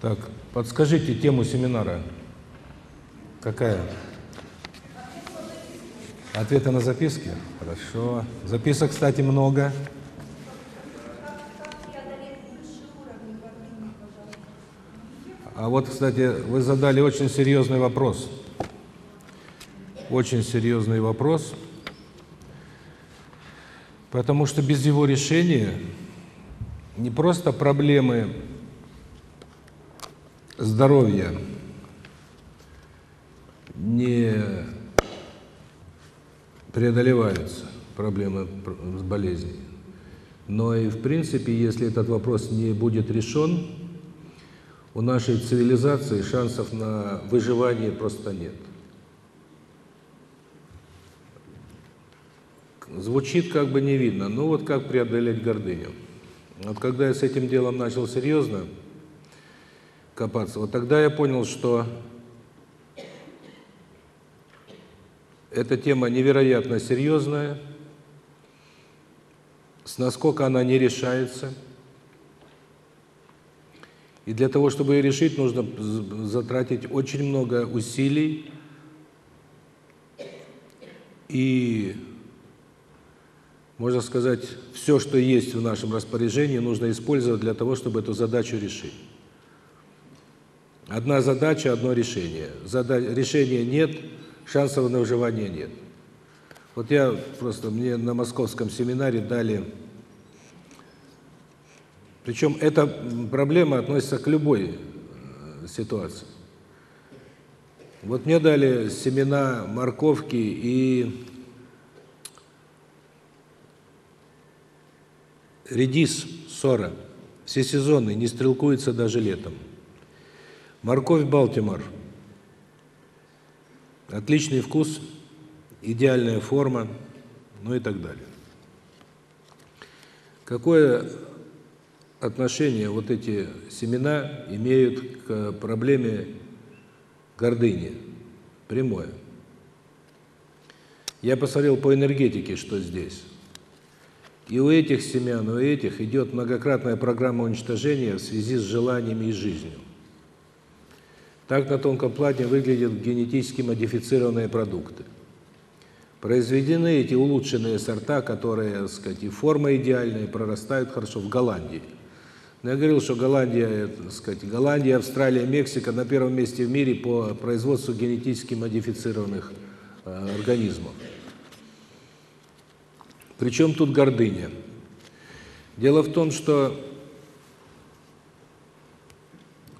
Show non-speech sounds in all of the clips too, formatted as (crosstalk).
Так, подскажите тему семинара. Какая? Ответы на записки? Хорошо. Записок, кстати, много. А вот, кстати, вы задали очень серьезный вопрос. Очень серьезный вопрос. Потому что без его решения не просто проблемы здоровья не преодолеваются, проблемы с болезнью. Но и в принципе, если этот вопрос не будет решен, у нашей цивилизации шансов на выживание просто нет. Звучит как бы не видно, ну вот как преодолеть гордыню. Вот когда я с этим делом начал серьезно копаться, вот тогда я понял, что эта тема невероятно серьезная, с насколько она не решается. И для того, чтобы ее решить, нужно затратить очень много усилий и можно сказать, все, что есть в нашем распоряжении, нужно использовать для того, чтобы эту задачу решить. Одна задача, одно решение. Зада решения нет, шансов на выживание нет. Вот я просто, мне на московском семинаре дали, причем эта проблема относится к любой э, ситуации. Вот мне дали семена морковки и редис, сора, всесезонный, не стрелкуется даже летом. Морковь Балтимор. Отличный вкус, идеальная форма, ну и так далее. Какое отношение вот эти семена имеют к проблеме гордыни? Прямое. Я посмотрел по энергетике, что здесь. И у этих семян, у этих идет многократная программа уничтожения в связи с желаниями и жизнью. Так на тонком плане выглядят генетически модифицированные продукты. Произведены эти улучшенные сорта, которые, так сказать, и форма идеальная, и прорастают хорошо в Голландии. Но я говорил, что Голландия, так сказать, Голландия, Австралия, Мексика на первом месте в мире по производству генетически модифицированных э, организмов. Причем тут гордыня? Дело в том, что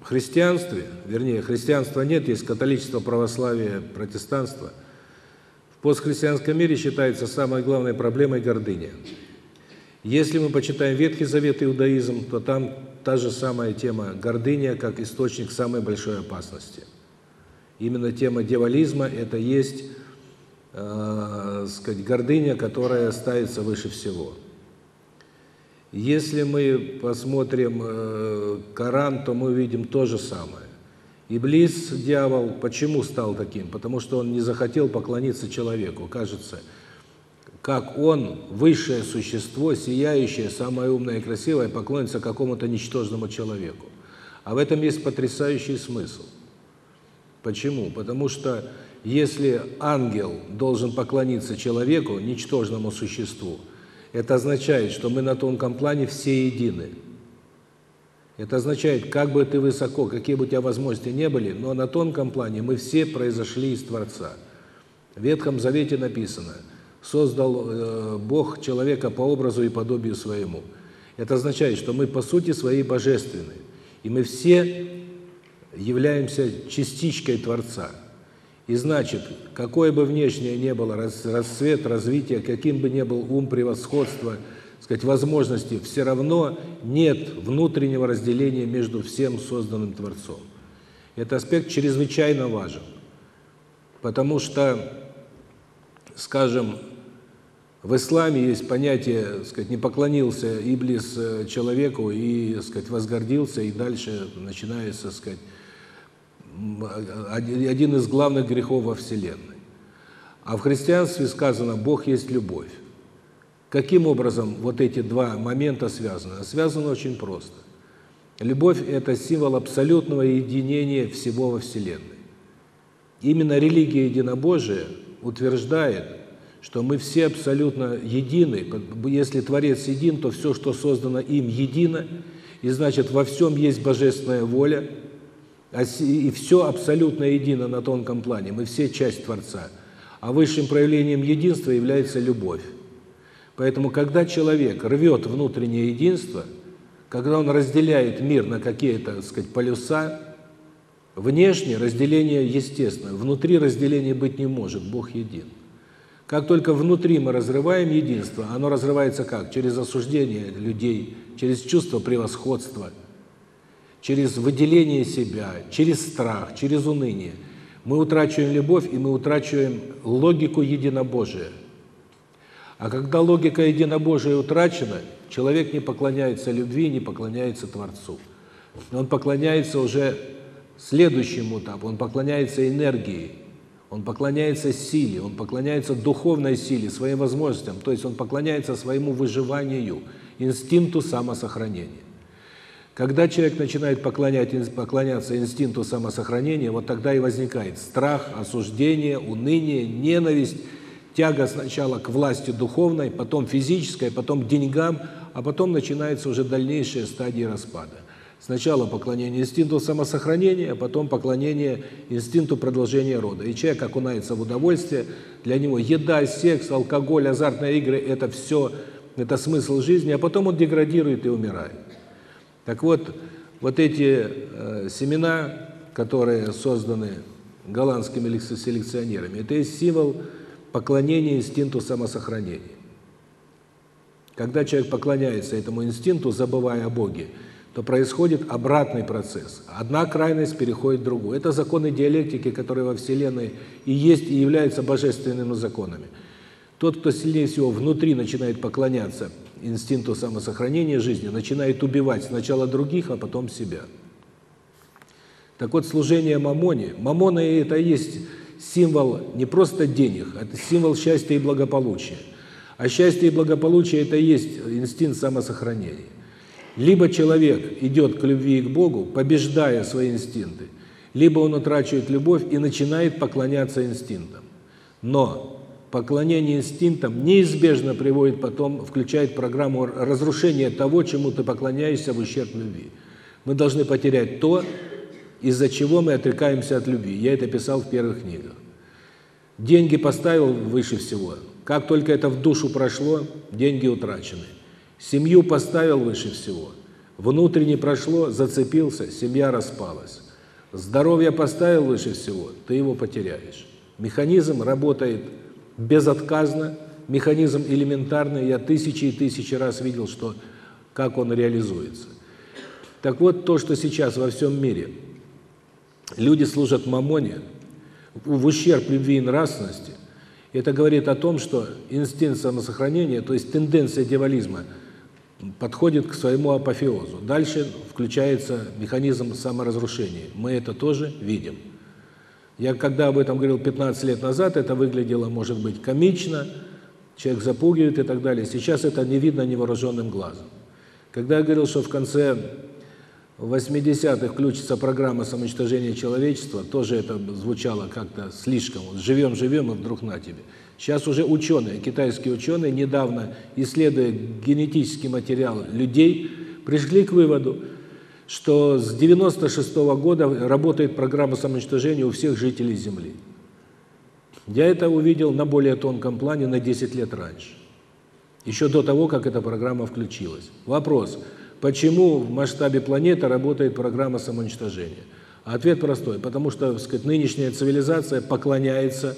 в христианстве, вернее, христианства нет, есть католичество, православие, протестанство. В постхристианском мире считается самой главной проблемой гордыня. Если мы почитаем Ветхий Завет и иудаизм, то там та же самая тема гордыня как источник самой большой опасности. Именно тема дьяволизма это есть э, сказать, гордыня, которая ставится выше всего. Если мы посмотрим э, Коран, то мы увидим то же самое. Иблис, дьявол, почему стал таким? Потому что он не захотел поклониться человеку. Кажется, как он, высшее существо, сияющее, самое умное и красивое, поклонится какому-то ничтожному человеку. А в этом есть потрясающий смысл. Почему? Потому что если ангел должен поклониться человеку, ничтожному существу, это означает, что мы на тонком плане все едины. Это означает, как бы ты высоко, какие бы у тебя возможности не были, но на тонком плане мы все произошли из Творца. В Ветхом Завете написано: создал э, Бог человека по образу и подобию своему. Это означает, что мы по сути своей божественны, и мы все являемся частичкой Творца. И значит, какое бы внешнее не было расцвет, развитие, каким бы ни был ум, превосходство, сказать, возможности, все равно нет внутреннего разделения между всем созданным Творцом. Этот аспект чрезвычайно важен. Потому что, скажем, в исламе есть понятие, сказать, не поклонился Иблис э, человеку и, сказать, возгордился, и дальше начинается, сказать, один из главных грехов во Вселенной. А в христианстве сказано «Бог есть любовь». Каким образом вот эти два момента связаны? Связаны очень просто. Любовь – это символ абсолютного единения всего во Вселенной. Именно религия единобожия утверждает, что мы все абсолютно едины. Если Творец един, то все, что создано им, едино, и значит, во всем есть божественная воля, а и все абсолютно едино на тонком плане, мы все часть Творца. А высшим проявлением единства является любовь. Поэтому, когда человек рвет внутреннее единство – когда он разделяет мир на какие-то, так сказать, полюса, внешне разделение естественно, внутри разделения быть не может, Бог един. Как только внутри мы разрываем единство, оно разрывается как? Через осуждение людей, через чувство превосходства, через выделение себя, через страх, через уныние. Мы утрачиваем любовь, и мы утрачиваем логику единобожия. А когда логика единобожия утрачена, Человек не поклоняется любви, не поклоняется Творцу. Он поклоняется уже следующему этапу, он поклоняется энергии, он поклоняется силе, он поклоняется духовной силе, своим возможностям, то есть он поклоняется своему выживанию, инстинкту самосохранения. Когда человек начинает поклонять, поклоняться инстинкту самосохранения, вот тогда и возникает страх, осуждение, уныние, ненависть, тяга сначала к власти духовной, потом физической, потом к деньгам, а потом начинается уже дальнейшая стадия распада. Сначала поклонение инстинкту самосохранения, а потом поклонение инстинкту продолжения рода. И человек окунается в удовольствие, для него еда, секс, алкоголь, азартные игры – это все, это смысл жизни, а потом он деградирует и умирает. Так вот, вот эти э, семена, которые созданы голландскими селекционерами, это есть символ поклонения инстинкту самосохранения. Когда человек поклоняется этому инстинкту, забывая о Боге, то происходит обратный процесс. Одна крайность переходит в другую. Это законы диалектики, которые во Вселенной и есть, и являются божественными законами. Тот, кто сильнее всего внутри начинает поклоняться инстинкту самосохранения жизни, начинает убивать сначала других, а потом себя. Так вот, служение мамоне, мамона это есть символ не просто денег, это символ счастья и благополучия. А счастье и благополучие – это есть инстинкт самосохранения. Либо человек идет к любви и к Богу, побеждая свои инстинкты, либо он утрачивает любовь и начинает поклоняться инстинктам. Но поклонение инстинктам неизбежно приводит потом, включает программу разрушения того, чему ты поклоняешься в ущерб любви. Мы должны потерять то, из-за чего мы отрекаемся от любви. Я это писал в первых книгах. Деньги поставил выше всего – как только это в душу прошло, деньги утрачены. Семью поставил выше всего. Внутренне прошло, зацепился, семья распалась. Здоровье поставил выше всего, ты его потеряешь. Механизм работает безотказно, механизм элементарный, я тысячи и тысячи раз видел, что как он реализуется. Так вот, то, что сейчас во всем мире люди служат мамоне в ущерб любви и нравственности, это говорит о том, что инстинкт самосохранения, то есть тенденция дьяволизма, подходит к своему апофеозу. Дальше включается механизм саморазрушения. Мы это тоже видим. Я когда об этом говорил 15 лет назад, это выглядело, может быть, комично, человек запугивает и так далее. Сейчас это не видно невооруженным глазом. Когда я говорил, что в конце в 80-х включится программа самоуничтожения человечества, тоже это звучало как-то слишком. Живем, живем, и вдруг на тебе. Сейчас уже ученые, китайские ученые, недавно исследуя генетический материал людей, пришли к выводу, что с 96 -го года работает программа самоуничтожения у всех жителей Земли. Я это увидел на более тонком плане на 10 лет раньше. Еще до того, как эта программа включилась. Вопрос – Почему в масштабе планеты работает программа самоуничтожения? Ответ простой, потому что, сказать, нынешняя цивилизация поклоняется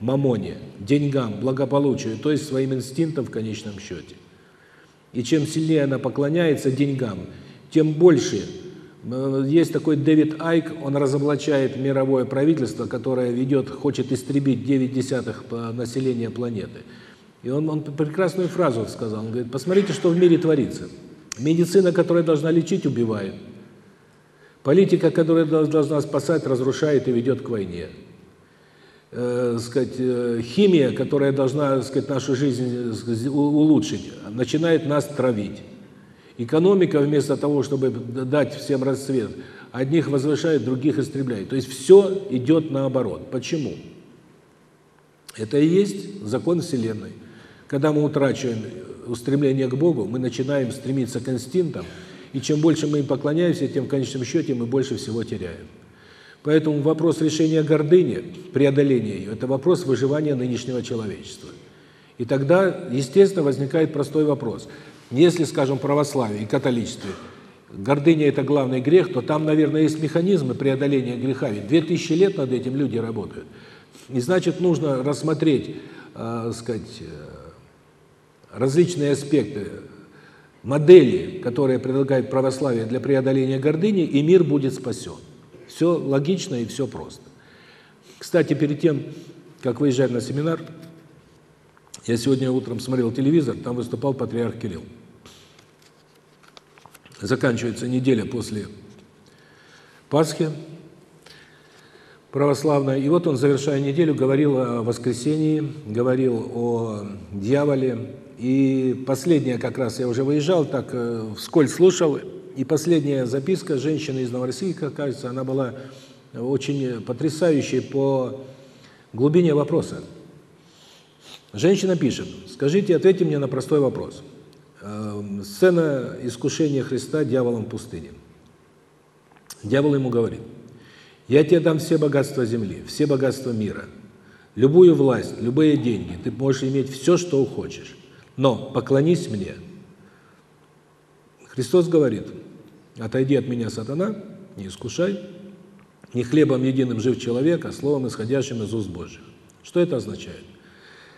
мамоне, деньгам, благополучию, то есть своим инстинктам в конечном счете. И чем сильнее она поклоняется деньгам, тем больше э, есть такой Дэвид Айк, он разоблачает мировое правительство, которое ведет, хочет истребить 9 десятых населения планеты. И он, он прекрасную фразу сказал, он говорит, посмотрите, что в мире творится. Медицина, которая должна лечить, убивает. Политика, которая должна спасать, разрушает и ведет к войне. Э, сказать, э, химия, которая должна сказать, нашу жизнь улучшить, начинает нас травить. Экономика вместо того, чтобы дать всем расцвет, одних возвышает, других истребляет. То есть все идет наоборот. Почему? Это и есть закон Вселенной. Когда мы утрачиваем устремление к Богу, мы начинаем стремиться к инстинктам, и чем больше мы им поклоняемся, тем в конечном счете мы больше всего теряем. Поэтому вопрос решения гордыни, преодоления ее – это вопрос выживания нынешнего человечества. И тогда, естественно, возникает простой вопрос. Если, скажем, православие и католичестве гордыня – это главный грех, то там, наверное, есть механизмы преодоления греха. Ведь две тысячи лет над этим люди работают. И значит, нужно рассмотреть, э, сказать, э, различные аспекты, модели, которые предлагает православие для преодоления гордыни, и мир будет спасен. Все логично и все просто. Кстати, перед тем, как выезжать на семинар, я сегодня утром смотрел телевизор, там выступал патриарх Кирилл. Заканчивается неделя после Пасхи православная, и вот он, завершая неделю, говорил о воскресении, говорил о дьяволе, и последняя как раз, я уже выезжал, так э, вскользь слушал, и последняя записка женщины из Новороссийска, кажется, она была очень потрясающей по глубине вопроса. Женщина пишет, скажите, ответьте мне на простой вопрос. Эм, сцена искушения Христа дьяволом в пустыне. Дьявол ему говорит, я тебе дам все богатства земли, все богатства мира, любую власть, любые деньги, ты можешь иметь все, что хочешь, но поклонись мне. Христос говорит, отойди от меня, сатана, не искушай, не хлебом единым жив человек, а словом, исходящим из уст Божьих. Что это означает?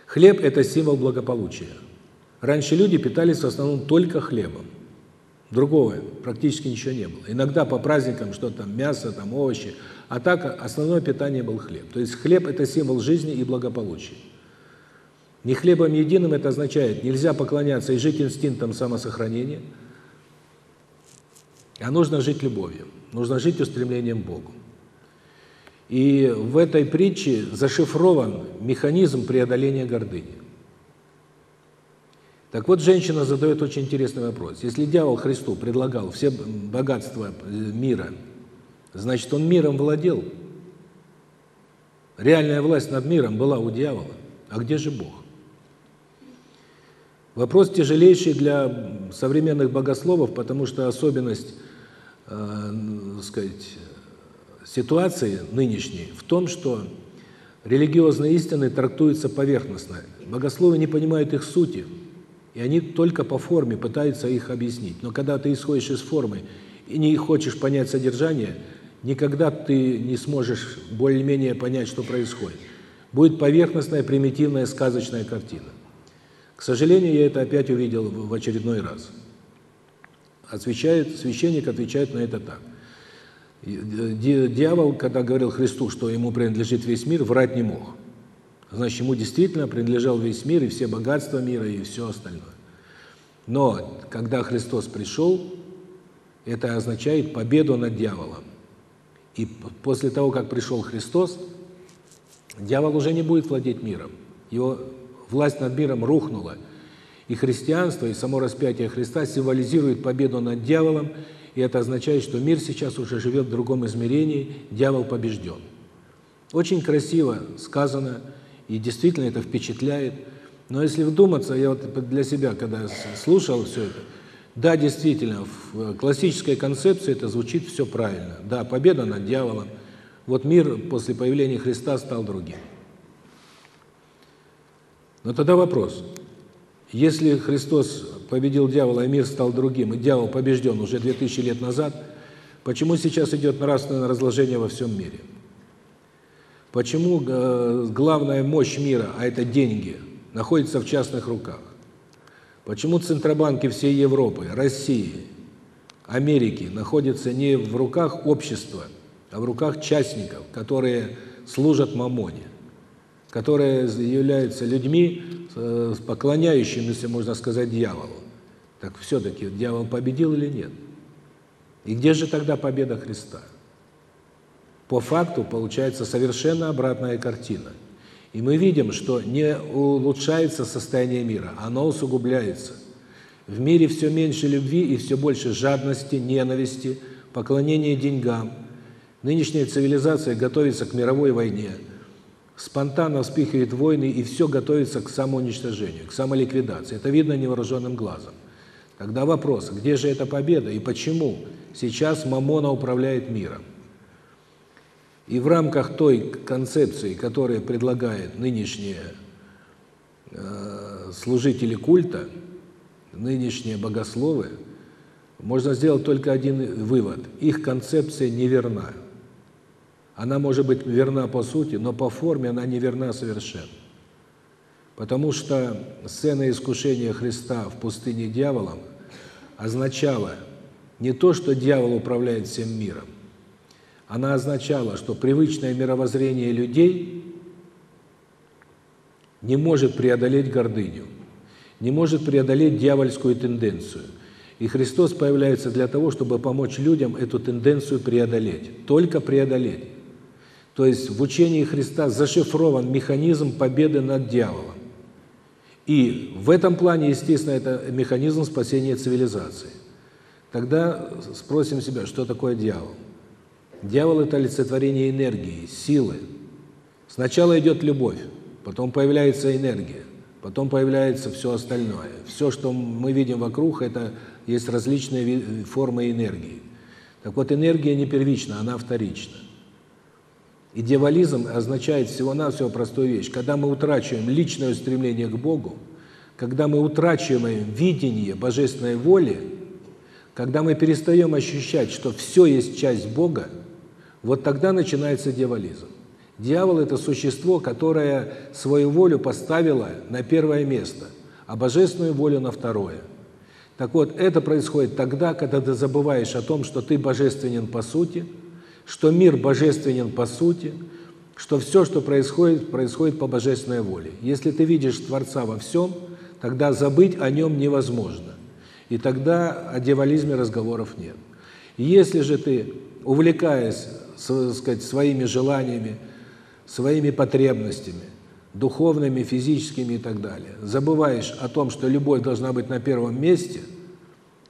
Хлеб – это символ благополучия. Раньше люди питались в основном только хлебом. Другого практически ничего не было. Иногда по праздникам что-то там, мясо, там, овощи. А так основное питание был хлеб. То есть хлеб – это символ жизни и благополучия. Не хлебом единым это означает, нельзя поклоняться и жить инстинктом самосохранения, а нужно жить любовью, нужно жить устремлением к Богу. И в этой притче зашифрован механизм преодоления гордыни. Так вот, женщина задает очень интересный вопрос. Если дьявол Христу предлагал все богатства мира, значит, он миром владел. Реальная власть над миром была у дьявола. А где же Бог? Вопрос тяжелейший для современных богословов, потому что особенность, э, сказать, ситуации нынешней в том, что религиозные истины трактуются поверхностно. Богословы не понимают их сути. И они только по форме пытаются их объяснить. Но когда ты исходишь из формы и не хочешь понять содержание, никогда ты не сможешь более-менее понять, что происходит. Будет поверхностная, примитивная, сказочная картина. К сожалению, я это опять увидел в очередной раз. Отвечает, священник отвечает на это так. Дьявол, когда говорил Христу, что ему принадлежит весь мир, врать не мог. Значит, ему действительно принадлежал весь мир и все богатства мира и все остальное. Но когда Христос пришел, это означает победу над дьяволом. И после того, как пришел Христос, дьявол уже не будет владеть миром. Его власть над миром рухнула. И христианство, и само распятие Христа символизирует победу над дьяволом, и это означает, что мир сейчас уже живет в другом измерении, дьявол побежден. Очень красиво сказано, и действительно это впечатляет. Но если вдуматься, я вот для себя, когда слушал все это, да, действительно, в классической концепции это звучит все правильно. Да, победа над дьяволом. Вот мир после появления Христа стал другим. Но тогда вопрос. Если Христос победил дьявола, и мир стал другим, и дьявол побежден уже 2000 лет назад, почему сейчас идет нравственное разложение во всем мире? Почему э, главная мощь мира, а это деньги, находится в частных руках? Почему центробанки всей Европы, России, Америки находятся не в руках общества, а в руках частников, которые служат мамоне, которые являются людьми, э, поклоняющимися, можно сказать, дьяволу? Так все-таки дьявол победил или нет? И где же тогда победа Христа? По факту получается совершенно обратная картина. И мы видим, что не улучшается состояние мира, оно усугубляется. В мире все меньше любви и все больше жадности, ненависти, поклонения деньгам. Нынешняя цивилизация готовится к мировой войне. Спонтанно вспыхивают войны, и все готовится к самоуничтожению, к самоликвидации. Это видно невооруженным глазом. Тогда вопрос, где же эта победа и почему сейчас Мамона управляет миром? И в рамках той концепции, которую предлагают нынешние э, служители культа, нынешние богословы, можно сделать только один вывод. Их концепция неверна. Она может быть верна по сути, но по форме она неверна совершенно. Потому что сцена искушения Христа в пустыне дьяволом означала не то, что дьявол управляет всем миром. Она означала, что привычное мировоззрение людей не может преодолеть гордыню не может преодолеть дьявольскую тенденцию. И Христос появляется для того, чтобы помочь людям эту тенденцию преодолеть. Только преодолеть. То есть в учении Христа зашифрован механизм победы над дьяволом. И в этом плане, естественно, это механизм спасения цивилизации. Тогда спросим себя, что такое дьявол? Дьявол – это олицетворение энергии, силы. Сначала идет любовь, потом появляется энергия. Потом появляется все остальное. Все, что мы видим вокруг, это есть различные формы энергии. Так вот, энергия не первична, она вторична. И дьяволизм означает всего-навсего простую вещь. Когда мы утрачиваем личное стремление к Богу, когда мы утрачиваем видение божественной воли, когда мы перестаем ощущать, что все есть часть Бога, вот тогда начинается дьяволизм. Дьявол – это существо, которое свою волю поставило на первое место, а божественную волю на второе. Так вот, это происходит тогда, когда ты забываешь о том, что ты божественен по сути, что мир божественен по сути, что все, что происходит, происходит по божественной воле. Если ты видишь Творца во всем, тогда забыть о нем невозможно. И тогда о дьяволизме разговоров нет. Если же ты, увлекаясь, сказать, своими желаниями, своими потребностями, духовными, физическими и так далее, забываешь о том, что любовь должна быть на первом месте,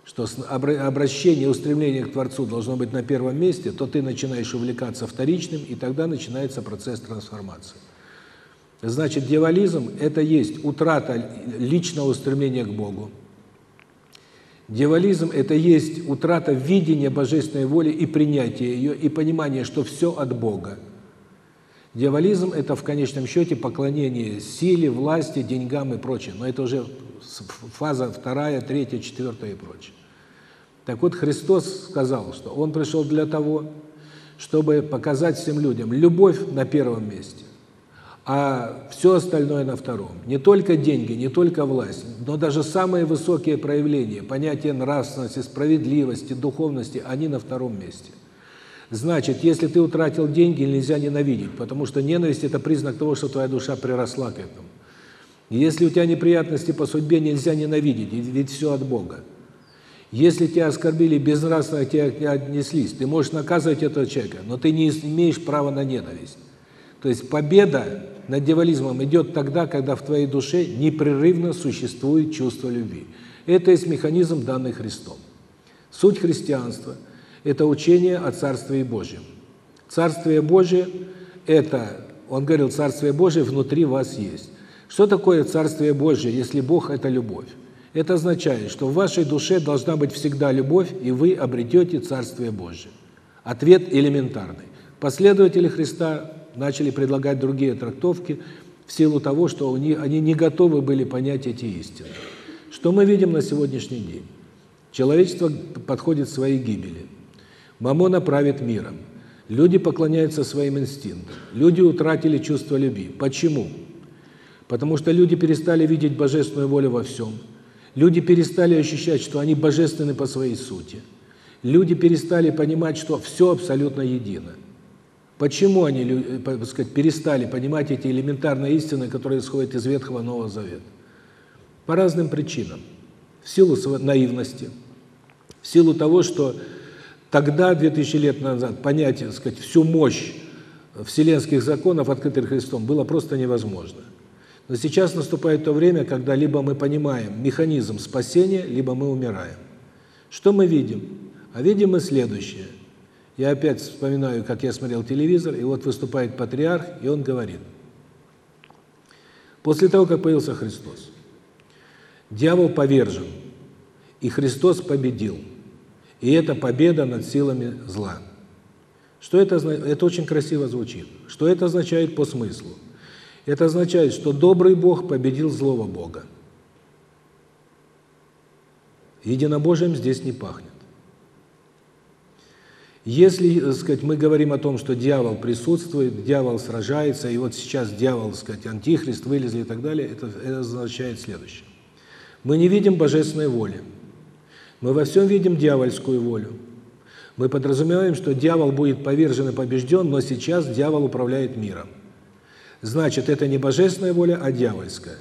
что обращение, устремление к Творцу должно быть на первом месте, то ты начинаешь увлекаться вторичным, и тогда начинается процесс трансформации. Значит, дьяволизм – это есть утрата личного устремления к Богу. Дьяволизм – это есть утрата видения божественной воли и принятия ее, и понимания, что все от Бога. Дьяволизм – это в конечном счете поклонение силе, власти, деньгам и прочее. Но это уже фаза вторая, третья, четвертая и прочее. Так вот, Христос сказал, что Он пришел для того, чтобы показать всем людям любовь на первом месте, а все остальное на втором. Не только деньги, не только власть, но даже самые высокие проявления, понятия нравственности, справедливости, духовности, они на втором месте – Значит, если ты утратил деньги, нельзя ненавидеть, потому что ненависть – это признак того, что твоя душа приросла к этому. Если у тебя неприятности по судьбе, нельзя ненавидеть, ведь все от Бога. Если тебя оскорбили, безнравственно к тебе отнеслись, ты можешь наказывать этого человека, но ты не имеешь права на ненависть. То есть победа над дьяволизмом идет тогда, когда в твоей душе непрерывно существует чувство любви. Это есть механизм, данный Христом. Суть христианства – это учение о Царстве Божьем. Царствие Божие – это, он говорил, Царствие Божие внутри вас есть. Что такое Царствие Божие, если Бог – это любовь? Это означает, что в вашей душе должна быть всегда любовь, и вы обретете Царствие Божие. Ответ элементарный. Последователи Христа начали предлагать другие трактовки в силу того, что они не готовы были понять эти истины. Что мы видим на сегодняшний день? Человечество подходит к своей гибели. Мамона правит миром. Люди поклоняются своим инстинктам. Люди утратили чувство любви. Почему? Потому что люди перестали видеть божественную волю во всем. Люди перестали ощущать, что они божественны по своей сути. Люди перестали понимать, что все абсолютно едино. Почему они, э, так сказать, перестали понимать эти элементарные истины, которые исходят из Ветхого Нового Завета? По разным причинам. В силу наивности, в силу того, что Тогда, 2000 лет назад, понять, так сказать, всю мощь вселенских законов, открытых Христом, было просто невозможно. Но сейчас наступает то время, когда либо мы понимаем механизм спасения, либо мы умираем. Что мы видим? А видим мы следующее. Я опять вспоминаю, как я смотрел телевизор, и вот выступает патриарх, и он говорит. После того, как появился Христос, дьявол повержен, и Христос победил. И это победа над силами зла. Что это? Это очень красиво звучит. Что это означает по смыслу? Это означает, что добрый Бог победил злого Бога. Единобожием здесь не пахнет. Если, так сказать, мы говорим о том, что дьявол присутствует, дьявол сражается, и вот сейчас дьявол, так сказать, антихрист вылезли и так далее, это, это означает следующее. Мы не видим божественной воли. Мы во всем видим дьявольскую волю. Мы подразумеваем, что дьявол будет повержен и побежден, но сейчас дьявол управляет миром. Значит, это не божественная воля, а дьявольская.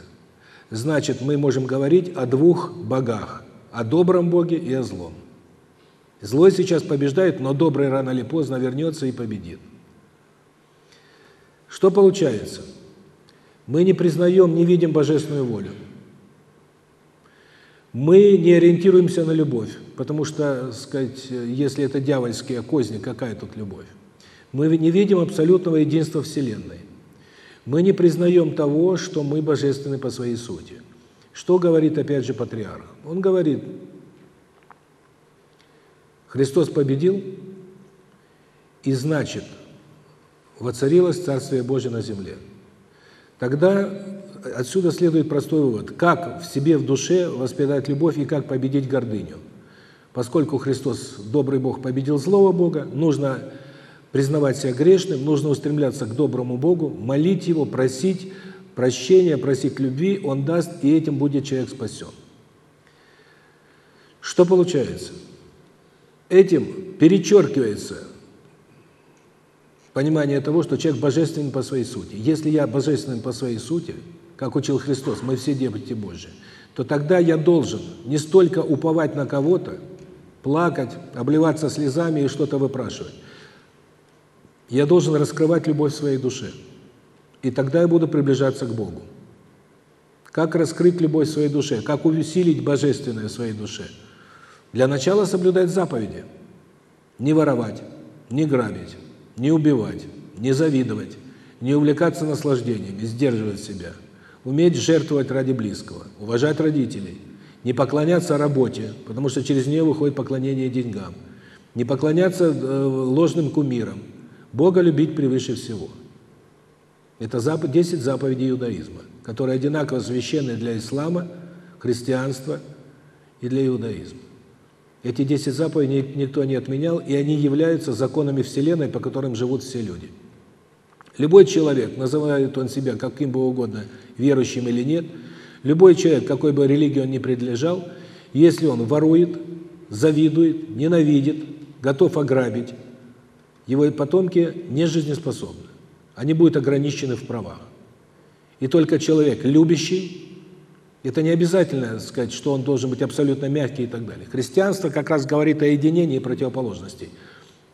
Значит, мы можем говорить о двух богах, о добром Боге и о злом. Злой сейчас побеждает, но добрый рано или поздно вернется и победит. Что получается? Мы не признаем, не видим божественную волю. Мы не ориентируемся на любовь, потому что, сказать, если это дьявольские козни, какая тут любовь? Мы не видим абсолютного единства Вселенной. Мы не признаем того, что мы божественны по своей сути. Что говорит опять же патриарх? Он говорит, Христос победил, и значит, воцарилось Царствие Божие на земле. Тогда отсюда следует простой вывод. Как в себе, в душе воспитать любовь и как победить гордыню? Поскольку Христос, добрый Бог, победил злого Бога, нужно признавать себя грешным, нужно устремляться к доброму Богу, молить Его, просить прощения, просить любви, Он даст, и этим будет человек спасен. Что получается? Этим перечеркивается понимание того, что человек божественен по своей сути. Если я божественен по своей сути, как учил Христос, мы все дети Божьи, то тогда я должен не столько уповать на кого-то, плакать, обливаться слезами и что-то выпрашивать. Я должен раскрывать любовь в своей душе. И тогда я буду приближаться к Богу. Как раскрыть любовь в своей душе? Как усилить божественное в своей душе? Для начала соблюдать заповеди. Не воровать, не грабить, не убивать, не завидовать, не увлекаться наслаждениями, сдерживать себя, уметь жертвовать ради близкого, уважать родителей, не поклоняться работе, потому что через нее выходит поклонение деньгам, не поклоняться э, ложным кумирам, Бога любить превыше всего. Это 10 заповедей иудаизма, которые одинаково священны для ислама, христианства и для иудаизма. Эти 10 заповедей никто не отменял, и они являются законами Вселенной, по которым живут все люди. Любой человек, называет он себя каким бы угодно, верующим или нет, любой человек, какой бы религии он ни принадлежал, если он ворует, завидует, ненавидит, готов ограбить, его потомки не жизнеспособны. Они будут ограничены в правах. И только человек любящий, это не обязательно сказать, что он должен быть абсолютно мягкий и так далее. Христианство как раз говорит о единении противоположностей.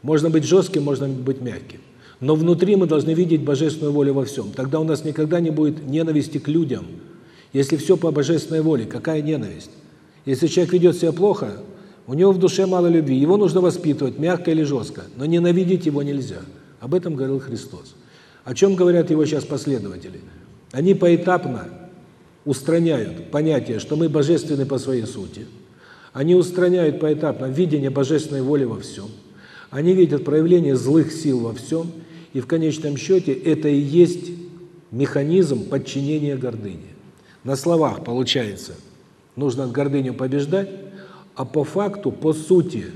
Можно быть жестким, можно быть мягким. Но внутри мы должны видеть божественную волю во всем. Тогда у нас никогда не будет ненависти к людям. Если все по божественной воле, какая ненависть? Если человек ведет себя плохо, у него в душе мало любви, его нужно воспитывать, мягко или жестко, но ненавидеть его нельзя. Об этом говорил Христос. О чем говорят его сейчас последователи? Они поэтапно устраняют понятие, что мы божественны по своей сути. Они устраняют поэтапно видение божественной воли во всем. Они видят проявление злых сил во всем, и в конечном счете это и есть механизм подчинения гордыне. На словах получается, нужно гордыню побеждать, а по факту, по сути,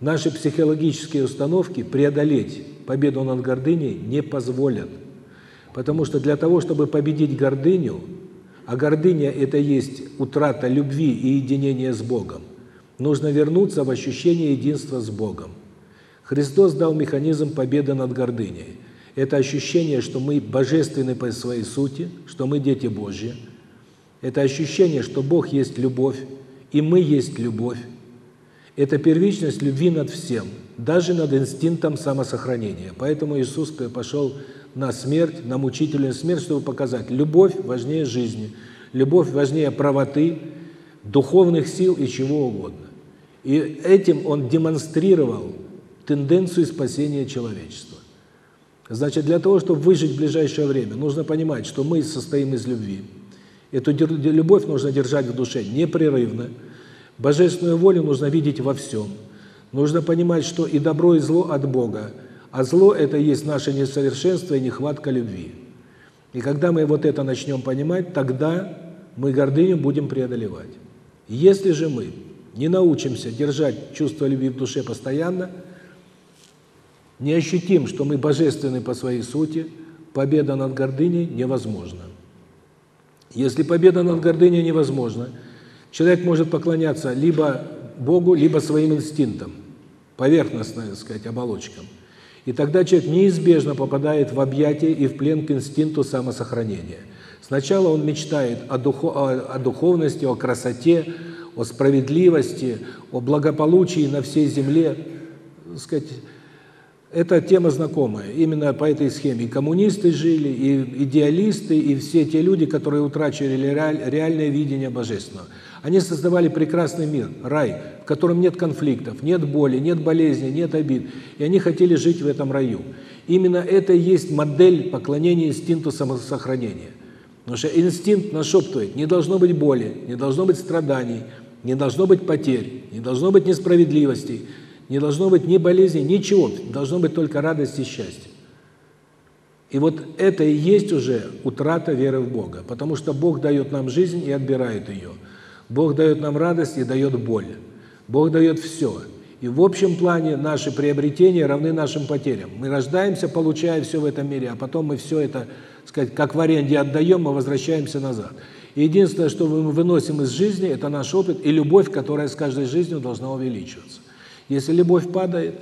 наши психологические установки преодолеть победу над гордыней не позволят. Потому что для того, чтобы победить гордыню, а гордыня – это есть утрата любви и единения с Богом. Нужно вернуться в ощущение единства с Богом. Христос дал механизм победы над гордыней. Это ощущение, что мы божественны по своей сути, что мы дети Божьи. Это ощущение, что Бог есть любовь, и мы есть любовь. Это первичность любви над всем, даже над инстинктом самосохранения. Поэтому Иисус пошел на смерть, на мучительную смерть, чтобы показать, любовь важнее жизни, любовь важнее правоты, духовных сил и чего угодно. И этим он демонстрировал тенденцию спасения человечества. Значит, для того, чтобы выжить в ближайшее время, нужно понимать, что мы состоим из любви. Эту любовь нужно держать в душе непрерывно. Божественную волю нужно видеть во всем. Нужно понимать, что и добро, и зло от Бога. А зло – это есть наше несовершенство и нехватка любви. И когда мы вот это начнем понимать, тогда мы гордыню будем преодолевать. Если же мы не научимся держать чувство любви в душе постоянно, не ощутим, что мы божественны по своей сути, победа над гордыней невозможна. Если победа над гордыней невозможна, человек может поклоняться либо Богу, либо своим инстинктам, поверхностным, так сказать, оболочкам. И тогда человек неизбежно попадает в объятия и в плен к инстинкту самосохранения. Сначала он мечтает о, духов, о, о духовности, о красоте, о справедливости, о благополучии на всей земле, сказать, эта тема знакомая. Именно по этой схеме и коммунисты жили, и идеалисты, и все те люди, которые утрачивали реальное видение божественного. Они создавали прекрасный мир, рай, в котором нет конфликтов, нет боли, нет болезней, нет обид. И они хотели жить в этом раю. Именно это и есть модель поклонения инстинкту самосохранения. Потому что инстинкт нашептывает, не должно быть боли, не должно быть страданий, не должно быть потерь, не должно быть несправедливостей, не должно быть ни болезни, ничего, должно быть только радость и счастье. И вот это и есть уже утрата веры в Бога, потому что Бог дает нам жизнь и отбирает ее. Бог дает нам радость и дает боль. Бог дает все. И в общем плане наши приобретения равны нашим потерям. Мы рождаемся, получая все в этом мире, а потом мы все это, сказать, как в аренде отдаем, мы возвращаемся назад. И единственное, что мы выносим из жизни, это наш опыт и любовь, которая с каждой жизнью должна увеличиваться. Если любовь падает,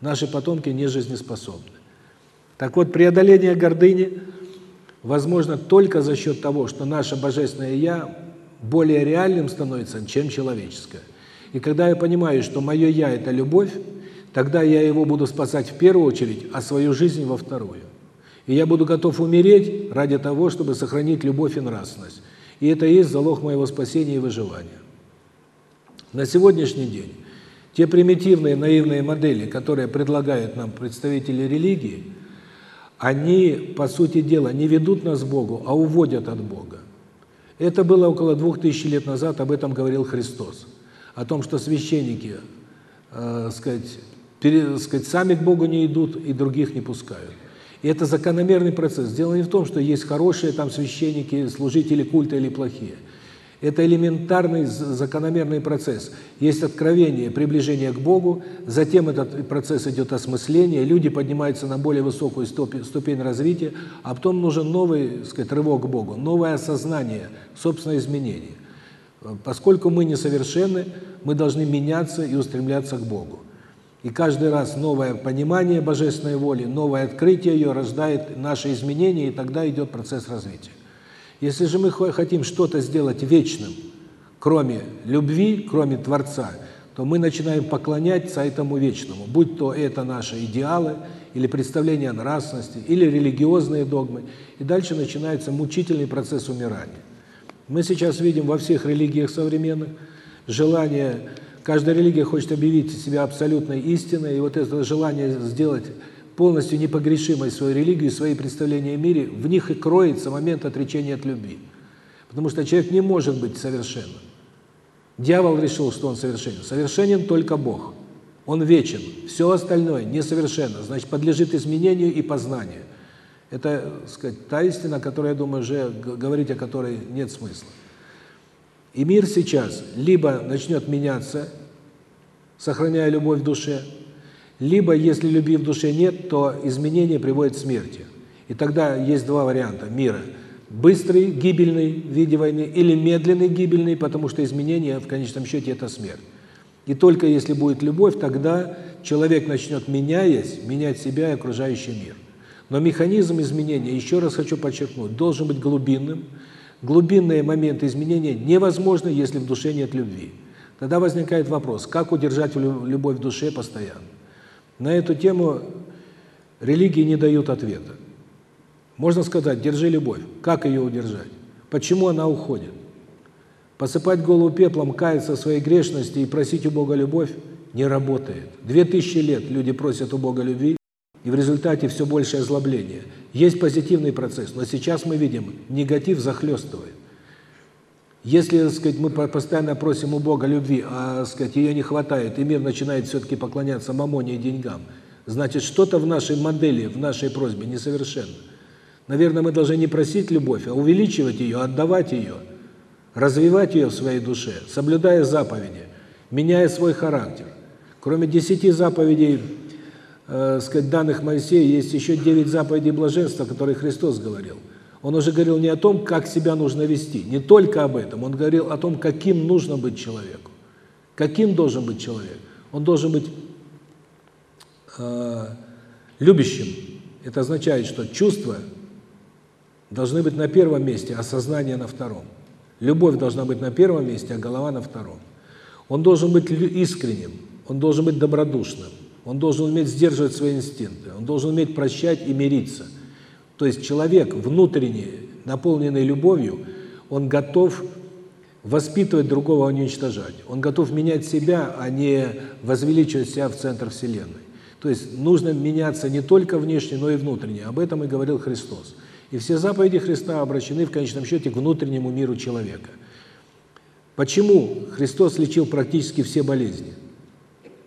наши потомки не жизнеспособны. Так вот, преодоление гордыни возможно только за счет того, что наше божественное я более реальным становится, чем человеческое. И когда я понимаю, что мое я это любовь, тогда я его буду спасать в первую очередь, а свою жизнь во вторую. И я буду готов умереть ради того, чтобы сохранить любовь и нравственность. И это и есть залог моего спасения и выживания. На сегодняшний день те примитивные наивные модели, которые предлагают нам представители религии, они, по сути дела, не ведут нас к Богу, а уводят от Бога. Это было около двух тысяч лет назад, об этом говорил Христос. О том, что священники, э, сказать, пере, сказать, сами к Богу не идут и других не пускают. И это закономерный процесс. Дело не в том, что есть хорошие там священники, служители культа или плохие. Это элементарный закономерный процесс. Есть откровение, приближение к Богу, затем этот процесс идет осмысление, люди поднимаются на более высокую ступень развития, а потом нужен новый, сказать, рывок к Богу, новое осознание, собственное изменение. Поскольку мы несовершенны, мы должны меняться и устремляться к Богу. И каждый раз новое понимание божественной воли, новое открытие ее рождает наши изменения, и тогда идет процесс развития. Если же мы хотим что-то сделать вечным, кроме любви, кроме Творца, то мы начинаем поклоняться этому вечному, будь то это наши идеалы, или представления о нравственности, или религиозные догмы. И дальше начинается мучительный процесс умирания. Мы сейчас видим во всех религиях современных желание, каждая религия хочет объявить себя абсолютной истиной, и вот это желание сделать полностью непогрешимой свою религию, свои представления о мире, в них и кроется момент отречения от любви. Потому что человек не может быть совершенным. Дьявол решил, что он совершенен. Совершенен только Бог. Он вечен. Все остальное несовершенно, значит, подлежит изменению и познанию. Это, сказать, та истина, которая, я думаю, уже говорить о которой нет смысла. И мир сейчас либо начнет меняться, сохраняя любовь в душе, либо, если любви в душе нет, то изменение приводит к смерти. И тогда есть два варианта мира. Быстрый, гибельный в виде войны, или медленный, гибельный, потому что изменение, в конечном счете, это смерть. И только если будет любовь, тогда человек начнет, меняясь, менять себя и окружающий мир. Но механизм изменения, еще раз хочу подчеркнуть, должен быть глубинным. Глубинные моменты изменения невозможны, если в душе нет любви. Тогда возникает вопрос, как удержать любовь в душе постоянно? На эту тему религии не дают ответа. Можно сказать, держи любовь. Как ее удержать? Почему она уходит? Посыпать голову пеплом, каяться в своей грешности и просить у Бога любовь не работает. Две тысячи лет люди просят у Бога любви, и в результате все большее озлобление. Есть позитивный процесс, но сейчас мы видим, негатив захлестывает. Если, так сказать, мы постоянно просим у Бога любви, а, так сказать, ее не хватает, и мир начинает все-таки поклоняться мамоне и деньгам, значит, что-то в нашей модели, в нашей просьбе несовершенно. Наверное, мы должны не просить любовь, а увеличивать ее, отдавать ее, развивать ее в своей душе, соблюдая заповеди, меняя свой характер. Кроме десяти заповедей, э, сказать, данных Моисею, есть еще девять заповедей блаженства, которые Христос говорил. Он уже говорил не о том, как себя нужно вести, не только об этом, он говорил о том, каким нужно быть человеку. Каким должен быть человек? Он должен быть э, любящим. Это означает, что чувства должны быть на первом месте, а сознание на втором. Любовь должна быть на первом месте, а голова на втором. Он должен быть искренним, он должен быть добродушным, он должен уметь сдерживать свои инстинкты, он должен уметь прощать и мириться. То есть человек внутренне, наполненный любовью, он готов воспитывать другого, а не уничтожать. Он готов менять себя, а не возвеличивать себя в центр Вселенной. То есть нужно меняться не только внешне, но и внутренне. Об этом и говорил Христос. И все заповеди Христа обращены в конечном счете к внутреннему миру человека. Почему Христос лечил практически все болезни?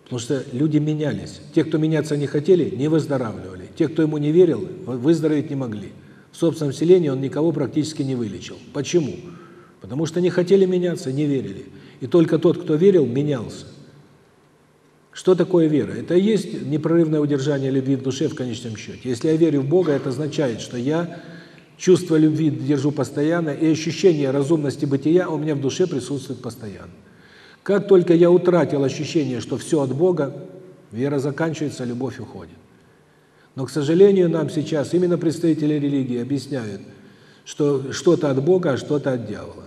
Потому что люди менялись. Те, кто меняться не хотели, не выздоравливали. Те, кто ему не верил, выздороветь не могли. В собственном селении он никого практически не вылечил. Почему? Потому что не хотели меняться, не верили. И только тот, кто верил, менялся. Что такое вера? Это и есть непрерывное удержание любви в душе в конечном счете. Если я верю в Бога, это означает, что я чувство любви держу постоянно, и ощущение разумности бытия у меня в душе присутствует постоянно. Как только я утратил ощущение, что все от Бога, вера заканчивается, любовь уходит. Но, к сожалению, нам сейчас именно представители религии объясняют, что что-то от Бога, а что-то от дьявола.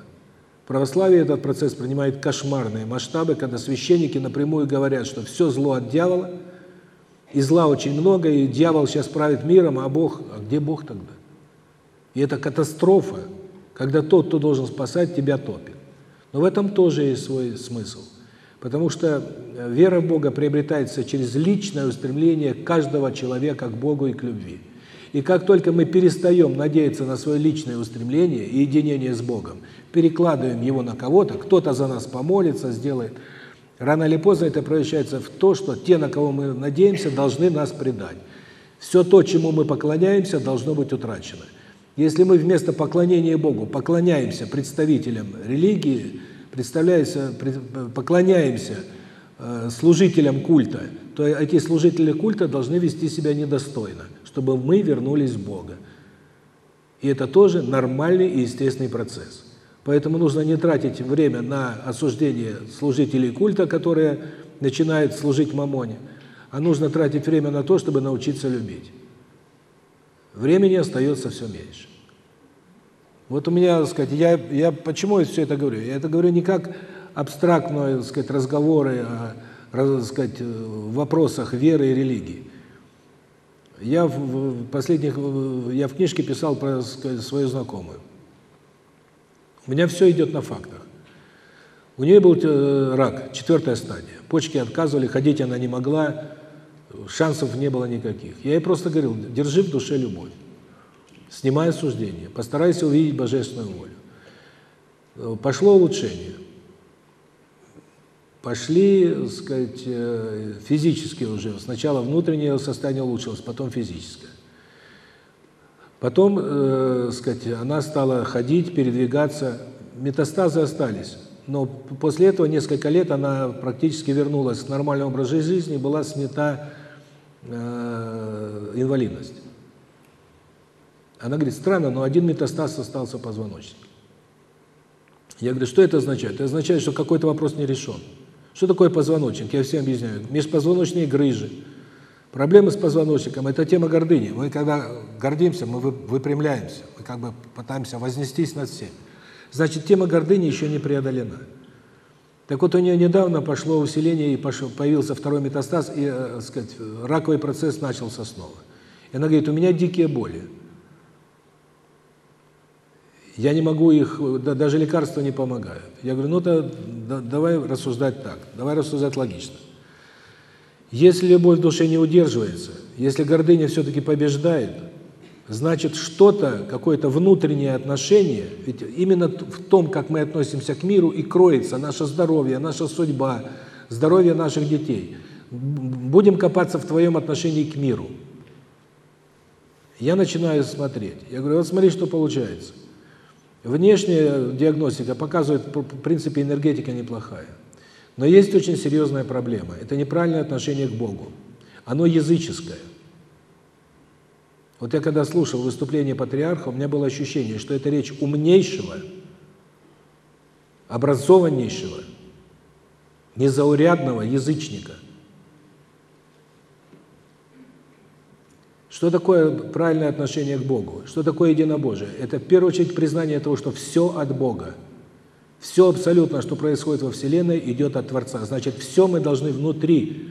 В православии этот процесс принимает кошмарные масштабы, когда священники напрямую говорят, что все зло от дьявола, и зла очень много, и дьявол сейчас правит миром, а Бог... А где Бог тогда? И это катастрофа, когда тот, кто должен спасать, тебя топит. Но в этом тоже есть свой смысл. Потому что э, вера в Бога приобретается через личное устремление каждого человека к Богу и к любви. И как только мы перестаем надеяться на свое личное устремление и единение с Богом, перекладываем его на кого-то, кто-то за нас помолится, сделает, рано или поздно это превращается в то, что те, на кого мы надеемся, должны нас предать. Все то, чему мы поклоняемся, должно быть утрачено. Если мы вместо поклонения Богу поклоняемся представителям религии, представляемся, поклоняемся э, служителям культа, то эти служители культа должны вести себя недостойно, чтобы мы вернулись в Бога. И это тоже нормальный и естественный процесс. Поэтому нужно не тратить время на осуждение служителей культа, которые начинают служить мамоне, а нужно тратить время на то, чтобы научиться любить времени остается все меньше. Вот у меня, так сказать, я я почему все это говорю? Я это говорю не как абстрактные, так сказать, разговоры о, так сказать, вопросах веры и религии. Я в последних я в книжке писал про сказать, свою знакомую. У меня все идет на фактах. У нее был э, рак, четвертая стадия. Почки отказывали, ходить она не могла, шансов не было никаких. Я ей просто говорил, держи в душе любовь, снимай осуждение, постарайся увидеть божественную волю. Пошло улучшение. Пошли, так сказать, э, физически уже. Сначала внутреннее состояние улучшилось, потом физическое. Потом, э, сказать, она стала ходить, передвигаться, метастазы остались. Но после этого несколько лет она практически вернулась к нормальному образу жизни, была снята э, инвалидность. Она говорит, странно, но один метастаз остался в позвоночнике. Я говорю, что это означает? Это означает, что какой-то вопрос не решен. Что такое позвоночник? Я всем объясняю. Межпозвоночные грыжи. Проблемы с позвоночником – это тема гордыни. Мы когда гордимся, мы выпрямляемся, мы как бы пытаемся вознестись над всем. Значит, тема гордыни еще не преодолена. Так вот, у нее недавно пошло усиление, и пошел, появился второй метастаз, и, э, сказать, раковый процесс начался снова. И она говорит, у меня дикие боли. Я не могу их, да, даже лекарства не помогают. Я говорю, ну да, да, давай рассуждать так, давай рассуждать логично. Если любовь в душе не удерживается, если гордыня все-таки побеждает, значит что-то, какое-то внутреннее отношение, ведь именно в том, как мы относимся к миру, и кроется наше здоровье, наша судьба, здоровье наших детей. Будем копаться в твоем отношении к миру. Я начинаю смотреть. Я говорю, вот смотри, что получается. Внешняя диагностика показывает, в принципе, энергетика неплохая. Но есть очень серьезная проблема. Это неправильное отношение к Богу. Оно языческое. Вот я когда слушал выступление патриарха, у меня было ощущение, что это речь умнейшего, образованнейшего, незаурядного язычника. Что такое правильное отношение к Богу? Что такое единобожие? Это в первую очередь признание того, что все от Бога. Все абсолютно, что происходит во Вселенной, идет от Творца. Значит, все мы должны внутри.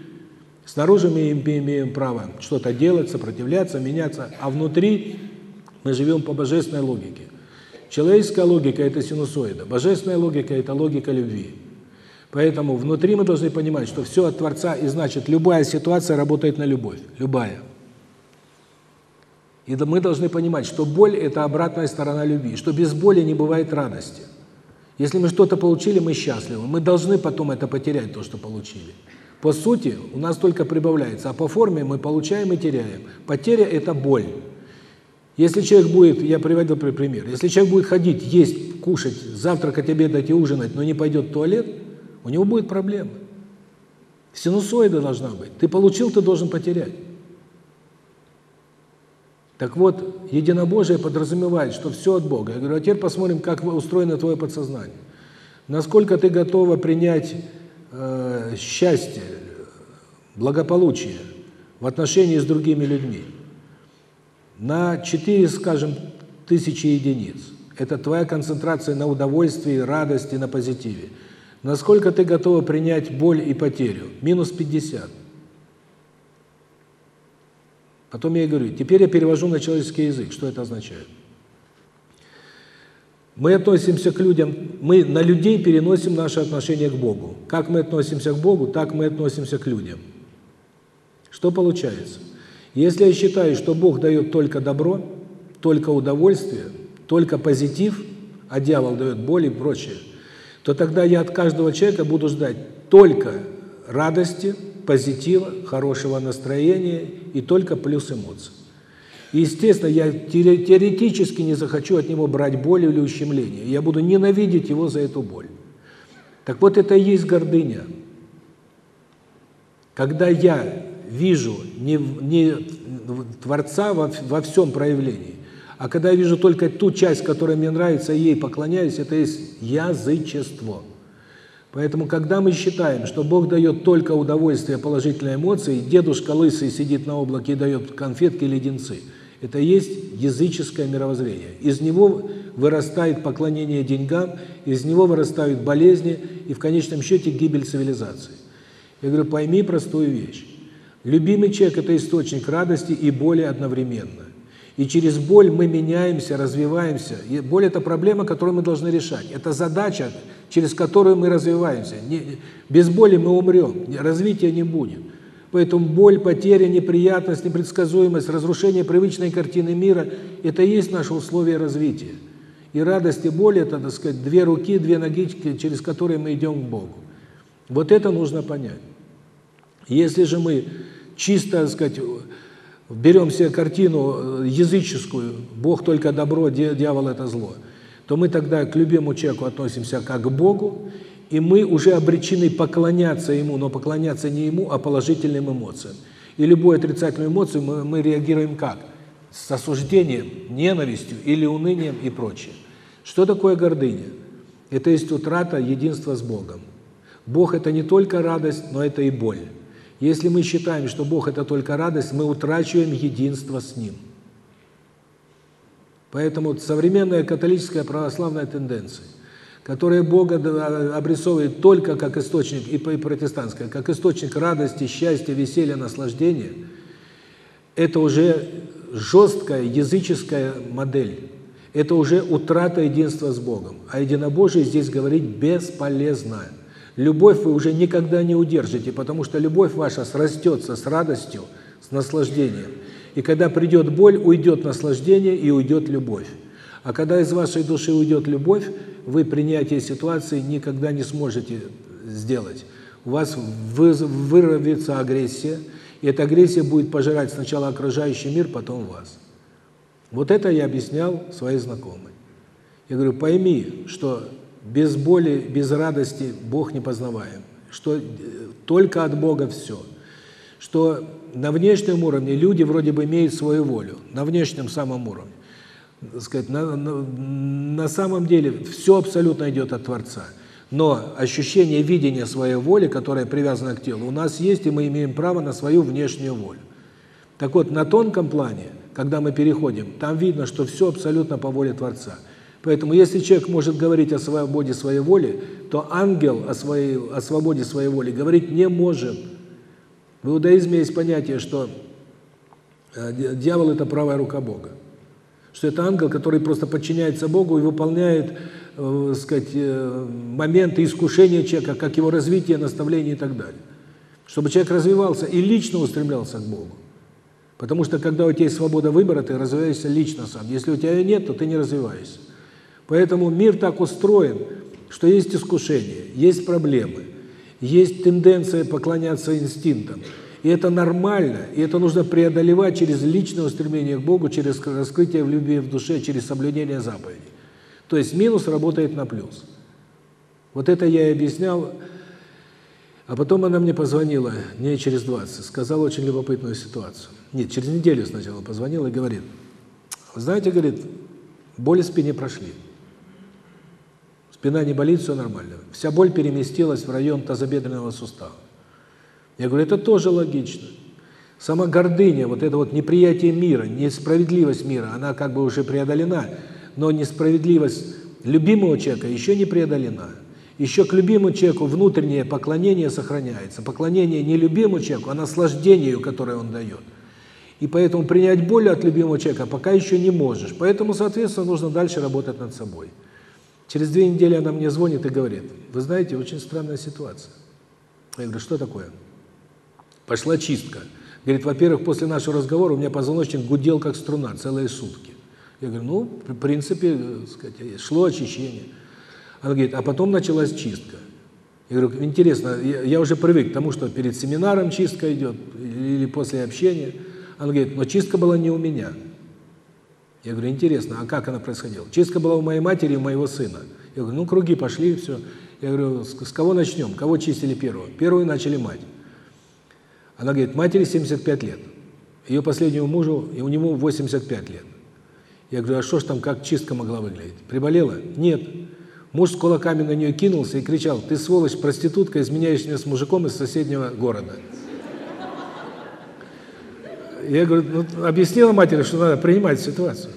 Снаружи мы имеем право что-то делать, сопротивляться, меняться, а внутри мы живем по божественной логике. Человеческая логика – это синусоида, божественная логика – это логика любви. Поэтому внутри мы должны понимать, что все от Творца, и значит, любая ситуация работает на любовь. Любая. И мы должны понимать, что боль – это обратная сторона любви, что без боли не бывает радости. Если мы что-то получили, мы счастливы. Мы должны потом это потерять, то, что получили. По сути, у нас только прибавляется, а по форме мы получаем и теряем. Потеря – это боль. Если человек будет, я приводил пример, если человек будет ходить, есть, кушать, завтракать, обедать и ужинать, но не пойдет в туалет, у него будет проблема. Синусоида должна быть. Ты получил, ты должен потерять. Так вот, единобожие подразумевает, что все от Бога. Я говорю, а теперь посмотрим, как устроено твое подсознание. Насколько ты готова принять э, счастье, благополучие в отношении с другими людьми. На 4, скажем, тысячи единиц. Это твоя концентрация на удовольствии, радости, на позитиве. Насколько ты готова принять боль и потерю? Минус 50. Потом я говорю, теперь я перевожу на человеческий язык. Что это означает? Мы относимся к людям, мы на людей переносим наше отношение к Богу. Как мы относимся к Богу, так мы относимся к людям. Что получается? Если я считаю, что Бог дает только добро, только удовольствие, только позитив, а дьявол дает боль и прочее, то тогда я от каждого человека буду ждать только радости, позитива, хорошего настроения и только плюс эмоций. Естественно, я теоретически не захочу от него брать боль или ущемление. Я буду ненавидеть его за эту боль. Так вот, это и есть гордыня. Когда я вижу не, не Творца во, во всем проявлении, а когда я вижу только ту часть, которая мне нравится, и ей поклоняюсь, это есть язычество. Поэтому, когда мы считаем, что Бог дает только удовольствие, положительные эмоции, дедушка лысый сидит на облаке и дает конфетки, леденцы, это есть языческое мировоззрение. Из него вырастает поклонение деньгам, из него вырастают болезни и в конечном счете гибель цивилизации. Я говорю, пойми простую вещь. Любимый человек – это источник радости и боли одновременно. И через боль мы меняемся, развиваемся. И боль – это проблема, которую мы должны решать. Это задача, через которую мы развиваемся. Не, без боли мы умрем, развития не будет. Поэтому боль, потеря, неприятность, непредсказуемость, разрушение привычной картины мира – это и есть наше условие развития. И радость и боль – это, так сказать, две руки, две ноги, через которые мы идем к Богу. Вот это нужно понять. Если же мы чисто, так сказать, берем себе картину э, языческую, Бог только добро, дьявол это зло, то мы тогда к любимому человеку относимся как к Богу, и мы уже обречены поклоняться ему, но поклоняться не ему, а положительным эмоциям. И любую отрицательную эмоцию мы, мы реагируем как? С осуждением, ненавистью или унынием и прочее. Что такое гордыня? Это есть утрата единства с Богом. Бог – это не только радость, но это и боль. Если мы считаем, что Бог – это только радость, мы утрачиваем единство с Ним. Поэтому современная католическая православная тенденция, которая Бога обрисовывает только как источник, и протестантская, как источник радости, счастья, веселья, наслаждения, это уже жесткая языческая модель. это уже утрата единства с Богом. А единобожие здесь говорить бесполезно. Любовь вы уже никогда не удержите, потому что любовь ваша срастется с радостью, с наслаждением. И когда придет боль, уйдет наслаждение и уйдет любовь. А когда из вашей души уйдет любовь, вы принятие ситуации никогда не сможете сделать. У вас вырвется агрессия, и эта агрессия будет пожирать сначала окружающий мир, потом вас. Вот это я объяснял своей знакомой. Я говорю, пойми, что без боли, без радости Бог не познаваем, что э, только от Бога все, что на внешнем уровне люди вроде бы имеют свою волю, на внешнем самом уровне. Сказать, на, на, на самом деле все абсолютно идет от Творца. Но ощущение видения своей воли, которое привязано к телу, у нас есть, и мы имеем право на свою внешнюю волю. Так вот, на тонком плане, когда мы переходим, там видно, что все абсолютно по воле Творца. Поэтому если человек может говорить о свободе своей воли, то ангел о своей о свободе своей воли говорить не может. В иудаизме есть понятие, что э, дьявол это правая рука Бога. Что это ангел, который просто подчиняется Богу и выполняет э, сказать, э, моменты искушения человека, как его развитие, наставление и так далее. Чтобы человек развивался и лично устремлялся к Богу. Потому что когда у тебя есть свобода выбора, ты развиваешься лично сам. Если у тебя ее нет, то ты не развиваешься. Поэтому мир так устроен, что есть искушения, есть проблемы, есть тенденция поклоняться инстинктам. И это нормально, и это нужно преодолевать через личное устремление к Богу, через раскрытие в любви в душе, через соблюдение заповедей. То есть минус работает на плюс. Вот это я и объяснял. А потом она мне позвонила, не через 20, сказала очень любопытную ситуацию. Нет, через неделю сначала позвонила и говорит, знаете, говорит, боли в спине прошли. Спина не болит, все нормально. Вся боль переместилась в район тазобедренного сустава. Я говорю, это тоже логично. Сама гордыня, вот это вот неприятие мира, несправедливость мира, она как бы уже преодолена, но несправедливость любимого человека еще не преодолена. Еще к любимому человеку внутреннее поклонение сохраняется. Поклонение не любимому человеку, а наслаждению, которое он дает. И поэтому принять боль от любимого человека пока еще не можешь. Поэтому, соответственно, нужно дальше работать над собой. Через две недели она мне звонит и говорит, вы знаете, очень странная ситуация. Я говорю, что такое? Пошла чистка. Говорит, во-первых, после нашего разговора у меня позвоночник гудел как струна целые сутки. Я говорю, ну, в принципе, сказать, шло очищение. Она говорит, а потом началась чистка. Я говорю, интересно, я, я уже привык к тому, что перед семинаром чистка идет или после общения. Она говорит, но чистка была не у меня. Я говорю, интересно, а как она происходила? Чистка была у моей матери и у моего сына. Я говорю, ну, круги пошли, все. Я говорю, с, кого начнем? Кого чистили первого? Первую начали мать. Она говорит, матери 75 лет. Ее последнему мужу, и у него 85 лет. Я говорю, а что ж там, как чистка могла выглядеть? Приболела? Нет. Муж с кулаками на нее кинулся и кричал, ты сволочь, проститутка, изменяешь меня с мужиком из соседнего города. Я говорю, ну, объяснила матери, что надо принимать ситуацию.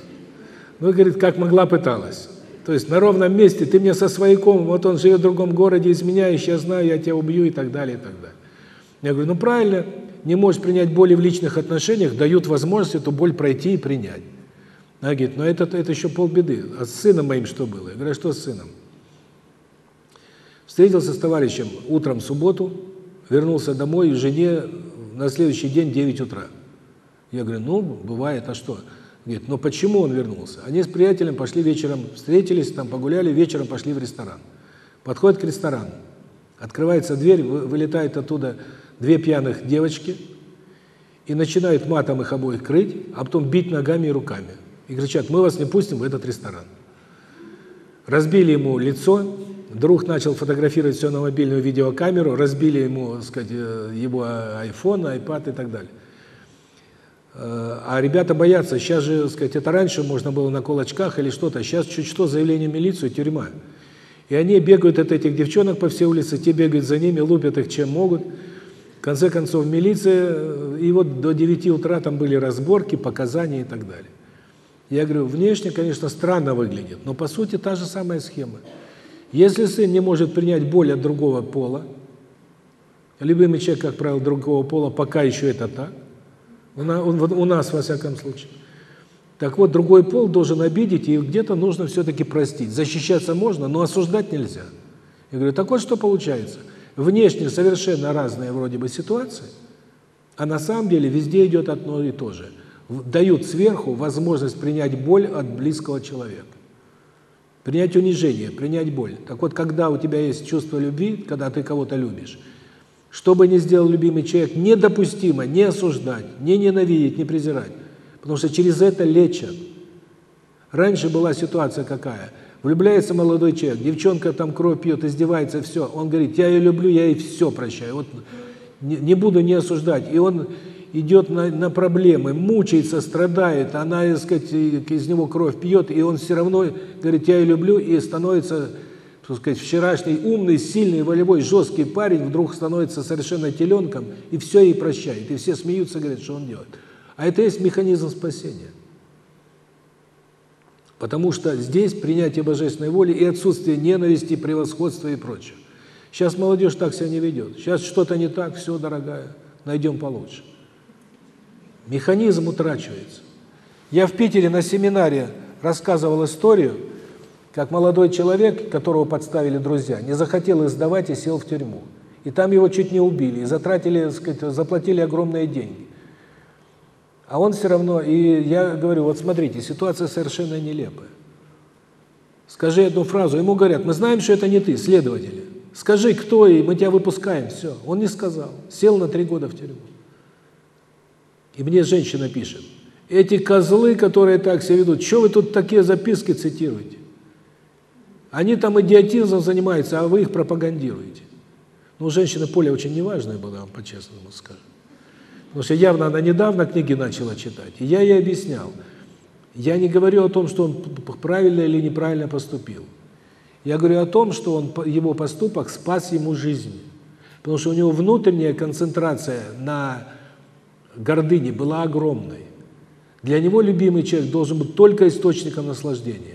Ну, говорит, как могла, пыталась. То есть на ровном месте ты мне со свояком, вот он живет в другом городе, изменяешь, я знаю, я тебя убью и так далее, и так далее. Я говорю, ну правильно, не можешь принять боли в личных отношениях, дают возможность эту боль пройти и принять. Она говорит, ну это, это еще полбеды. А с сыном моим что было? Я говорю, а что с сыном? Встретился с товарищем утром в субботу, вернулся домой, и жене на следующий день 9 утра. Я говорю, ну, бывает, а что? Говорит, ну почему он вернулся? Они с приятелем пошли вечером, встретились, там погуляли, вечером пошли в ресторан. Подходит к ресторану. Открывается дверь, вылетает оттуда две пьяных девочки и начинают матом их обоих крыть, а потом бить ногами и руками. И кричат, мы вас не пустим в этот ресторан. Разбили ему лицо, друг начал фотографировать все на мобильную видеокамеру, разбили ему, так сказать, э, его iPhone, iPad и так далее. Э, а ребята боятся, сейчас же, так сказать, это раньше можно было на кулачках или что-то, сейчас чуть что, заявление в милицию, тюрьма. И они бегают от этих девчонок по всей улице, те бегают за ними, лупят их чем могут – конце концов, милиция, и вот до 9 утра там были разборки, показания и так далее. Я говорю, внешне, конечно, странно выглядит, но по сути та же самая схема. Если сын не может принять боль от другого пола, любимый человек, как правило, другого пола, пока еще это так, у нас, во всяком случае, Так вот, другой пол должен обидеть, и где-то нужно все-таки простить. Защищаться можно, но осуждать нельзя. Я говорю, так вот что получается. Внешне совершенно разные вроде бы ситуации, а на самом деле везде идет одно и то же. Дают сверху возможность принять боль от близкого человека. Принять унижение, принять боль. Так вот, когда у тебя есть чувство любви, когда ты кого-то любишь, что бы ни сделал любимый человек, недопустимо не осуждать, не ненавидеть, не презирать. Потому что через это лечат. Раньше была ситуация какая? Влюбляется молодой человек, девчонка там кровь пьет, издевается, все. Он говорит, я ее люблю, я ей все прощаю. Вот не, не буду не осуждать. И он идет на, на проблемы, мучается, страдает, она, так сказать, из него кровь пьет, и он все равно говорит, я ее люблю, и становится, так сказать, вчерашний умный, сильный, волевой, жесткий парень вдруг становится совершенно теленком, и все ей прощает. И все смеются, говорят, что он делает. А это есть механизм спасения. Потому что здесь принятие божественной воли и отсутствие ненависти, превосходства и прочего. Сейчас молодежь так себя не ведет. Сейчас что-то не так, все, дорогая, найдем получше. Механизм утрачивается. Я в Питере на семинаре рассказывал историю, как молодой человек, которого подставили друзья, не захотел издавать и сел в тюрьму. И там его чуть не убили, и затратили, сказать, заплатили огромные деньги. А он все равно, и я говорю, вот смотрите, ситуация совершенно нелепая. Скажи одну фразу, ему говорят, мы знаем, что это не ты, следователи. Скажи, кто, и мы тебя выпускаем, все. Он не сказал, сел на три года в тюрьму. И мне женщина пишет, эти козлы, которые так себя ведут, что вы тут такие записки цитируете? Они там идиотизмом занимаются, а вы их пропагандируете. Ну, у женщины поле очень неважное было, вам по-честному скажу. Потому что явно она недавно книги начала читать. И я ей объяснял. Я не говорю о том, что он правильно или неправильно поступил. Я говорю о том, что он его поступок спас ему жизнь. Потому что у него внутренняя концентрация на гордыни была огромной. Для него любимый человек должен быть только источником наслаждения.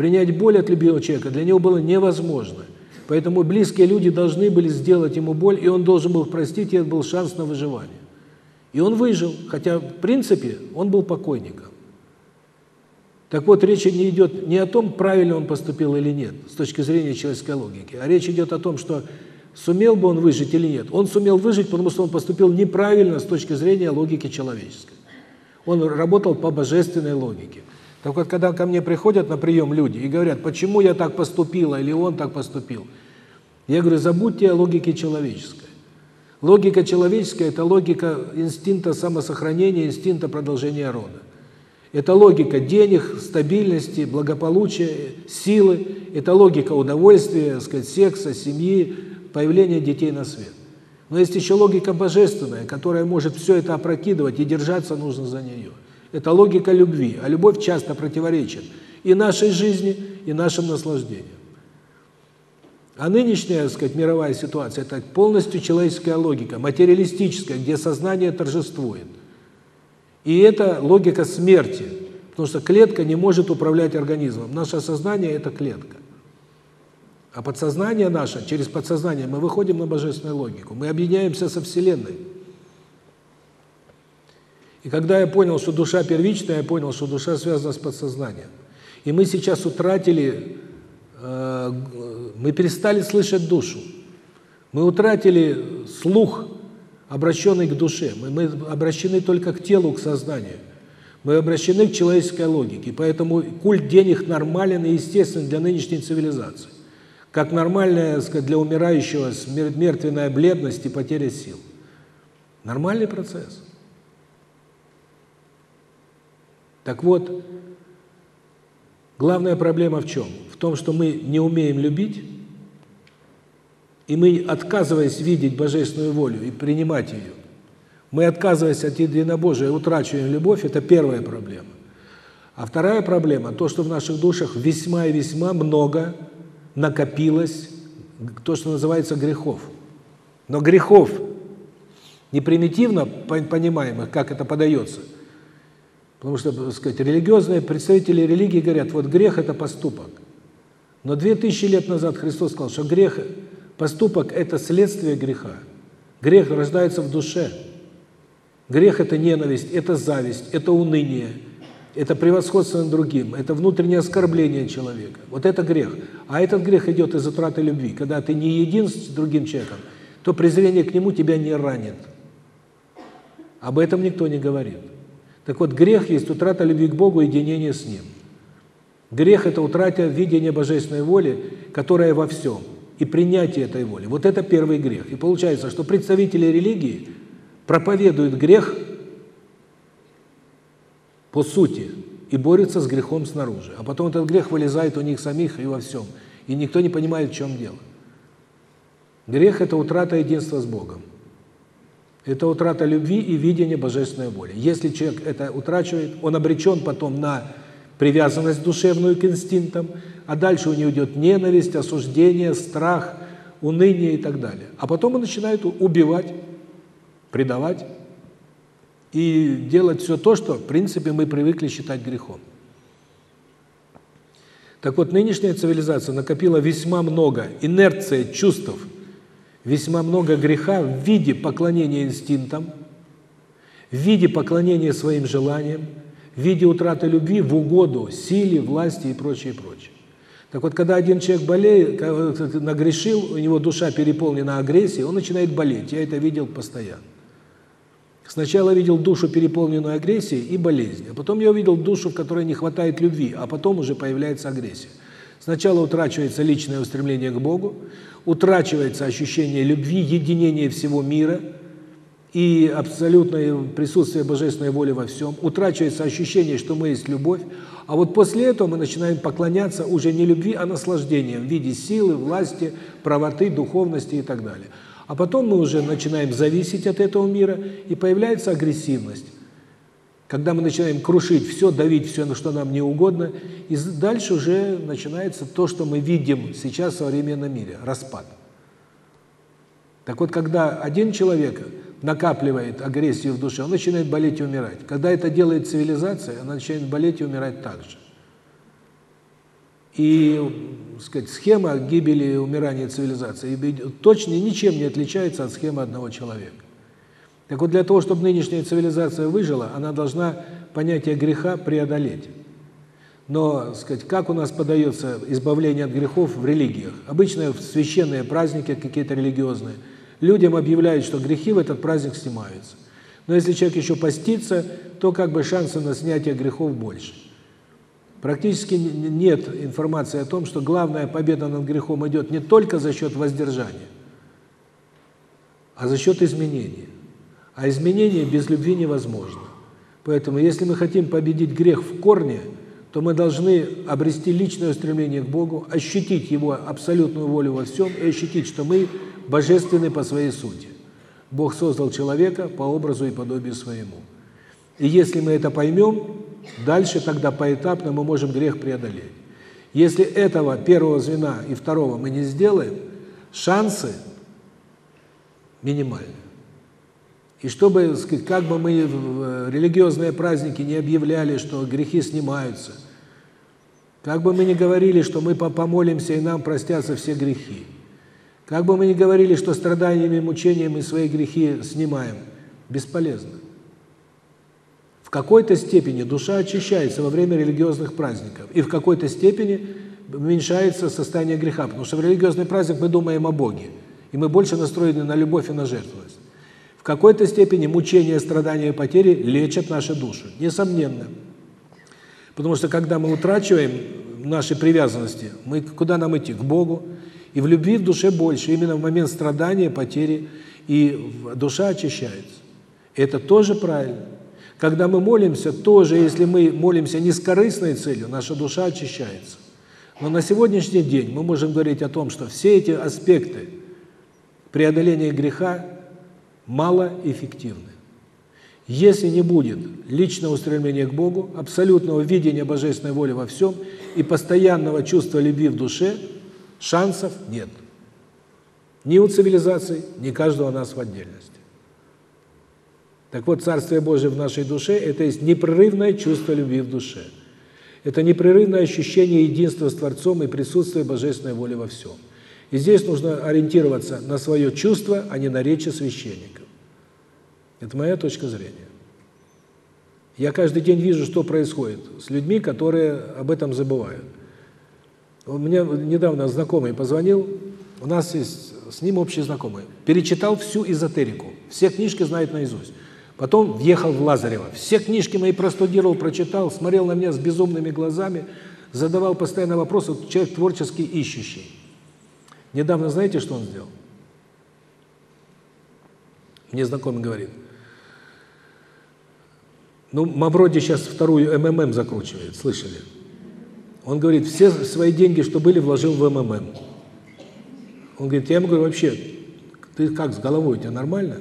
Принять боль от любимого человека для него было невозможно. Поэтому близкие люди должны были сделать ему боль, и он должен был простить, и это был шанс на выживание. И он выжил, хотя в принципе он был покойником. Так вот, речь не идет не о том, правильно он поступил или нет, с точки зрения человеческой логики, а речь идет о том, что Сумел бы он выжить или нет? Он сумел выжить, потому что он поступил неправильно с точки зрения логики человеческой. Он работал по божественной логике. Так вот, когда ко мне приходят на прием люди и говорят, почему я так поступила или он так поступил, я говорю, забудьте о логике человеческой. Логика человеческая – это логика инстинкта самосохранения, инстинкта продолжения рода. Это логика денег, стабильности, благополучия, силы. Это логика удовольствия, сказать, секса, семьи, появления детей на свет. Но есть еще логика божественная, которая может все это опрокидывать, и держаться нужно за нее. Это логика любви, а любовь часто противоречит и нашей жизни, и нашим наслаждениям. А нынешняя, так сказать, мировая ситуация – это полностью человеческая логика, материалистическая, где сознание торжествует. И это логика смерти, потому что клетка не может управлять организмом. Наше сознание – это клетка. А подсознание наше, через подсознание мы выходим на божественную логику, мы объединяемся со Вселенной. И когда я понял, что душа первичная, я понял, что душа связана с подсознанием. И мы сейчас утратили, э, мы перестали слышать душу. Мы утратили слух, обращенный к душе. Мы, мы обращены только к телу, к сознанию. Мы обращены к человеческой логике. Поэтому культ денег нормален и естествен для нынешней цивилизации как нормальная, сказать, для умирающего мертвенная бледность и потеря сил. Нормальный процесс. Так вот, главная проблема в чем? В том, что мы не умеем любить, и мы, отказываясь видеть божественную волю и принимать ее, мы, отказываясь от единобожия, утрачиваем любовь, это первая проблема. А вторая проблема, то, что в наших душах весьма и весьма много накопилось то, что называется грехов. Но грехов не примитивно понимаемых, как это подается. Потому что, так сказать, религиозные представители религии говорят, вот грех – это поступок. Но две тысячи лет назад Христос сказал, что грех, поступок – это следствие греха. Грех рождается в душе. Грех – это ненависть, это зависть, это уныние, это превосходство над другим, это внутреннее оскорбление человека. Вот это грех. А этот грех идет из утраты любви. Когда ты не един с другим человеком, то презрение к нему тебя не ранит. Об этом никто не говорит. Так вот, грех есть утрата любви к Богу и единение с Ним. Грех – это утрата видения божественной воли, которая во всем, и принятие этой воли. Вот это первый грех. И получается, что представители религии проповедуют грех по сути и борются с грехом снаружи. А потом этот грех вылезает у них самих и во всем. И никто не понимает, в чем дело. Грех – это утрата единства с Богом. Это утрата любви и видения божественной воли. Если человек это утрачивает, он обречен потом на привязанность душевную к инстинктам, а дальше у него идет ненависть, осуждение, страх, уныние и так далее. А потом он начинает убивать, предавать и делать все то, что, в принципе, мы привыкли считать грехом. Так вот, нынешняя цивилизация накопила весьма много инерция чувств, весьма много греха в виде поклонения инстинктам, в виде поклонения своим желаниям, в виде утраты любви в угоду силе, власти и прочее, прочее. Так вот, когда один человек болеет, нагрешил, у него душа переполнена агрессией, он начинает болеть. Я это видел постоянно. Сначала видел душу, переполненную агрессией и болезнью, а потом я увидел душу, в которой не хватает любви, а потом уже появляется агрессия. Сначала утрачивается личное устремление к Богу, утрачивается ощущение любви, единения всего мира и абсолютное присутствие божественной воли во всем, утрачивается ощущение, что мы есть любовь, а вот после этого мы начинаем поклоняться уже не любви, а наслаждением в виде силы, власти, правоты, духовности и так далее. А потом мы уже начинаем зависеть от этого мира, и появляется агрессивность. Когда мы начинаем крушить все, давить все, на что нам не угодно, и дальше уже начинается то, что мы видим сейчас в современном мире – распад. Так вот, когда один человек накапливает агрессию в душе, он начинает болеть и умирать. Когда это делает цивилизация, она начинает болеть и умирать также. И, сказать, схема гибели и умирания цивилизации точно ничем не отличается от схемы одного человека. Так вот, для того, чтобы нынешняя цивилизация выжила, она должна понятие греха преодолеть. Но, сказать, как у нас подается избавление от грехов в религиях? Обычно в священные праздники какие-то религиозные. Людям объявляют, что грехи в этот праздник снимаются. Но если человек еще постится, то как бы шансы на снятие грехов больше. Практически нет информации о том, что главная победа над грехом идет не только за счет воздержания, а за счет изменения. А изменение без любви невозможно. Поэтому, если мы хотим победить грех в корне, то мы должны обрести личное устремление к Богу, ощутить Его абсолютную волю во всем и ощутить, что мы божественны по своей сути. Бог создал человека по образу и подобию своему. И если мы это поймем, Дальше тогда поэтапно мы можем грех преодолеть. Если этого первого звена и второго мы не сделаем, шансы минимальны. И чтобы, сказать, как бы мы в религиозные праздники не объявляли, что грехи снимаются, как бы мы ни говорили, что мы помолимся и нам простятся все грехи, как бы мы ни говорили, что страданиями и мучениями свои грехи снимаем, бесполезно. В какой-то степени душа очищается во время религиозных праздников, и в какой-то степени уменьшается состояние греха, потому что в религиозный праздник мы думаем о Боге, и мы больше настроены на любовь и на жертвенность. В какой-то степени мучения, страдания и потери лечат нашу душу, несомненно. Потому что когда мы утрачиваем наши привязанности, мы куда нам идти? К Богу. И в любви в душе больше, именно в момент страдания, потери, и душа очищается. Это тоже правильно. Когда мы молимся, тоже, если мы молимся не с корыстной целью, наша душа очищается. Но на сегодняшний день мы можем говорить о том, что все эти аспекты преодоления греха малоэффективны. Если не будет личного устремления к Богу, абсолютного видения божественной воли во всем и постоянного чувства любви в душе, шансов нет. Ни у цивилизации, ни каждого нас в отдельности. Так вот, Царствие Божие в нашей душе – это есть непрерывное чувство любви в душе. Это непрерывное ощущение единства с Творцом и присутствие Божественной воли во всем. И здесь нужно ориентироваться на свое чувство, а не на речи священников. Это моя точка зрения. Я каждый день вижу, что происходит с людьми, которые об этом забывают. У меня недавно знакомый позвонил, у нас есть с ним общий знакомый. Перечитал всю эзотерику, все книжки знает наизусть. Потом въехал в Лазарева. Все книжки мои простудировал, прочитал, смотрел на меня с безумными глазами, задавал постоянно вопросы. Человек творчески ищущий. Недавно знаете, что он сделал? Мне знакомый говорит, ну, Мавроди сейчас вторую МММ закручивает, слышали? Он говорит, все свои деньги, что были, вложил в МММ. Он говорит, я ему говорю, вообще, ты как, с головой у тебя нормально?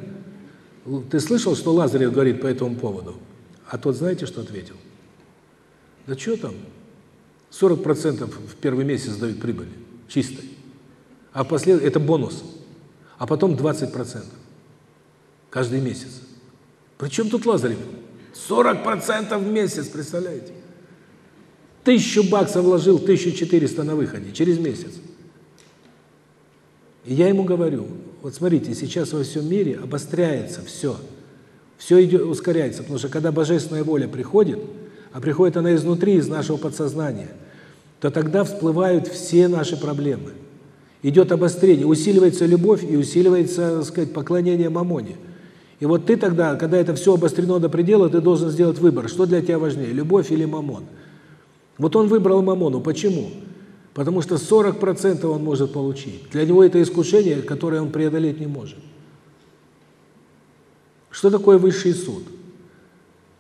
Ты слышал, что Лазарев говорит по этому поводу? А тот знаете, что ответил? Да что там? 40% в первый месяц дают прибыли, чистой. А после это бонус. А потом 20% каждый месяц. Причем тут Лазарев? 40% в месяц, представляете? Тысячу баксов вложил, 1400 на выходе, через месяц. И я ему говорю, вот смотрите, сейчас во всем мире обостряется все. Все идет, ускоряется, потому что когда божественная воля приходит, а приходит она изнутри, из нашего подсознания, то тогда всплывают все наши проблемы. Идет обострение, усиливается любовь и усиливается, так сказать, поклонение мамоне. И вот ты тогда, когда это все обострено до предела, ты должен сделать выбор, что для тебя важнее, любовь или мамон. Вот он выбрал мамону. Почему? Потому что 40% он может получить. Для него это искушение, которое он преодолеть не может. Что такое высший суд?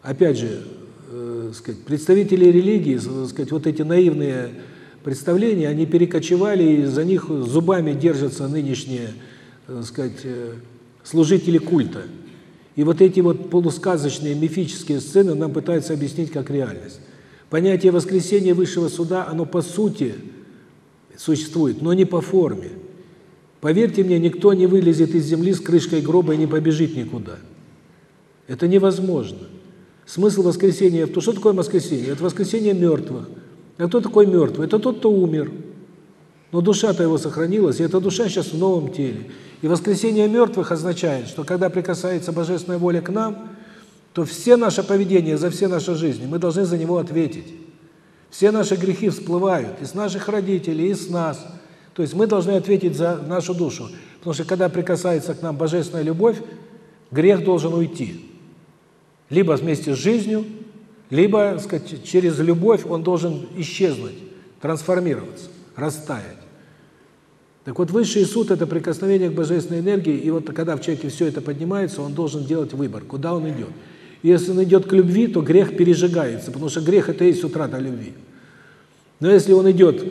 Опять же, э, сказать, представители религии, сказать, вот эти наивные представления, они перекочевали, и за них зубами держатся нынешние, э, сказать, э, служители культа. И вот эти вот полусказочные мифические сцены нам пытаются объяснить как реальность. Понятие воскресения высшего суда, оно по сути существует, но не по форме. Поверьте мне, никто не вылезет из земли с крышкой гроба и не побежит никуда. Это невозможно. Смысл воскресения в том, что такое воскресение? Это воскресение мертвых. А кто такой мертвый? Это тот, кто умер. Но душа-то его сохранилась, и эта душа сейчас в новом теле. И воскресение мертвых означает, что когда прикасается божественная воля к нам, то все наше поведение за все наши жизни, мы должны за него ответить. Все наши грехи всплывают из наших родителей, из нас. То есть мы должны ответить за нашу душу. Потому что когда прикасается к нам божественная любовь, грех должен уйти. Либо вместе с жизнью, либо, сказать, через любовь он должен исчезнуть, трансформироваться, растаять. Так вот, высший суд – это прикосновение к божественной энергии, и вот когда в человеке все это поднимается, он должен делать выбор, куда он идет. Если он идет к любви, то грех пережигается, потому что грех – это и есть утрата любви. Но если он идет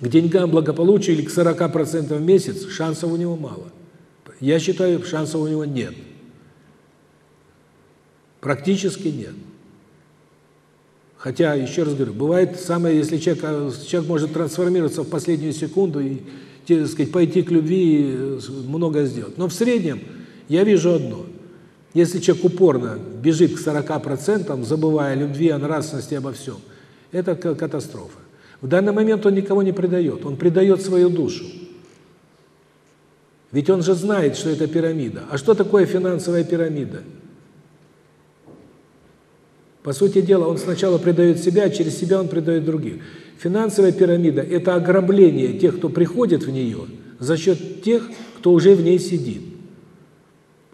к деньгам, благополучию или к 40% в месяц, шансов у него мало. Я считаю, шансов у него нет. Практически нет. Хотя, еще раз говорю, бывает самое, если человек, человек может трансформироваться в последнюю секунду и, так сказать, пойти к любви и много сделать. Но в среднем я вижу одно – если человек упорно бежит к 40%, забывая о любви, о нравственности, обо всем, это катастрофа. В данный момент он никого не предает, он предает свою душу. Ведь он же знает, что это пирамида. А что такое финансовая пирамида? По сути дела, он сначала предает себя, а через себя он предает других. Финансовая пирамида – это ограбление тех, кто приходит в нее, за счет тех, кто уже в ней сидит.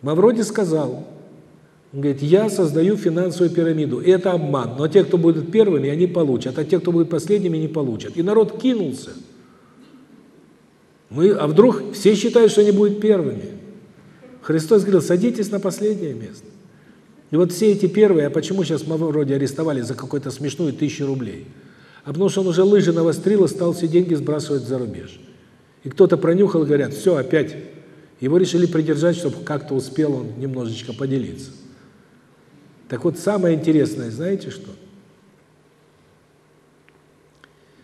Мавроди сказал, он говорит, я создаю финансовую пирамиду. Это обман. Но те, кто будут первыми, они получат, а те, кто будут последними, не получат. И народ кинулся. Мы, а вдруг все считают, что они будут первыми. Христос говорил, садитесь на последнее место. И вот все эти первые, а почему сейчас Мавроди арестовали за какую-то смешную тысячу рублей? А потому что он уже лыжи навострил и стал все деньги сбрасывать за рубеж. И кто-то пронюхал говорят, все, опять его решили придержать, чтобы как-то успел он немножечко поделиться. Так вот, самое интересное, знаете что?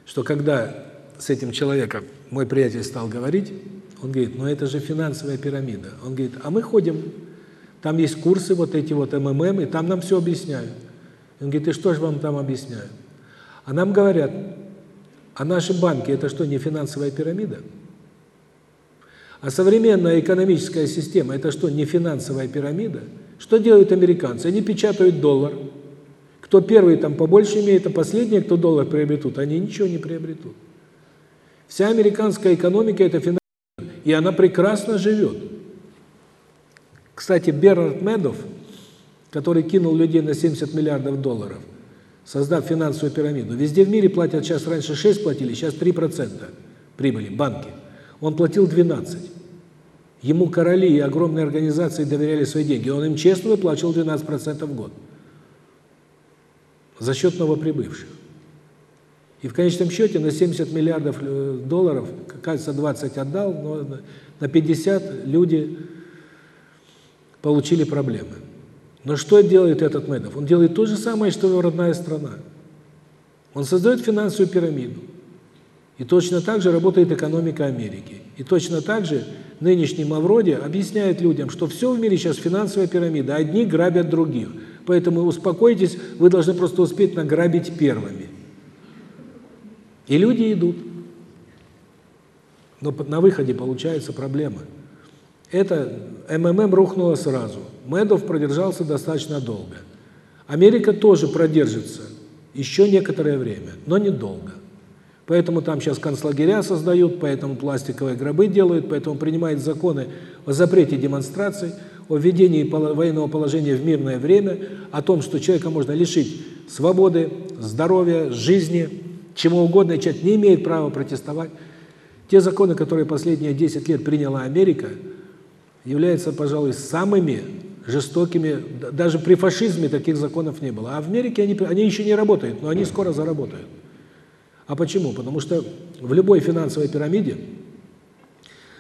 Что когда с этим человеком мой приятель стал говорить, он говорит, ну это же финансовая пирамида. Он говорит, а мы ходим, там есть курсы вот эти вот МММ, и там нам все объясняют. Он говорит, и что же вам там объясняют? А нам говорят, а наши банки это что, не финансовая пирамида? А современная экономическая система – это что, не финансовая пирамида? Что делают американцы? Они печатают доллар, Кто первый там побольше имеет, а последние, кто доллар приобретут, они ничего не приобретут. Вся американская экономика – это финансовая, и она прекрасно живет. Кстати, Бернард Медов, который кинул людей на 70 миллиардов долларов, создав финансовую пирамиду, везде в мире платят, сейчас раньше 6 платили, сейчас 3% прибыли, банки. Он платил 12. Ему короли и огромные организации доверяли свои деньги. Он им честно выплачивал 12% в год. За счет новоприбывших. И в конечном счете на 70 миллиардов э, долларов, кажется, 20 отдал, но на 50 люди получили проблемы. Но что делает этот Медов? Он делает то же самое, что его родная страна. Он создает финансовую пирамиду. И точно так же работает экономика Америки. И точно так же нынешний Мавроди объясняет людям, что все в мире сейчас финансовая пирамида, одни грабят других. Поэтому успокойтесь, вы должны просто успеть награбить первыми. И люди идут. Но на выходе получается проблема. Это МММ рухнуло сразу. Медов продержался достаточно долго. Америка тоже продержится еще некоторое время, но недолго. Поэтому там сейчас концлагеря создают, поэтому пластиковые гробы делают, поэтому принимают законы о запрете демонстраций, о введении военного положения в мирное время, о том, что человека можно лишить свободы, здоровья, жизни, чему угодно, и человек не имеет права протестовать. Те законы, которые последние 10 лет приняла Америка, являются, пожалуй, самыми жестокими. Даже при фашизме таких законов не было. А в Америке они, они еще не работают, но они скоро заработают. А почему? Потому что в любой финансовой пирамиде,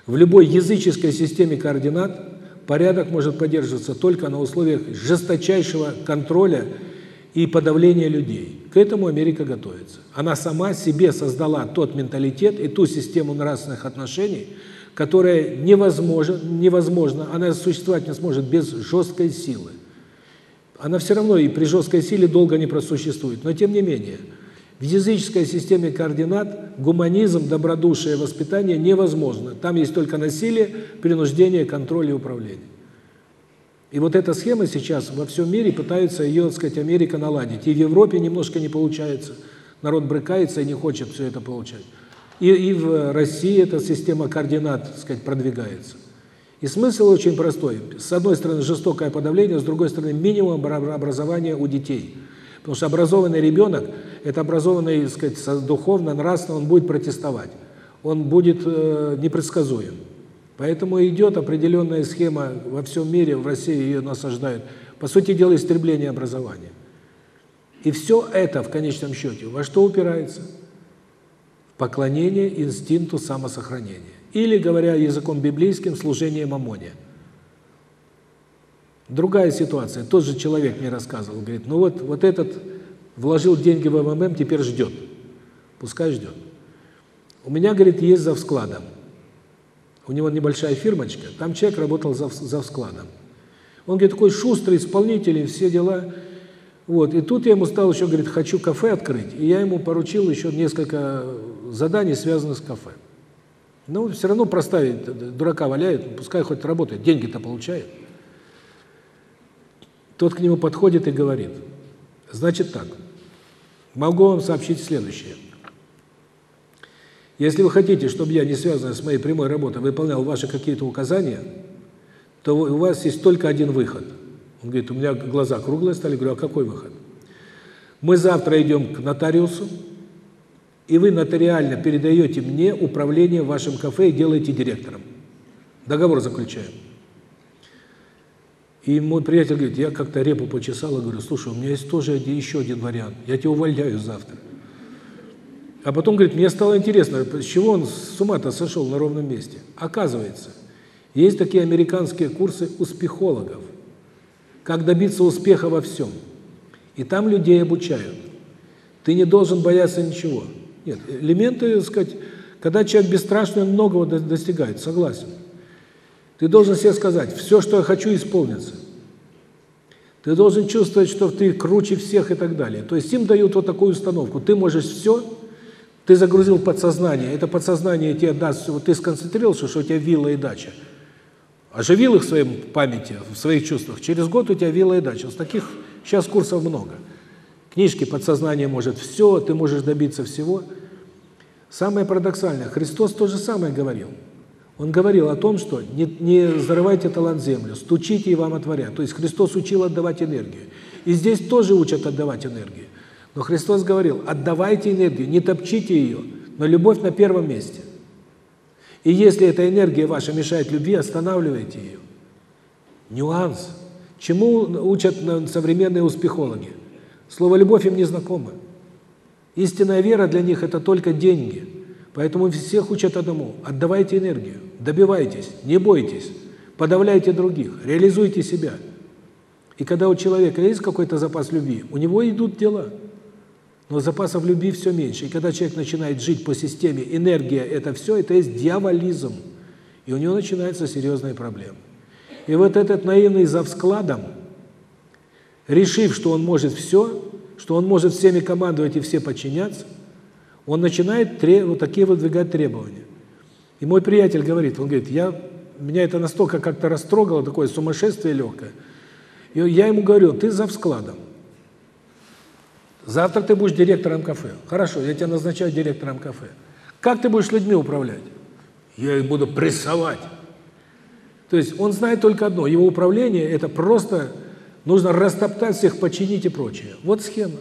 в любой языческой системе координат порядок может поддерживаться только на условиях жесточайшего контроля и подавления людей. К этому Америка готовится. Она сама себе создала тот менталитет и ту систему нравственных отношений, которая невозможно, невозможно, она существовать не сможет без жесткой силы. Она все равно и при жесткой силе долго не просуществует, но тем не менее – в языческой системе координат гуманизм, добродушие, воспитание невозможно. Там есть только насилие, принуждение, контроль и управление. И вот эта схема сейчас во всем мире пытаются ее, так сказать, Америка наладить. И в Европе немножко не получается. Народ брыкается и не хочет все это получать. И, и в России эта система координат, так сказать, продвигается. И смысл очень простой. С одной стороны, жестокое подавление, с другой стороны, минимум образования у детей – Потому что образованный ребенок – это образованный, так сказать, духовно, нравственно, он будет протестовать. Он будет э, непредсказуем. Поэтому идет определенная схема во всем мире, в России ее насаждают. По сути дела, истребление образования. И все это, в конечном счете, во что упирается? Поклонение инстинкту самосохранения. Или, говоря языком библейским, служение мамоне – Другая ситуация. Тот же человек мне рассказывал, говорит, ну вот, вот этот вложил деньги в МММ, теперь ждет. Пускай ждет. У меня, говорит, есть за складом. У него небольшая фирмочка, там человек работал за, за складом. Он, говорит, такой шустрый исполнитель и все дела. Вот, и тут я ему стал еще, говорит, хочу кафе открыть, и я ему поручил еще несколько заданий, связанных с кафе. Ну, все равно проставить дурака валяет, пускай хоть работает, деньги-то получает. Тот к нему подходит и говорит, значит так, могу вам сообщить следующее. Если вы хотите, чтобы я, не связанный с моей прямой работой, выполнял ваши какие-то указания, то у вас есть только один выход. Он говорит, у меня глаза круглые стали, говорю, а какой выход? Мы завтра идем к нотариусу, и вы нотариально передаете мне управление вашим кафе и делаете директором. Договор заключаем. И мой приятель говорит, я как-то репу почесал и говорю, слушай, у меня есть тоже один, еще один вариант, я тебя увольняю завтра. А потом, говорит, мне стало интересно, с чего он с ума-то сошел на ровном месте. Оказывается, есть такие американские курсы успехологов, как добиться успеха во всем. И там людей обучают. Ты не должен бояться ничего. Нет, элементы, так сказать, когда человек бесстрашный, он многого достигает, согласен. Ты должен себе сказать, все, что я хочу, исполнится. Ты должен чувствовать, что ты круче всех и так далее. То есть им дают вот такую установку. Ты можешь все, ты загрузил подсознание, это подсознание тебе даст, вот ты сконцентрировался, что у тебя вилла и дача. Оживил их в своем памяти, в своих чувствах. Через год у тебя вилла и дача. С таких сейчас курсов много. книжке «Подсознание может все», ты можешь добиться всего. Самое парадоксальное, Христос то же самое говорил. Он говорил о том, что не, не зарывайте талант землю, стучите и вам отворят. То есть Христос учил отдавать энергию. И здесь тоже учат отдавать энергию. Но Христос говорил, отдавайте энергию, не топчите ее, но любовь на первом месте. И если эта энергия ваша мешает любви, останавливайте ее. Нюанс. Чему учат современные успехологи? Слово «любовь» им не знакомо. Истинная вера для них – это только деньги. Поэтому всех учат одному – отдавайте энергию, добивайтесь, не бойтесь, подавляйте других, реализуйте себя. И когда у человека есть какой-то запас любви, у него идут дела. Но запасов любви все меньше. И когда человек начинает жить по системе энергия – это все, это есть дьяволизм. И у него начинаются серьезные проблемы. И вот этот наивный за складом, решив, что он может все, что он может всеми командовать и все подчиняться, он начинает вот такие выдвигать требования. И мой приятель говорит, он говорит, я меня это настолько как-то растрогало, такое сумасшествие легкое. И я ему говорю, ты за складом. Завтра ты будешь директором кафе. Хорошо, я тебя назначаю директором кафе. Как ты будешь людьми управлять? Я их буду прессовать. То есть он знает только одно, его управление – это просто нужно растоптать всех, подчинить и прочее. Вот схема.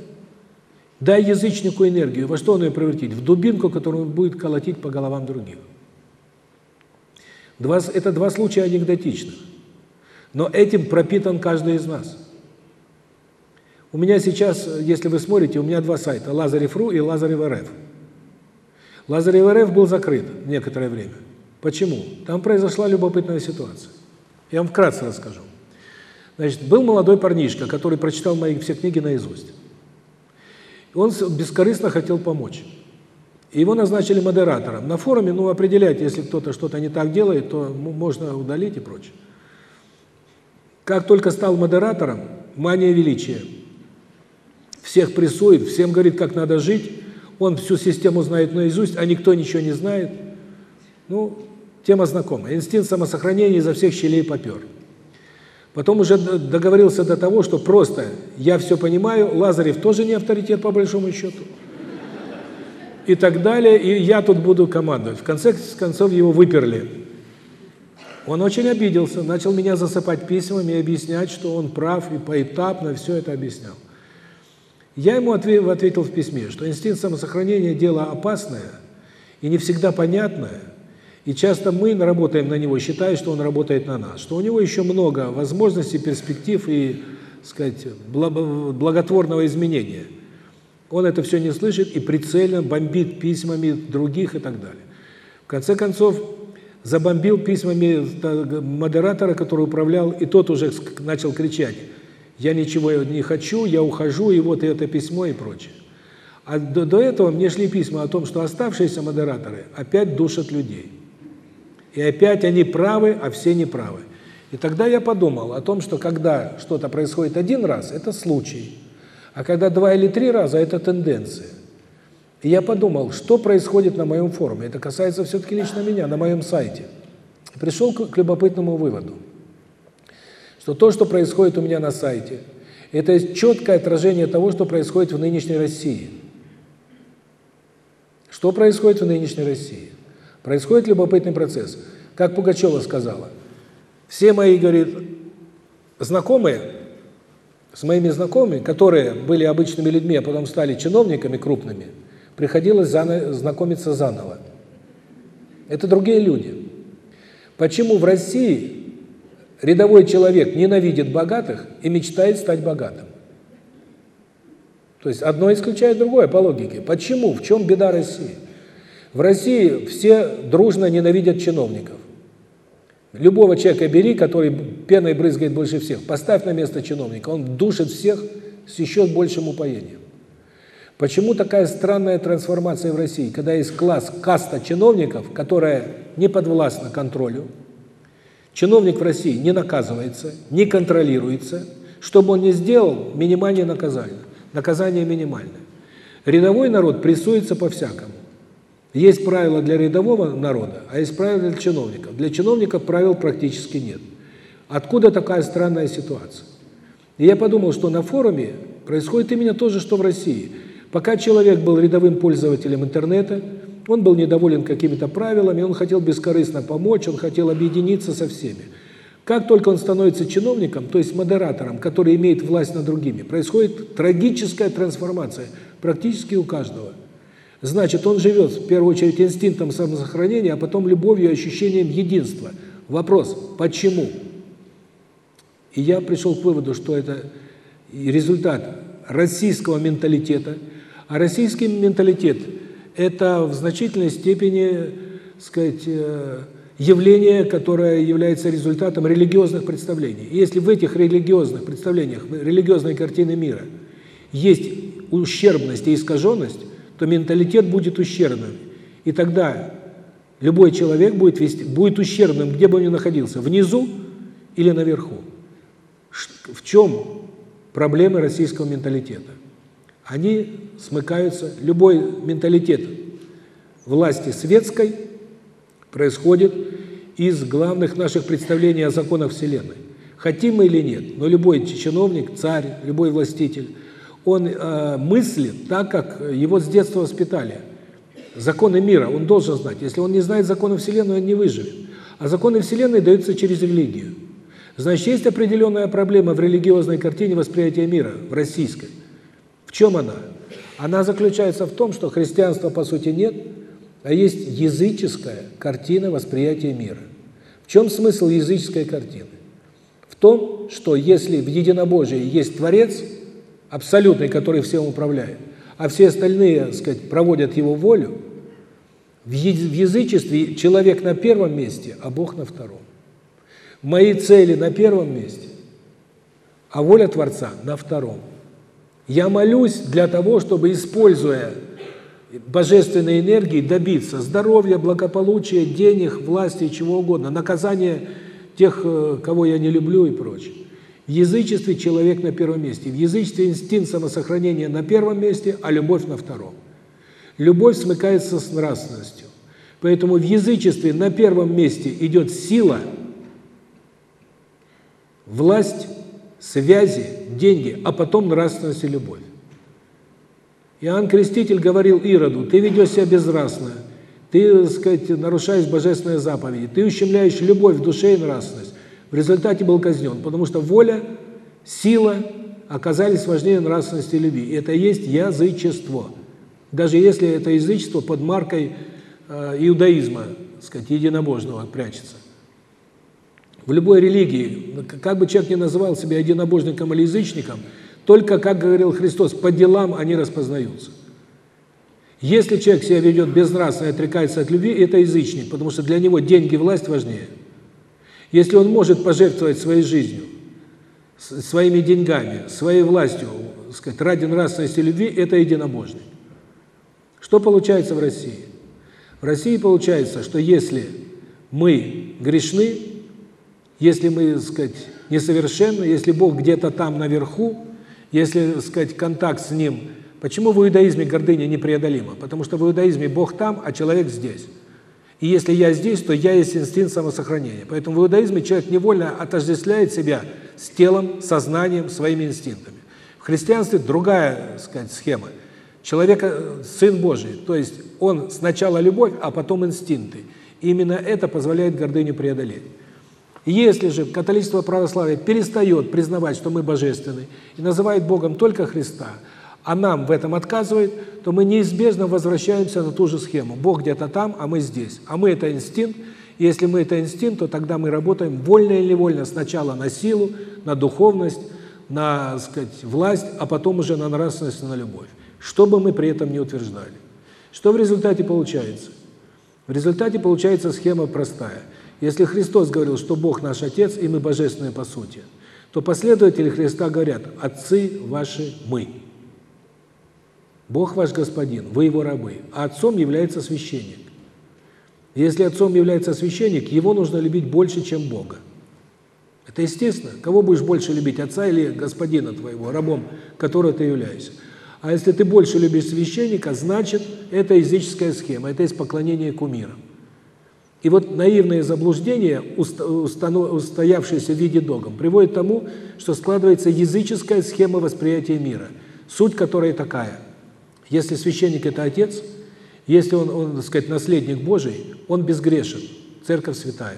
Дай язычнику энергию. Во что он ее превратит? В дубинку, которую он будет колотить по головам других. Два, это два случая анекдотичных. Но этим пропитан каждый из нас. У меня сейчас, если вы смотрите, у меня два сайта, Лазарев.ру и Лазарев.рф. Лазарев.рф был закрыт некоторое время. Почему? Там произошла любопытная ситуация. Я вам вкратце расскажу. Значит, был молодой парнишка, который прочитал мои все книги наизусть. Он бескорыстно хотел помочь. И его назначили модератором. На форуме, ну, определять, если кто-то что-то не так делает, то можно удалить и прочее. Как только стал модератором, мания величия. Всех прессует, всем говорит, как надо жить. Он всю систему знает наизусть, а никто ничего не знает. Ну, Тема знакомая. Инстинкт самосохранения изо всех щелей попер. Потом уже договорился до того, что просто я все понимаю, Лазарев тоже не авторитет по большому счету. И так далее, и я тут буду командовать. В конце концов его выперли. Он очень обиделся, начал меня засыпать письмами и объяснять, что он прав, и поэтапно все это объяснял. Я ему ответил в письме, что инстинкт самосохранения – дело опасное и не всегда понятное, и часто мы работаем на него, считая, что он работает на нас, что у него еще много возможностей, перспектив и, сказать, благотворного изменения. Он это все не слышит и прицельно бомбит письмами других и так далее. В конце концов, забомбил письмами модератора, который управлял, и тот уже начал кричать, я ничего не хочу, я ухожу, и вот это письмо и прочее. А до, до этого мне шли письма о том, что оставшиеся модераторы опять душат людей. И опять они правы, а все неправы. И тогда я подумал о том, что когда что-то происходит один раз, это случай. А когда два или три раза, это тенденция. И я подумал, что происходит на моем форуме. Это касается все-таки лично меня, на моем сайте. И пришел к, любопытному выводу, что то, что происходит у меня на сайте, это четкое отражение того, что происходит в нынешней России. Что происходит в нынешней России? Происходит любопытный процесс. Как Пугачева сказала, все мои, говорит, знакомые, с моими знакомыми, которые были обычными людьми, а потом стали чиновниками крупными, приходилось заново, знакомиться заново. Это другие люди. Почему в России рядовой человек ненавидит богатых и мечтает стать богатым? То есть одно исключает другое по логике. Почему? В чем беда России? В России все дружно ненавидят чиновников. Любого человека бери, который пеной брызгает больше всех, поставь на место чиновника, он душит всех с еще большим упоением. Почему такая странная трансформация в России, когда есть класс, каста чиновников, которая не подвластна контролю, чиновник в России не наказывается, не контролируется, что бы он ни сделал, минимальное наказание, наказание минимальное. Рядовой народ прессуется по-всякому. Есть правила для рядового народа, а есть правила для чиновников. Для чиновников правил практически нет. Откуда такая странная ситуация? И я подумал, что на форуме Происходит именно то же, что в России. Пока человек был рядовым пользователем интернета, он был недоволен какими-то правилами, он хотел бескорыстно помочь, он хотел объединиться со всеми. Как только он становится чиновником, то есть модератором, который имеет власть над другими, происходит трагическая трансформация практически у каждого. Значит, он живет в первую очередь инстинктом самосохранения, а потом любовью и ощущением единства. Вопрос, почему? И я пришел к выводу, что это результат российского менталитета, а российский менталитет – это в значительной степени, сказать, э, явление, которое является результатом религиозных представлений. И если в этих религиозных представлениях, религиозной картине мира есть ущербность и искаженность, то менталитет будет ущербным. И тогда любой человек будет вести, будет ущербным, где бы он ни находился, внизу или наверху. В чем проблемы российского менталитета? Они смыкаются, любой менталитет власти светской происходит из главных наших представлений о законах Вселенной. Хотим мы или нет, но любой чиновник, царь, любой властитель, он э, мыслит так, как его с детства воспитали. Законы мира он должен знать. Если он не знает законы Вселенной, он не выживет. А законы Вселенной даются через религию. Значит, есть определенная проблема в религиозной картине восприятия мира, в российской. Чем она? Она заключается в том, что христианства по сути нет, а есть языческая картина восприятия мира. В чем смысл языческой картины? В том, что если в единобожии есть Творец, абсолютный, который всем управляет, а все остальные, так сказать, проводят его волю, в язычестве человек на первом месте, а Бог на втором. Мои цели на первом месте, а воля Творца на втором. Я молюсь для того, чтобы, используя божественной энергии добиться здоровья, благополучия, денег, власти, чего угодно, наказания тех, э, кого я не люблю и прочее. В язычестве человек на первом месте. В язычестве инстинкт самосохранения на первом месте, а любовь на втором. Любовь смыкается с нравственностью. Поэтому в язычестве на первом месте идет сила, власть, связи, деньги, а потом нравственность и любовь. Иоанн Креститель говорил Ироду, ты ведешь себя безнравственно, ты, так сказать, нарушаешь божественные заповеди, ты ущемляешь любовь в душе и нравственность. В результате был казнен, потому что воля, сила оказались важнее нравственности и любви. И это есть язычество. Даже если это язычество под маркой э, иудаизма, так сказать, единобожного прячется. В любой религии, как бы человек ни называл себя единобожником или язычником – только, как говорил Христос, по делам они распознаются. Если человек себя ведет безнравственно и отрекается от любви, это язычник, потому что для него деньги и власть важнее. Если он может пожертвовать своей жизнью, своими деньгами, своей властью, сказать, ради нравственности и любви, это единобожник. Что получается в России? В России получается, что если мы грешны, если мы, так сказать, несовершенны, если Бог где-то там наверху, если, сказать, контакт с Ним. Почему в иудаизме гордыня непреодолима? Потому что в иудаизме Бог там, а человек здесь. И если я здесь, то я есть инстинкт самосохранения. Поэтому в иудаизме человек невольно отождествляет себя с телом, сознанием, своими инстинктами. В христианстве другая, сказать, схема. Человек – Сын Божий, то есть он сначала любовь, а потом инстинкты. И именно это позволяет гордыню преодолеть. Если же католичество православие перестает признавать, что мы божественны, и называет Богом только Христа, а нам в этом отказывает, то мы неизбежно возвращаемся на ту же схему. Бог где-то там, а мы здесь. А мы – это инстинкт. Если мы – это инстинкт, то тогда мы работаем вольно или невольно сначала на силу, на духовность, на сказать, власть, а потом уже на нравственность и на любовь. Что бы мы при этом не утверждали. Что в результате получается? В результате получается схема простая – если Христос говорил, что Бог наш Отец, и мы божественные по сути, то последователи Христа говорят, «Отцы ваши мы». Бог ваш Господин, вы Его рабы, а отцом является священник. Если отцом является священник, его нужно любить больше, чем Бога. Это естественно. Кого будешь больше любить, отца или господина твоего, рабом, которого ты являешься? А если ты больше любишь священника, значит, это языческая схема, это есть поклонение кумирам. И вот наивные заблуждения, устоявшиеся в виде догм, приводят к тому, что складывается языческая схема восприятия мира, суть которой такая. Если священник – это отец, если он, он, так сказать, наследник Божий, он безгрешен, церковь святая.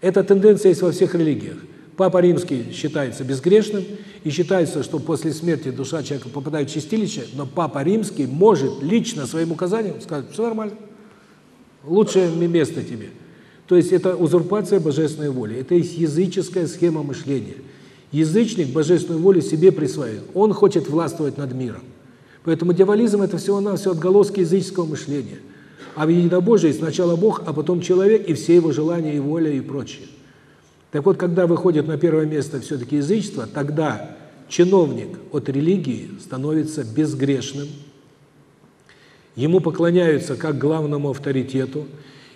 Эта тенденция есть во всех религиях. Папа Римский считается безгрешным, и считается, что после смерти душа человека попадает в чистилище, но Папа Римский может лично своим указанием сказать, все нормально, лучшее место тебе. То есть это узурпация божественной воли, это есть языческая схема мышления. Язычник божественную волю себе присваивает, он хочет властвовать над миром. Поэтому дьяволизм – это всего-навсего отголоски языческого мышления. А в единобожии сначала Бог, а потом человек и все его желания и воля и прочее. Так вот, когда выходит на первое место все-таки язычество, тогда чиновник от религии становится безгрешным, ему поклоняются как главному авторитету,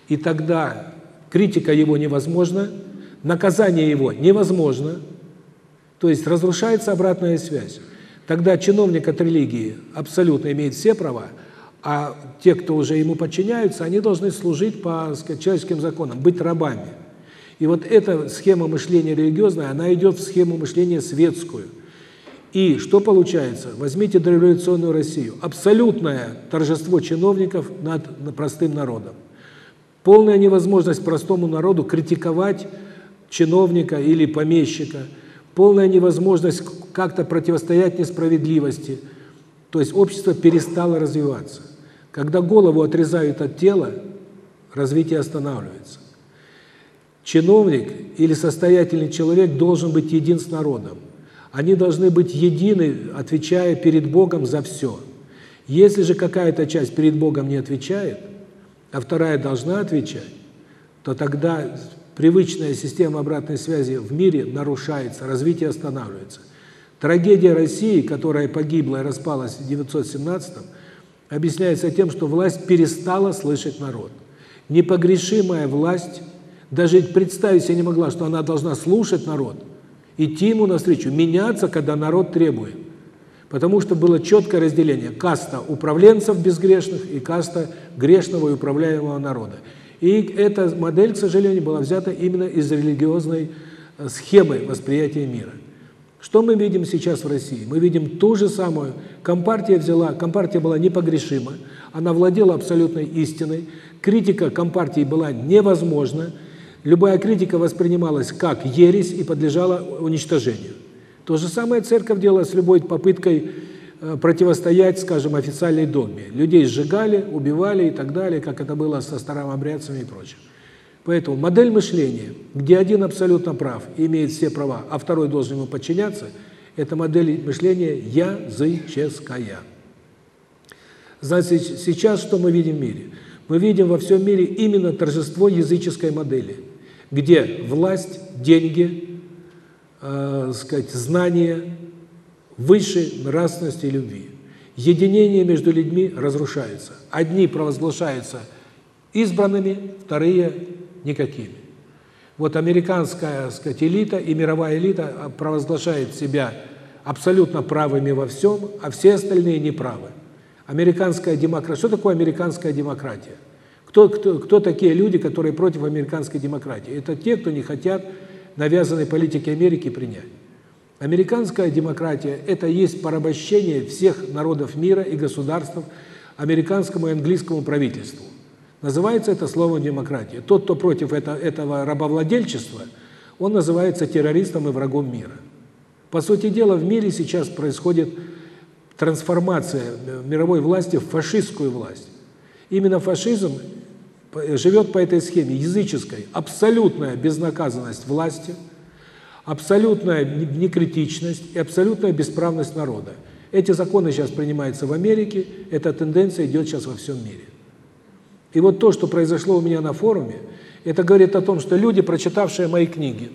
и тогда критика его невозможна, наказание его невозможно, то есть разрушается обратная связь. Тогда чиновник от религии абсолютно имеет все права, а те, кто уже ему подчиняются, они должны служить по сказать, человеческим законам, быть рабами. И вот эта схема мышления религиозная, она идет в схему мышления светскую. И что получается? Возьмите дореволюционную Россию. Абсолютное торжество чиновников над, простым народом. Полная невозможность простому народу критиковать чиновника или помещика. Полная невозможность как-то противостоять несправедливости. То есть общество перестало развиваться. Когда голову отрезают от тела, развитие останавливается. Чиновник или состоятельный человек должен быть един с народом. Они должны быть едины, отвечая перед Богом за все. Если же какая-то часть перед Богом не отвечает, а вторая должна отвечать, то тогда привычная система обратной связи в мире нарушается, развитие останавливается. Трагедия России, которая погибла и распалась в 917 объясняется тем, что власть перестала слышать народ. Непогрешимая власть даже представить себе не могла, что она должна слушать народ, идти ему навстречу, меняться, когда народ требует. Потому что было четкое разделение. Каста управленцев безгрешных и каста грешного и управляемого народа. И эта модель, к сожалению, была взята именно из религиозной э, схемы восприятия мира. Что мы видим сейчас в России? Мы видим ту же самую. Компартия взяла, компартия была непогрешима, она владела абсолютной истиной, критика компартии была невозможна, Любая критика воспринималась как ересь и подлежала уничтожению. То же самое церковь делала с любой попыткой э, противостоять, скажем, официальной догме. Людей сжигали, убивали и так далее, как это было со старообрядцами и прочим. Поэтому модель мышления, где один абсолютно прав и имеет все права, а второй должен ему подчиняться, это модель мышления языческая. Значит, сейчас что мы видим в мире? Мы видим во всем мире именно торжество языческой модели – где власть, деньги, э, сказать, знания выше нравственности и любви. Единение между людьми разрушается. Одни провозглашаются избранными, вторые никакими. Вот американская, сказать, элита и мировая элита провозглашает себя абсолютно правыми во всем, а все остальные неправы. Американская демократия. Что такое американская демократия? Кто, кто, кто такие люди, которые против американской демократии? Это те, кто не хотят навязанной политики Америки принять. Американская демократия – это есть порабощение всех народов мира и государств американскому и английскому правительству. Называется это словом демократия. Тот, кто против это, этого рабовладельчества, он называется террористом и врагом мира. По сути дела, в мире сейчас происходит трансформация мировой власти в фашистскую власть. Именно фашизм живет по этой схеме языческой, абсолютная безнаказанность власти, абсолютная некритичность и абсолютная бесправность народа. Эти законы сейчас принимаются в Америке, эта тенденция идет сейчас во всем мире. И вот то, что произошло у меня на форуме, это говорит о том, что люди, прочитавшие мои книги,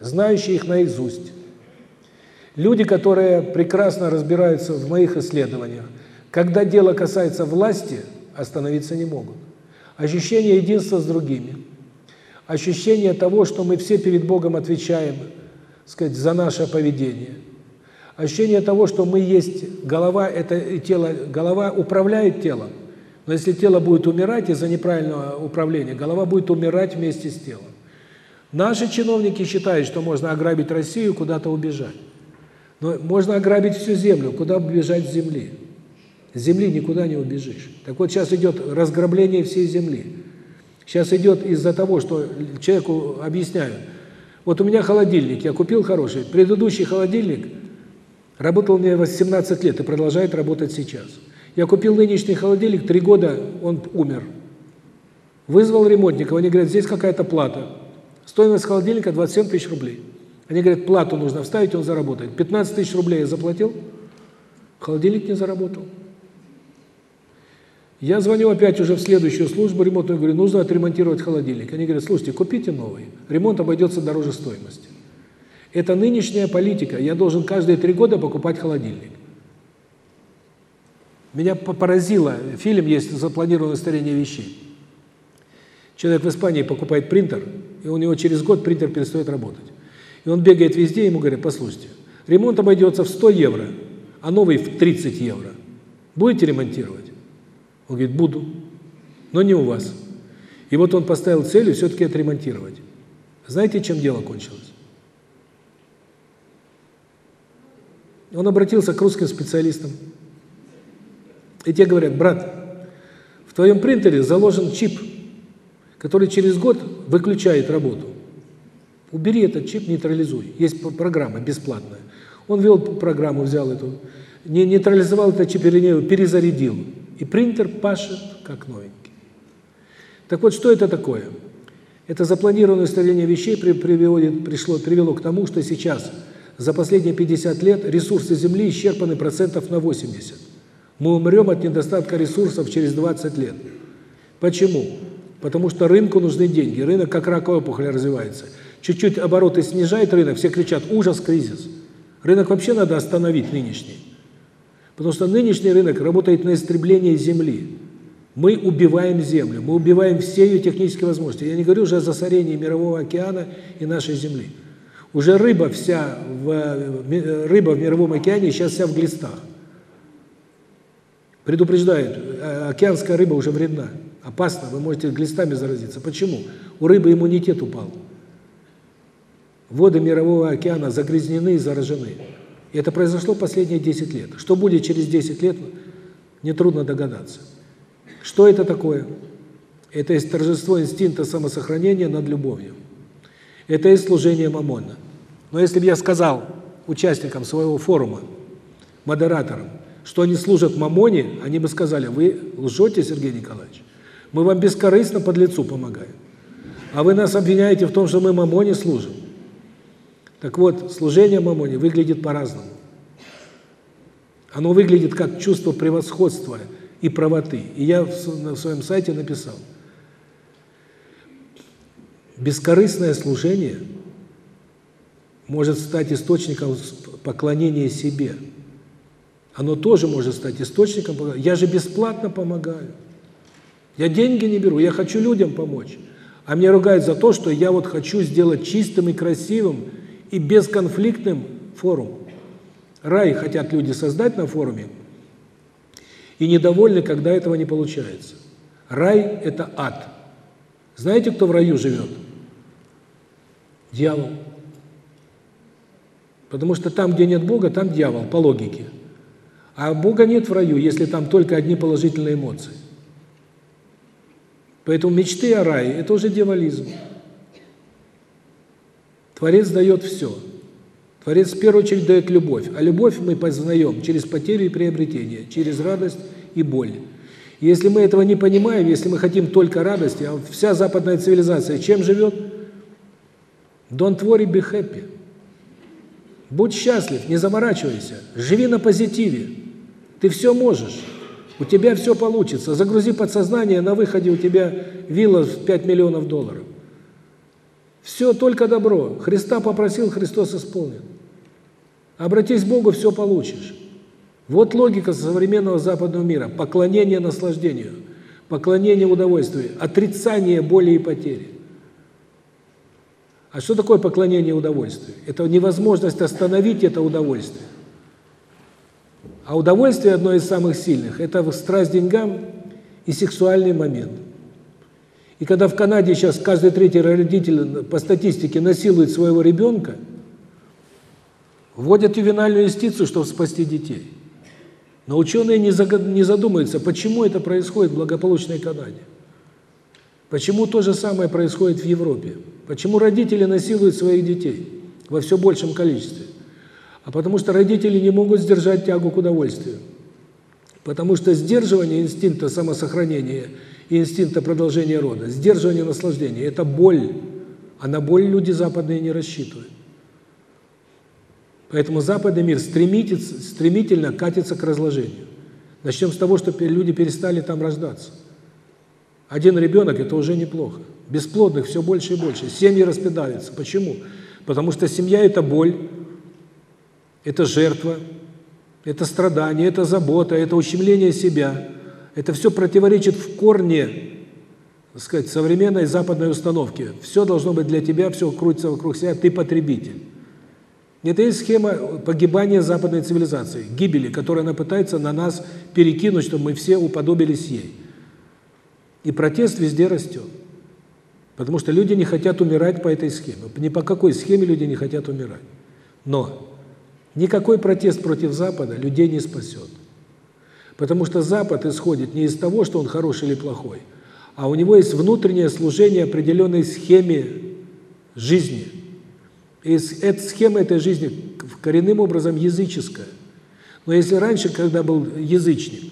знающие их наизусть, люди, которые прекрасно разбираются в моих исследованиях, когда дело касается власти, остановиться не могут ощущение единства с другими, ощущение того, что мы все перед Богом отвечаем, сказать, за наше поведение, ощущение того, что мы есть голова, это тело, голова управляет телом. Но если тело будет умирать из-за неправильного управления, голова будет умирать вместе с телом. Наши чиновники считают, что можно ограбить Россию, куда-то убежать. Но можно ограбить всю землю, куда убежать с земли? С земли никуда не убежишь. Так вот сейчас идет разграбление всей земли. Сейчас идет из-за того, что человеку объясняют. Вот у меня холодильник, я купил хороший. Предыдущий холодильник работал меня 18 лет и продолжает работать сейчас. Я купил нынешний холодильник, три года он умер. Вызвал ремонтников, они говорят, здесь какая-то плата. Стоимость холодильника 27 тысяч рублей. Они говорят, плату нужно вставить, он заработает. 15 тысяч рублей я заплатил, холодильник не заработал. Я звоню опять уже в следующую службу ремонтную, говорю, нужно отремонтировать холодильник. Они говорят, слушайте, купите новый, ремонт обойдется дороже стоимости. Это нынешняя политика, я должен каждые три года покупать холодильник. Меня поразило, фильм есть «Запланированное старение вещей». Человек в Испании покупает принтер, и у него через год принтер перестает работать. И он бегает везде, ему говорят, послушайте, ремонт обойдется в 100 евро, а новый в 30 евро. Будете ремонтировать? Он говорит, буду, но не у вас. И вот он поставил целью все-таки отремонтировать. Знаете, чем дело кончилось? Он обратился к русским специалистам. И те говорят, брат, в твоем принтере заложен чип, который через год выключает работу. Убери этот чип, нейтрализуй. Есть программа бесплатная. Он ввел программу, взял эту, не нейтрализовал этот чип, перезарядил. И принтер пашет как новенький. Так вот, что это такое? Это запланированное устранение вещей приводит, пришло, привело к тому, что сейчас, за последние 50 лет, ресурсы Земли исчерпаны процентов на 80. Мы умрем от недостатка ресурсов через 20 лет. Почему? Потому что рынку нужны деньги. Рынок как раковая опухоль развивается. Чуть-чуть обороты снижает рынок, все кричат «ужас, кризис». Рынок вообще надо остановить нынешний. Потому что нынешний рынок работает на истребление Земли. Мы убиваем Землю, мы убиваем все ее технические возможности. Я не говорю уже о засорении Мирового океана и нашей Земли. Уже рыба вся, в, рыба в Мировом океане сейчас вся в глистах. Предупреждают, э, океанская рыба уже вредна, опасна, вы можете глистами заразиться. Почему? У рыбы иммунитет упал. Воды Мирового океана загрязнены и заражены. И это произошло последние 10 лет. Что будет через 10 лет, нетрудно догадаться. Что это такое? Это есть торжество инстинкта самосохранения над любовью. Это есть служение Мамона. Но если бы я сказал участникам своего форума, модераторам, что они служат Мамоне, они бы сказали, вы лжете, Сергей Николаевич. Мы вам бескорыстно под лицу помогаем. А вы нас обвиняете в том, что мы Мамоне служим. Так вот, служение Мамоне выглядит по-разному. Оно выглядит как чувство превосходства и правоты. И я на своем сайте написал, бескорыстное служение может стать источником поклонения себе. Оно тоже может стать источником. Я же бесплатно помогаю. Я деньги не беру, я хочу людям помочь. А меня ругают за то, что я вот хочу сделать чистым и красивым и бесконфликтным форум. Рай хотят люди создать на форуме, и недовольны, когда этого не получается. Рай – это ад. Знаете, кто в раю живет? Дьявол. Потому что там, где нет Бога, там дьявол, по логике. А Бога нет в раю, если там только одни положительные эмоции. Поэтому мечты о рае – это уже дьяволизм. Творец дает все. Творец в первую очередь дает любовь, а любовь мы познаем через потерю и приобретение, через радость и боль. Если мы этого не понимаем, если мы хотим только радости, а вся западная цивилизация чем живет? Don't worry, be happy. Будь счастлив, не заморачивайся, живи на позитиве. Ты все можешь. У тебя все получится. Загрузи подсознание, на выходе у тебя вилла в 5 миллионов долларов. Все только добро. Христа попросил, Христос исполнил. Обратись к Богу, все получишь. Вот логика современного западного мира. Поклонение наслаждению, поклонение удовольствию, отрицание боли и потери. А что такое поклонение удовольствию? Это невозможность остановить это удовольствие. А удовольствие одно из самых сильных – это страсть деньгам и сексуальный момент. И когда в Канаде сейчас каждый третий родитель по статистике насилует своего ребенка, вводят ювенальную юстицию, чтобы спасти детей. Но ученые не задумываются, почему это происходит в благополучной Канаде. Почему то же самое происходит в Европе? Почему родители насилуют своих детей во все большем количестве? А потому что родители не могут сдержать тягу к удовольствию. Потому что сдерживание инстинкта самосохранения инстинкта продолжения рода, сдерживание наслаждения – это боль. А на боль люди западные не рассчитывают. Поэтому западный мир стремительно катится к разложению. Начнем с того, что люди перестали там рождаться. Один ребенок – это уже неплохо. Бесплодных все больше и больше. Семьи распадаются. Почему? Потому что семья – это боль, это жертва, это страдание, это забота, это ущемление себя. Это все противоречит в корне, так сказать, современной западной установке. Все должно быть для тебя, все крутится вокруг себя, ты потребитель. Это есть схема погибания западной цивилизации, гибели, которую она пытается на нас перекинуть, чтобы мы все уподобились ей. И протест везде растет. Потому что люди не хотят умирать по этой схеме. Ни по какой схеме люди не хотят умирать. Но никакой протест против Запада людей не спасет. Потому что Запад исходит не из того, что он хороший или плохой, а у него есть внутреннее служение определенной схеме жизни. И эта схема этой жизни коренным образом языческая. Но если раньше, когда был язычник,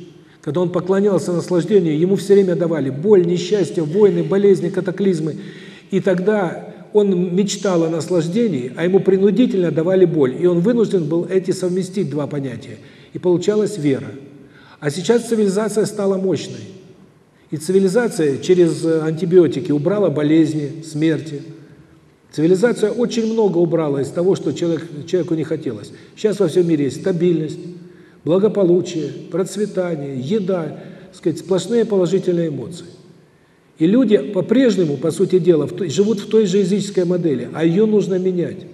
когда он поклонялся наслаждению, ему все время давали боль, несчастье, войны, болезни, катаклизмы. И тогда он мечтал о наслаждении, а ему принудительно давали боль. И он вынужден был эти совместить два понятия. И получалась вера. А сейчас цивилизация стала мощной. И цивилизация через антибиотики убрала болезни, смерти. Цивилизация очень много убрала из того, что человек, человеку не хотелось. Сейчас во всем мире есть стабильность, благополучие, процветание, еда, сказать, сплошные положительные эмоции. И люди по-прежнему, по сути дела, в той, живут в той же языческой модели, а ее нужно менять.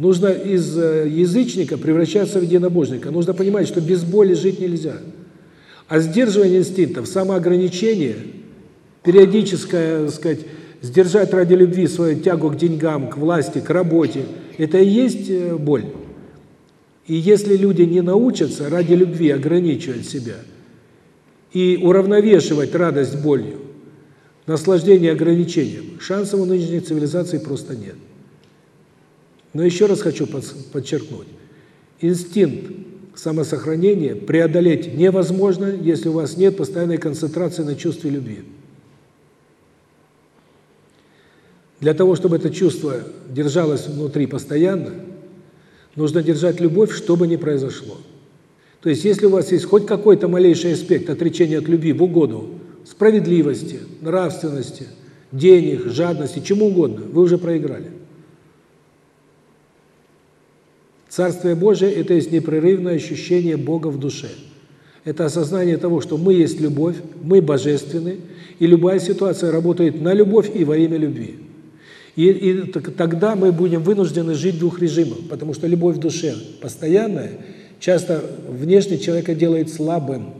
Нужно из э, язычника превращаться в единобожника. Нужно понимать, что без боли жить нельзя. А сдерживание инстинктов, самоограничение, периодическое, так сказать, сдержать ради любви свою тягу к деньгам, к власти, к работе, это и есть э, боль. И если люди не научатся ради любви ограничивать себя и уравновешивать радость болью, наслаждение ограничением, шансов у нынешней цивилизации просто нет. Но еще раз хочу подчеркнуть. Инстинкт самосохранения преодолеть невозможно, если у вас нет постоянной концентрации на чувстве любви. Для того, чтобы это чувство держалось внутри постоянно, Нужно держать любовь, что бы ни произошло. То есть, если у вас есть хоть какой-то малейший аспект отречения от любви в угоду справедливости, нравственности, денег, жадности, чему угодно, вы уже проиграли. Царствие Божие – это есть непрерывное ощущение Бога в душе. Это осознание того, что мы есть любовь, мы божественны, и любая ситуация работает на любовь и во имя любви. И, и тогда мы будем вынуждены жить в двух режимах, потому что любовь в душе постоянная, часто внешне человека делает слабым,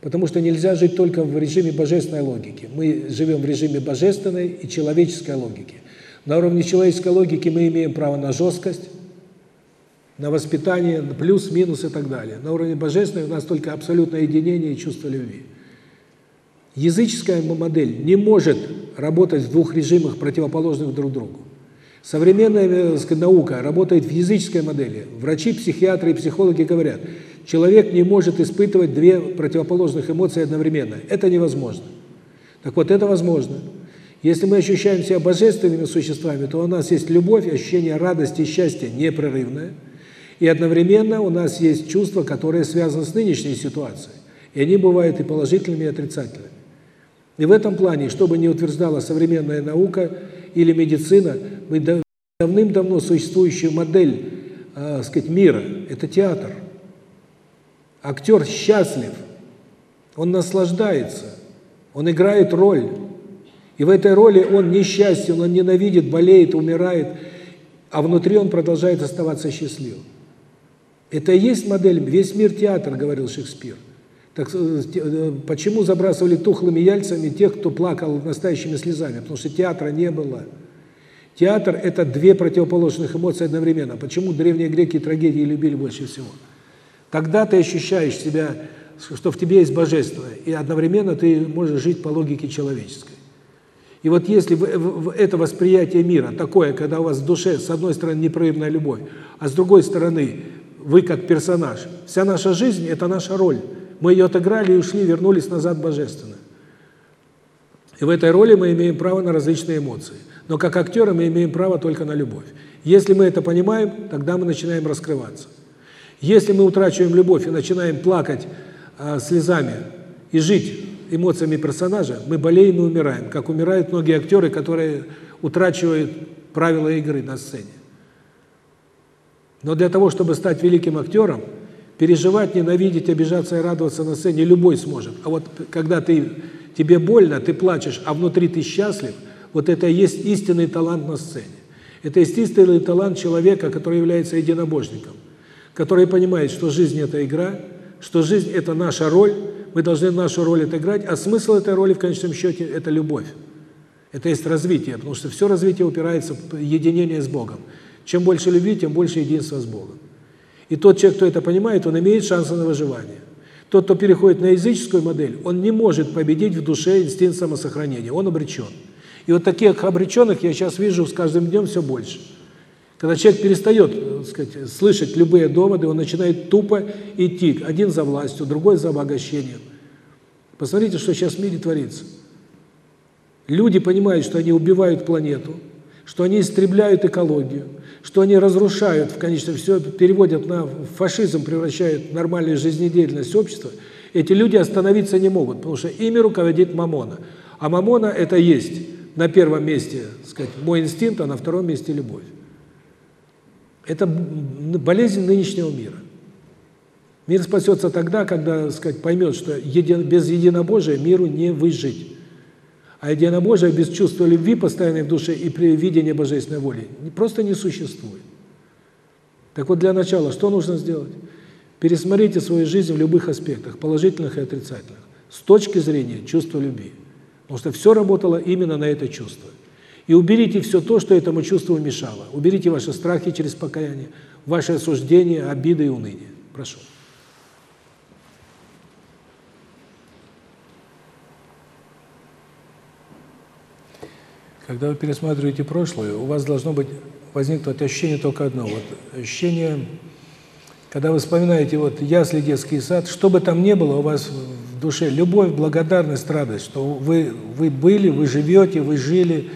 потому что нельзя жить только в режиме божественной логики. Мы живем в режиме божественной и человеческой логики. На уровне человеческой логики мы имеем право на жесткость, на воспитание, плюс, минус и так далее. На уровне божественной у нас только абсолютное единение и чувство любви. Языческая модель не может работать в двух режимах, противоположных друг другу. Современная э, наука работает в языческой модели. Врачи, психиатры и психологи говорят, человек не может испытывать две противоположных эмоции одновременно. Это невозможно. Так вот, это возможно. Если мы ощущаем себя божественными существами, то у нас есть любовь, ощущение радости и счастья непрерывное. И одновременно у нас есть чувства, которые связаны с нынешней ситуацией. И они бывают и положительными, и отрицательными. И в этом плане, что бы ни утверждала современная наука или медицина, мы давным-давно существующую модель, э, сказать, мира это театр. Актер счастлив, он наслаждается, он играет роль. И в этой роли он несчастен, он ненавидит, болеет, умирает, а внутри он продолжает оставаться счастливым. Это и есть модель, весь мир театр, говорил Шекспир. Так э, э, почему забрасывали тухлыми яйцами тех, кто плакал настоящими слезами? Потому что театра не было. Театр – это две противоположных эмоции одновременно. Почему древние греки трагедии любили больше всего? Тогда ты ощущаешь себя, что в тебе есть божественное, и одновременно ты можешь жить по логике человеческой. И вот если это восприятие мира такое, когда у вас в душе с одной стороны непрерывная любовь, а с другой стороны вы как персонаж, вся наша жизнь – это наша роль. Мы ее отыграли и ушли, вернулись назад божественно. И в этой роли мы имеем право на различные эмоции. Но как актеры мы имеем право только на любовь. Если мы это понимаем, тогда мы начинаем раскрываться. Если мы утрачиваем любовь и начинаем плакать э, слезами и жить эмоциями персонажа, мы болеем и умираем, как умирают многие актеры, которые утрачивают правила игры на сцене. Но для того, чтобы стать великим актером, переживать, ненавидеть, обижаться и радоваться на сцене любой сможет. А вот когда ты тебе больно, ты плачешь, а внутри ты счастлив, вот это и есть истинный талант на сцене. Это истинный талант человека, который является единобожником, который понимает, что жизнь – это игра, что жизнь – это наша роль, мы должны нашу роль отыграть, а смысл этой роли в конечном счете – это любовь. Это есть развитие, потому что все развитие упирается в единение с Богом. Чем больше любви, тем больше единства с Богом. И тот человек, кто это понимает, он имеет шансы на выживание. Тот, кто переходит на языческую модель, он не может победить в душе инстинкт самосохранения, он обречен. И вот таких обреченных я сейчас вижу с каждым днем все больше. Когда человек перестает, так сказать, слышать любые доводы, он начинает тупо идти, один за властью, другой за обогащением. Посмотрите, что сейчас в мире творится. Люди понимают, что они убивают планету, что они истребляют экологию, что они разрушают, в конечном все переводят на фашизм, превращают в нормальную жизнедеятельность общества, эти люди остановиться не могут, потому что ими руководит Мамона. А Мамона – это есть на первом месте, сказать, мой инстинкт, а на втором месте любовь. Это болезнь нынешнего мира. Мир спасется тогда, когда, сказать, поймет, что без единобожия миру не выжить. А единобожие без чувства любви, постоянной в душе и при видении божественной воли просто не существует. Так вот, для начала что нужно сделать? Пересмотрите свою жизнь в любых аспектах, положительных и отрицательных, с точки зрения чувства любви. Потому что все работало именно на это чувство. И уберите все то, что этому чувству мешало. Уберите ваши страхи через покаяние, ваши осуждения, обиды и уныние. Прошу. Когда вы пересматриваете прошлое, у вас должно быть возникнуть ощущение только одно. Вот ощущение, когда вы вспоминаете вот ясли, детский сад, что бы там ни было, у вас в душе любовь, благодарность, радость, что вы вы были, вы живете, вы жили.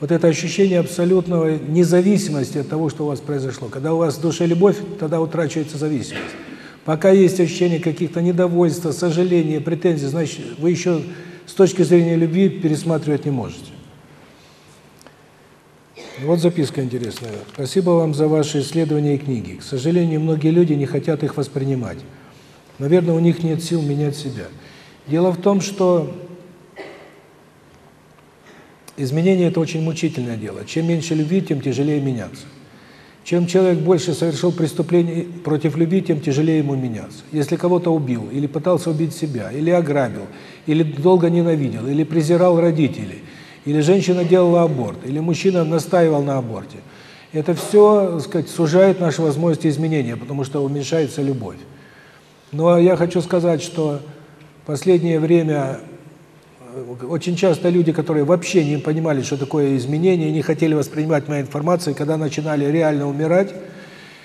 Вот это ощущение абсолютного независимости от того, что у вас произошло. Когда у вас в душе любовь, тогда утрачивается зависимость. Пока есть ощущение каких-то недовольства, сожаления, претензий, значит, вы еще с точки зрения любви пересматривать не можете. Вот записка интересная. Спасибо вам за ваши исследования и книги. К сожалению, многие люди не хотят их воспринимать. Наверное, у них нет сил менять себя. Дело в том, что изменение – это очень мучительное дело. Чем меньше любви, тем тяжелее меняться. Чем человек больше совершил преступлений против любви, тем тяжелее ему меняться. Если кого-то убил, или пытался убить себя, или ограбил, или долго ненавидел, или презирал родителей – или женщина делала аборт, или мужчина настаивал на аборте. Это все, так сказать, сужает наши возможности изменения, потому что уменьшается любовь. Но я хочу сказать, что в последнее время э, очень часто люди, которые вообще не понимали, что такое изменение, не хотели воспринимать мою информацию, когда начинали реально умирать,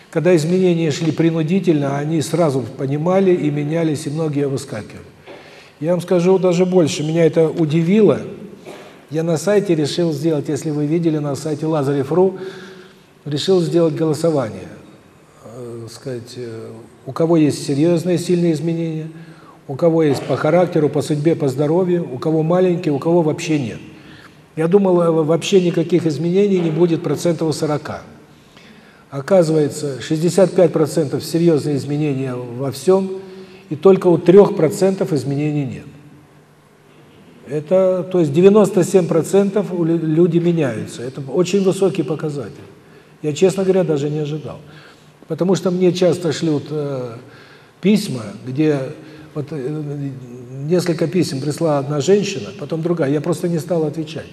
когда изменения шли принудительно, они сразу понимали и менялись, и многие выскакивали. Я вам скажу даже больше, меня это удивило – я на сайте решил сделать, если вы видели на сайте Лазарев.ру, решил сделать голосование. Э, сказать, э, у кого есть серьезные, сильные изменения, у кого есть по характеру, по судьбе, по здоровью, у кого маленькие, у кого вообще нет. Я думал, э, вообще никаких изменений не будет процентов 40. Оказывается, 65% серьезные изменения во всем, и только у 3% изменений нет. Это, то есть 97% люди меняются. Это очень высокий показатель. Я, честно говоря, даже не ожидал. Потому что мне часто шлют э, письма, где Вот э, несколько писем прислала одна женщина, потом другая. Я просто не стал отвечать.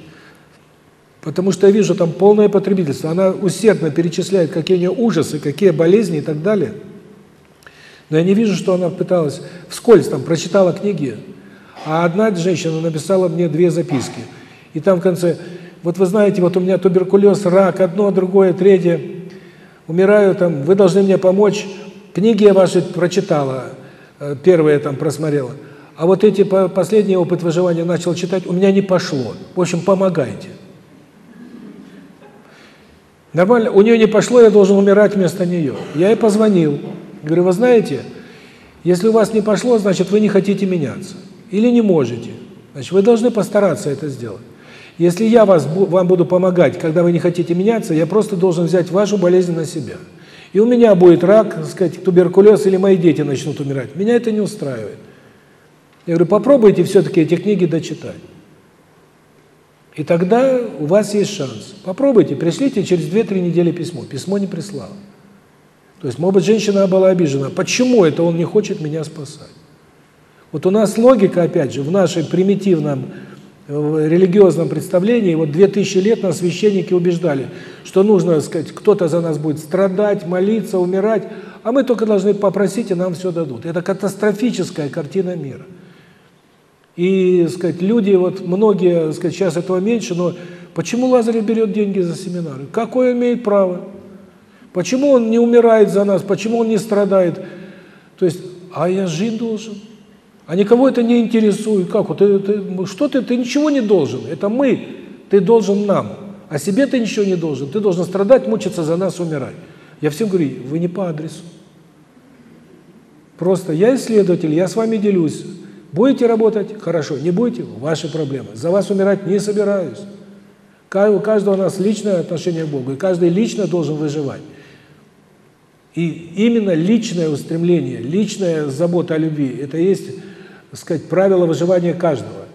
Потому что я вижу там полное потребительство. Она усердно перечисляет, какие у нее ужасы, какие болезни и так далее. Но я не вижу, что она пыталась вскользь там прочитала книги. А одна женщина написала мне две записки. И там в конце, вот вы знаете, вот у меня туберкулез, рак, одно, другое, третье. Умираю там, вы должны мне помочь. Книги я ваши прочитала, э, первые там просмотрела. А вот эти последний опыт выживания начал читать, у меня не пошло. В общем, помогайте. Нормально, у нее не пошло, я должен умирать вместо нее. Я ей позвонил. Говорю, вы знаете, если у вас не пошло, значит, вы не хотите меняться. Или не можете. Значит, вы должны постараться это сделать. Если я вас, вам буду помогать, когда вы не хотите меняться, я просто должен взять вашу болезнь на себя. И у меня будет рак, так сказать, туберкулез, или мои дети начнут умирать. Меня это не устраивает. Я говорю, попробуйте все-таки эти книги дочитать. И тогда у вас есть шанс. Попробуйте, пришлите через 2-3 недели письмо. Письмо не прислала. То есть, может быть, женщина была обижена. Почему это он не хочет меня спасать? Вот у нас логика, опять же, в нашем примитивном в религиозном представлении, вот 2000 лет нас священники убеждали, что нужно, сказать, кто-то за нас будет страдать, молиться, умирать, а мы только должны попросить, и нам все дадут. Это катастрофическая картина мира. И, сказать, люди, вот многие, сказать, сейчас этого меньше, но почему Лазарев берет деньги за семинары? Какое имеет право? Почему он не умирает за нас? Почему он не страдает? То есть, а я жить должен. А никого это не интересует. Как? Вот ты, ты, что ты? Ты ничего не должен. Это мы. Ты должен нам. А себе ты ничего не должен. Ты должен страдать, мучиться за нас, умирать. Я всем говорю, вы не по адресу. Просто я исследователь, я с вами делюсь. Будете работать? Хорошо. Не будете? Ваши проблемы. За вас умирать не собираюсь. У каждого у нас личное отношение к Богу, и каждый лично должен выживать. И именно личное устремление, личная забота о любви – это есть, так сказать, правило выживания каждого.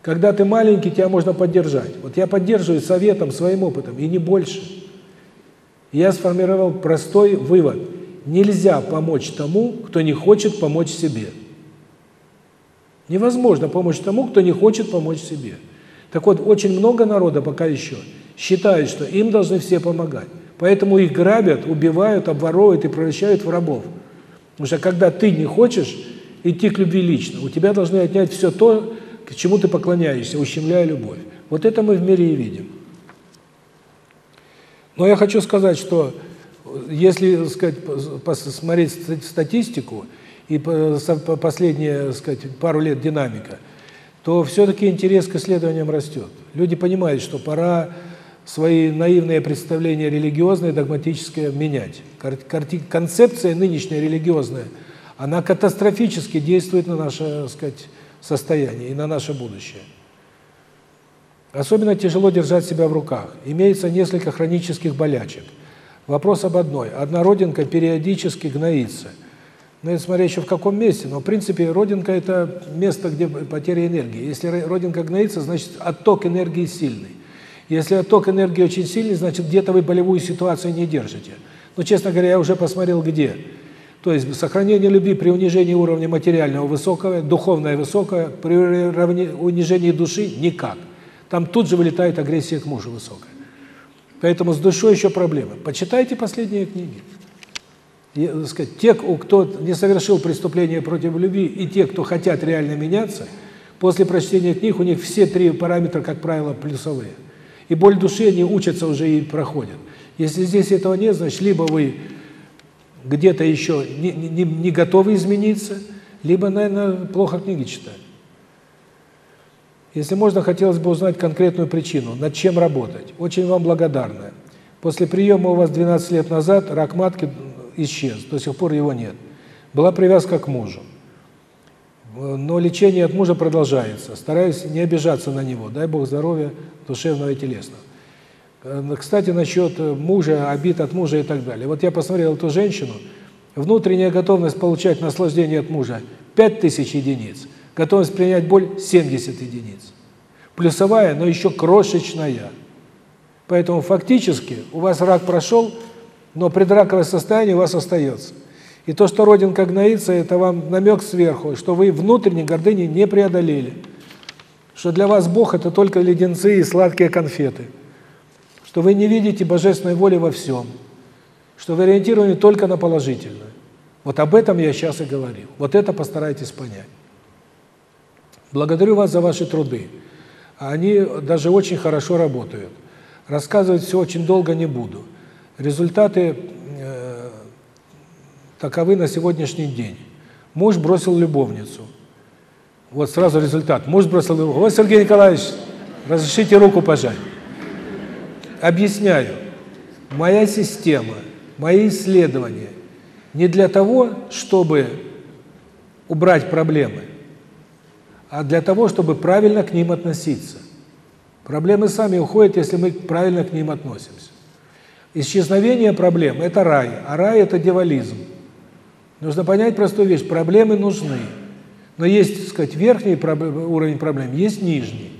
Когда ты маленький, тебя можно поддержать. Вот я поддерживаю советом, своим опытом, и не больше. Я сформировал простой вывод. Нельзя помочь тому, кто не хочет помочь себе. Невозможно помочь тому, кто не хочет помочь себе. Так вот, очень много народа пока еще считают, что им должны все помогать. Поэтому их грабят, убивают, обворовывают и превращают в рабов. Потому что когда ты не хочешь идти к любви лично, у тебя должны отнять все то, к чему ты поклоняешься, ущемляя любовь. Вот это мы в мире и видим. Но я хочу сказать, что если, сказать, посмотреть статистику, и последние, сказать, пару лет динамика, то все-таки интерес к исследованиям растет. Люди понимают, что пора свои наивные представления религиозные, догматические менять. Концепция нынешняя религиозная, она катастрофически действует на наше, так сказать, состояние и на наше будущее. Особенно тяжело держать себя в руках. Имеется несколько хронических болячек. Вопрос об одной. Одна родинка периодически гноится – ну, это смотря еще в каком месте. Но, в принципе, родинка – это место, где потеря энергии. Если родинка гноится, значит, отток энергии сильный. Если отток энергии очень сильный, значит, где-то вы болевую ситуацию не держите. Но, честно говоря, я уже посмотрел, где. То есть сохранение любви при унижении уровня материального высокого, духовное высокое, при унижении души – никак. Там тут же вылетает агрессия к мужу высокая. Поэтому с душой еще проблемы. Почитайте последние книги сказать, те, кто не совершил преступление против любви, и те, кто хотят реально меняться, после прочтения книг у них все три параметра, как правило, плюсовые. И боль души они учатся уже и проходят. Если здесь этого нет, значит, либо вы где-то еще не, не, не готовы измениться, либо, наверное, плохо книги читали. Если можно, хотелось бы узнать конкретную причину, над чем работать. Очень вам благодарна. После приема у вас 12 лет назад рак матки исчез, до сих пор его нет. Была привязка к мужу. Но лечение от мужа продолжается. Стараюсь не обижаться на него. Дай Бог здоровья душевного и телесного. Кстати, насчет мужа, обид от мужа и так далее. Вот я посмотрел эту женщину, внутренняя готовность получать наслаждение от мужа 5000 единиц, готовность принять боль 70 единиц. Плюсовая, но еще крошечная. Поэтому фактически у вас рак прошел, но предраковое состояние у вас остается. И то, что родинка гноится, это вам намек сверху, что вы внутренней гордыни не преодолели. Что для вас Бог – это только леденцы и сладкие конфеты. Что вы не видите божественной воли во всем. Что вы ориентированы только на положительное. Вот об этом я сейчас и говорил. Вот это постарайтесь понять. Благодарю вас за ваши труды. Они даже очень хорошо работают. Рассказывать все очень долго не буду. Результаты э, таковы на сегодняшний день. Муж бросил любовницу. Вот сразу результат. Муж бросил любовницу. Вот, Сергей Николаевич, разрешите руку пожать. Объясняю. Моя система, мои исследования не для того, чтобы убрать проблемы, а для того, чтобы правильно к ним относиться. Проблемы сами уходят, если мы правильно к ним относимся. Исчезновение проблем – это рай, а рай – это дьяволизм. Нужно понять простую вещь – проблемы нужны. Но есть, так сказать, верхний уровень проблем, есть нижний.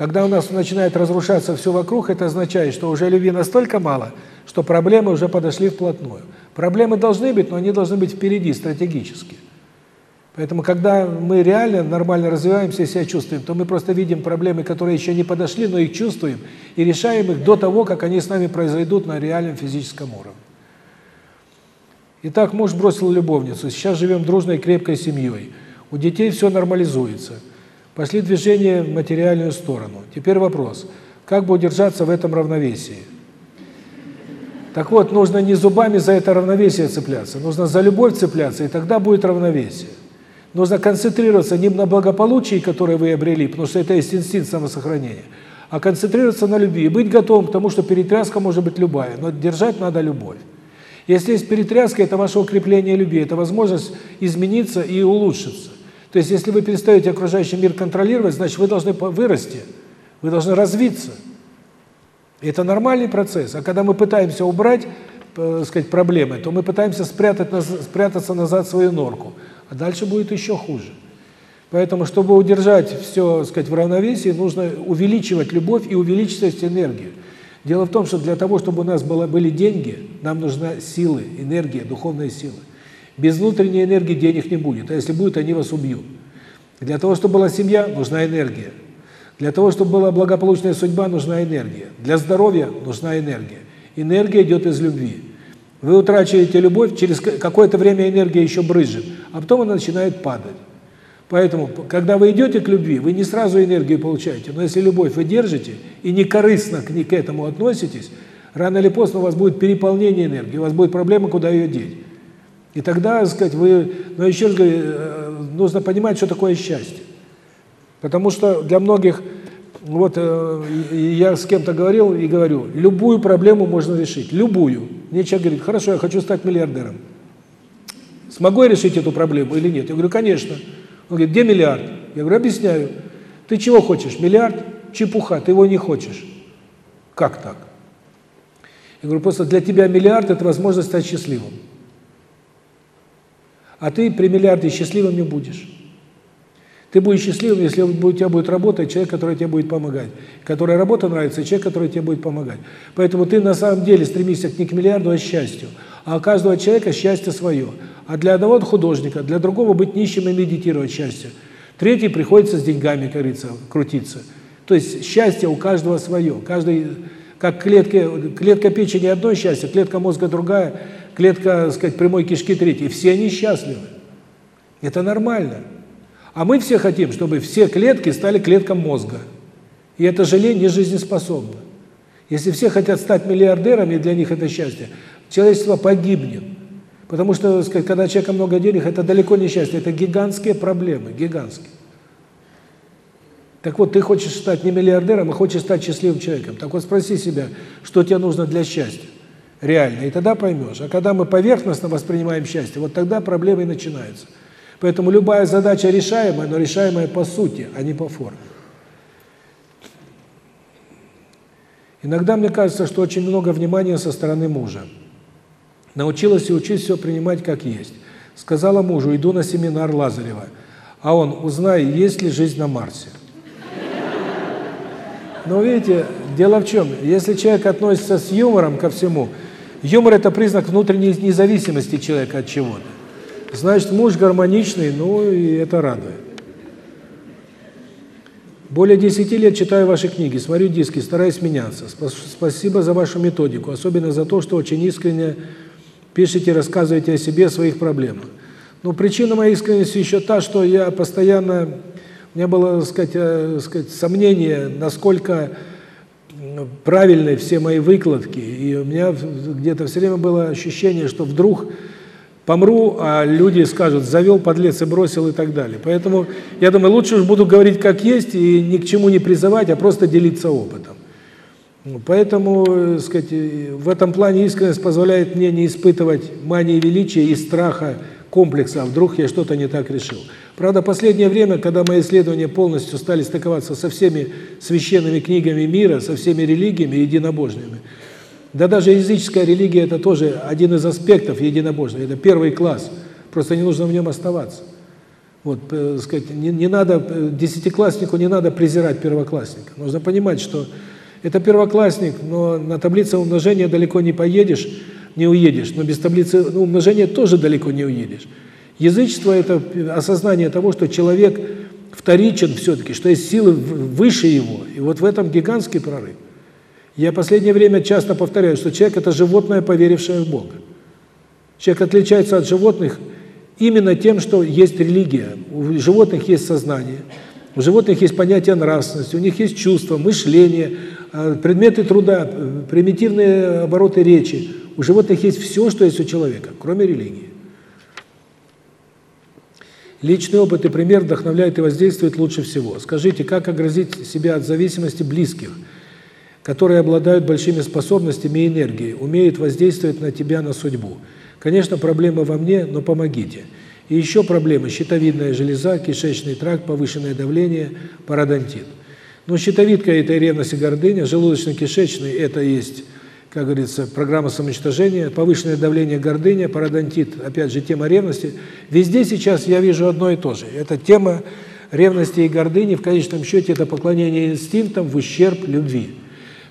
Когда у нас начинает разрушаться все вокруг, это означает, что уже любви настолько мало, что проблемы уже подошли вплотную. Проблемы должны быть, но они должны быть впереди, стратегически. Поэтому, когда мы реально нормально развиваемся и себя чувствуем, то мы просто видим проблемы, которые еще не подошли, но их чувствуем, и решаем их до того, как они с нами произойдут на реальном физическом уровне. Итак, муж бросил любовницу, сейчас живем дружной крепкой семьей. У детей все нормализуется. Пошли движения в материальную сторону. Теперь вопрос, как бы удержаться в этом равновесии? Так вот, нужно не зубами за это равновесие цепляться, нужно за любовь цепляться, и тогда будет равновесие. Нужно концентрироваться не на благополучии, которое вы обрели, потому что это есть инстинкт самосохранения, а концентрироваться на любви быть готовым к тому, что перетряска может быть любая, но держать надо любовь. Если есть перетряска, это ваше укрепление любви, это возможность измениться и улучшиться. То есть, если вы перестаете окружающий мир контролировать, значит, вы должны вырасти, вы должны развиться. Это нормальный процесс. А когда мы пытаемся убрать, так сказать, проблемы, то мы пытаемся спрятать, спрятаться назад в свою норку а дальше будет еще хуже. Поэтому, чтобы удержать все, сказать, в равновесии, нужно увеличивать любовь и увеличивать энергию. Дело в том, что для того, чтобы у нас было, были деньги, нам нужна силы, энергия, духовная сила. Без внутренней энергии денег не будет, а если будет, они вас убьют. Для того, чтобы была семья, нужна энергия. Для того, чтобы была благополучная судьба, нужна энергия. Для здоровья нужна энергия. Энергия идет из любви. Вы утрачиваете любовь, через какое-то время энергия еще брызжет, а потом она начинает падать. Поэтому, когда вы идете к любви, вы не сразу энергию получаете, но если любовь вы держите и не корыстно к, к этому относитесь, рано или поздно у вас будет переполнение энергии, у вас будет проблема, куда ее деть. И тогда, так сказать, вы, но еще раз говорю, э, нужно понимать, что такое счастье. Потому что для многих вот э, я с кем-то говорил и говорю, любую проблему можно решить, любую. Мне человек говорит, хорошо, я хочу стать миллиардером. Смогу я решить эту проблему или нет? Я говорю, конечно. Он говорит, где миллиард? Я говорю, объясняю. Ты чего хочешь? Миллиард? Чепуха, ты его не хочешь. Как так? Я говорю, просто для тебя миллиард – это возможность стать счастливым. А ты при миллиарде счастливым не будешь. Ты будешь счастливым, если у тебя будет работать человек, который тебе будет помогать. Которая работа нравится, человек, который тебе будет помогать. Поэтому ты на самом деле стремишься не к миллиарду, а к счастью. А у каждого человека счастье свое. А для одного художника, для другого быть нищим и медитировать счастье. Третий приходится с деньгами, как крутиться. То есть счастье у каждого свое. Каждый, как клетки, клетка печени одно счастье, клетка мозга другая, клетка, так сказать, прямой кишки третья. все они счастливы. Это нормально. А мы все хотим, чтобы все клетки стали клеткам мозга. И это желе не жизнеспособно. Если все хотят стать миллиардерами, и для них это счастье, человечество погибнет. Потому что, сказать, когда у человека много денег, это далеко не счастье, это гигантские проблемы, гигантские. Так вот, ты хочешь стать не миллиардером, а хочешь стать счастливым человеком. Так вот, спроси себя, что тебе нужно для счастья. Реально. И тогда поймешь. А когда мы поверхностно воспринимаем счастье, вот тогда проблемы и начинаются. Поэтому любая задача решаемая, но решаемая по сути, а не по форме. Иногда мне кажется, что очень много внимания со стороны мужа. Научилась и учись все принимать как есть. Сказала мужу, иду на семинар Лазарева. А он, узнай, есть ли жизнь на Марсе. Но видите, дело в чем, если человек относится с юмором ко всему, Юмор – это признак внутренней независимости человека от чего-то. Значит, муж гармоничный, ну и это радует. Более 10 лет читаю ваши книги, смотрю диски, стараюсь меняться. Спасибо за вашу методику, особенно за то, что очень искренне пишете, рассказываете о себе, о своих проблемах. Но причина моей искренности еще та, что я постоянно, у меня было, так сказать, э, сказать сомнение, насколько правильны все мои выкладки, и у меня где-то все время было ощущение, что вдруг помру, а люди скажут, завел подлец и бросил и так далее. Поэтому я думаю, лучше уж буду говорить как есть и ни к чему не призывать, а просто делиться опытом. Поэтому, э, сказать, в этом плане искренность позволяет мне не испытывать мании величия и страха, комплекса, а вдруг я что-то не так решил. Правда, последнее время, когда мои исследования полностью стали стыковаться со всеми священными книгами мира, со всеми религиями единобожными, да даже языческая религия – это тоже один из аспектов единобожия, это первый класс, просто не нужно в нем оставаться. Вот, э, сказать, не, не надо, э, десятикласснику не надо презирать первоклассника. Нужно понимать, что это первоклассник, но на таблице умножения далеко не поедешь, не уедешь, но без таблицы ну, умножения тоже далеко не уедешь. Язычество – это осознание того, что человек вторичен все-таки, что есть силы выше его. И вот в этом гигантский прорыв. Я последнее время часто повторяю, что человек – это животное, поверившее в Бога. Человек отличается от животных именно тем, что есть религия. У животных есть сознание, у животных есть понятие нравственности, у них есть чувства, мышление, э, предметы труда, примитивные обороты речи. У животных есть все, что есть у человека, кроме религии. Личный опыт и пример вдохновляют и воздействуют лучше всего. Скажите, как оградить себя от зависимости близких – которые обладают большими способностями и энергией, умеют воздействовать на тебя, на судьбу. Конечно, проблема во мне, но помогите. И еще проблемы – щитовидная железа, кишечный тракт, повышенное давление, пародонтит. Но щитовидка – это ревность, и гордыня, желудочно-кишечный – это есть, как говорится, программа самоуничтожения, повышенное давление, гордыня, пародонтит – опять же, тема ревности. Везде сейчас я вижу одно и то же. Это тема ревности и гордыни, в конечном счете это поклонение инстинктам в ущерб любви.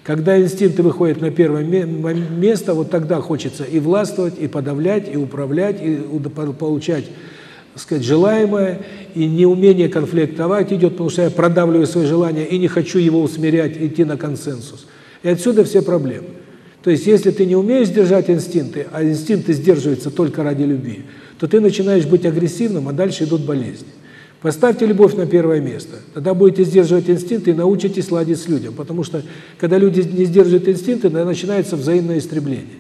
Когда инстинкты выходят на первое место, вот тогда хочется и властвовать, и подавлять, и управлять, и получать, сказать, желаемое, и неумение конфликтовать идет, потому что я продавливаю свои желания и не хочу его усмирять, идти на консенсус. И отсюда все проблемы. То есть, если ты не умеешь сдержать инстинкты, а инстинкты сдерживаются только ради любви, то ты начинаешь быть агрессивным, а дальше идут болезни. Поставьте любовь на первое место. Тогда будете сдерживать инстинкты и научитесь ладить с людям. Потому что, когда люди не сдерживают инстинкты, начинается взаимное истребление.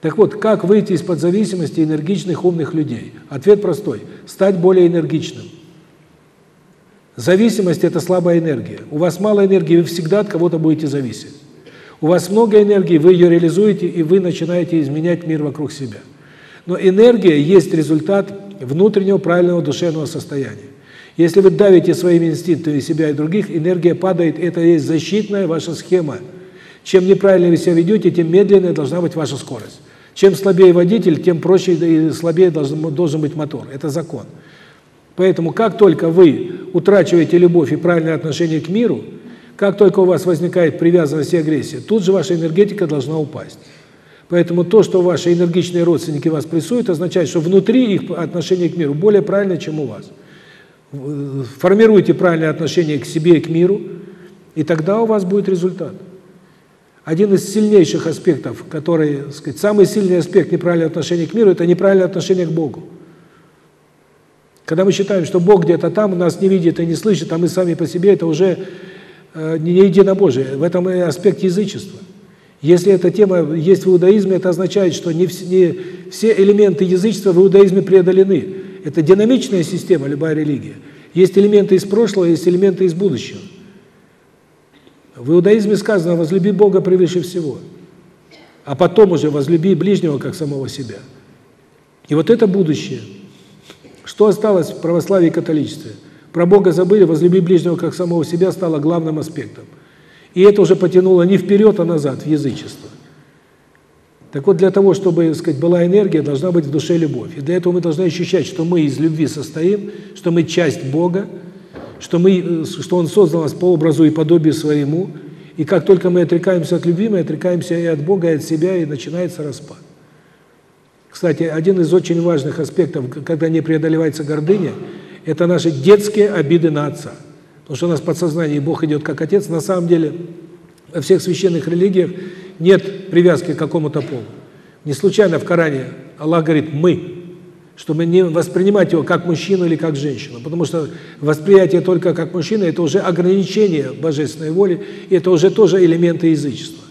Так вот, как выйти из-под зависимости энергичных, умных людей? Ответ простой. Стать более энергичным. Зависимость – это слабая энергия. У вас мало энергии, вы всегда от кого-то будете зависеть. У вас много энергии, вы ее реализуете, и вы начинаете изменять мир вокруг себя. Но энергия есть результат внутреннего правильного душевного состояния. Если вы давите своими инстинктами себя и других, энергия падает, это есть защитная ваша схема. Чем неправильно вы себя ведете, тем медленнее должна быть ваша скорость. Чем слабее водитель, тем проще и слабее должен, должен быть мотор. Это закон. Поэтому как только вы утрачиваете любовь и правильное отношение к миру, как только у вас возникает привязанность и агрессия, тут же ваша энергетика должна упасть. Поэтому то, что ваши энергичные родственники вас прессуют, означает, что внутри их отношение к миру более правильное, чем у вас. Формируйте правильное отношение к себе и к миру, и тогда у вас будет результат. Один из сильнейших аспектов, который, сказать, самый сильный аспект неправильного отношения к миру – это неправильное отношение к Богу. Когда мы считаем, что Бог где-то там, нас не видит и не слышит, а мы сами по себе – это уже не единобожие. В этом аспект язычества. Если эта тема есть в иудаизме, это означает, что не, не все элементы язычества в иудаизме преодолены. Это динамичная система, любая религия. Есть элементы из прошлого, есть элементы из будущего. В иудаизме сказано «возлюби Бога превыше всего», а потом уже «возлюби ближнего, как самого себя». И вот это будущее. Что осталось в православии и католичестве? Про Бога забыли, «возлюби ближнего, как самого себя» стало главным аспектом. И это уже потянуло не вперед, а назад, в язычество. Так вот, для того, чтобы, так сказать, была энергия, должна быть в душе любовь. И для этого мы должны ощущать, что мы из любви состоим, что мы часть Бога, что, мы, что Он создал нас по образу и подобию своему, И как только мы отрекаемся от любви, мы отрекаемся и от Бога, и от себя, и начинается распад. Кстати, один из очень важных аспектов, когда не преодолевается гордыня, это наши детские обиды на отца. Потому что у нас в подсознании Бог идет как отец. На самом деле во всех священных религиях нет привязки к какому-то полу. Не случайно в Коране Аллах говорит «мы», чтобы не воспринимать его как мужчину или как женщину. Потому что восприятие только как мужчина – это уже ограничение божественной воли, и это уже тоже элементы язычества.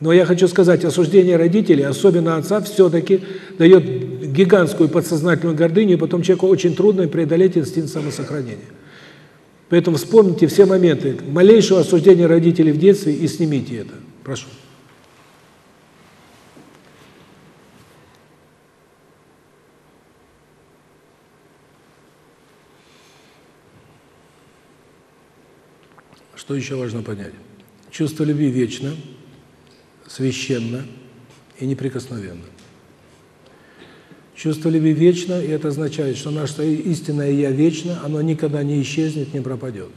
Но я хочу сказать, осуждение родителей, особенно отца, все-таки дает гигантскую подсознательную гордыню, и потом человеку очень трудно преодолеть инстинкт самосохранения. Поэтому вспомните все моменты малейшего осуждения родителей в детстве и снимите это. Прошу. Что еще важно понять? Чувство любви вечно, священно и неприкосновенно. Чувство любви вечно, и это означает, что наше истинное «я» вечно, оно никогда не исчезнет, не пропадет.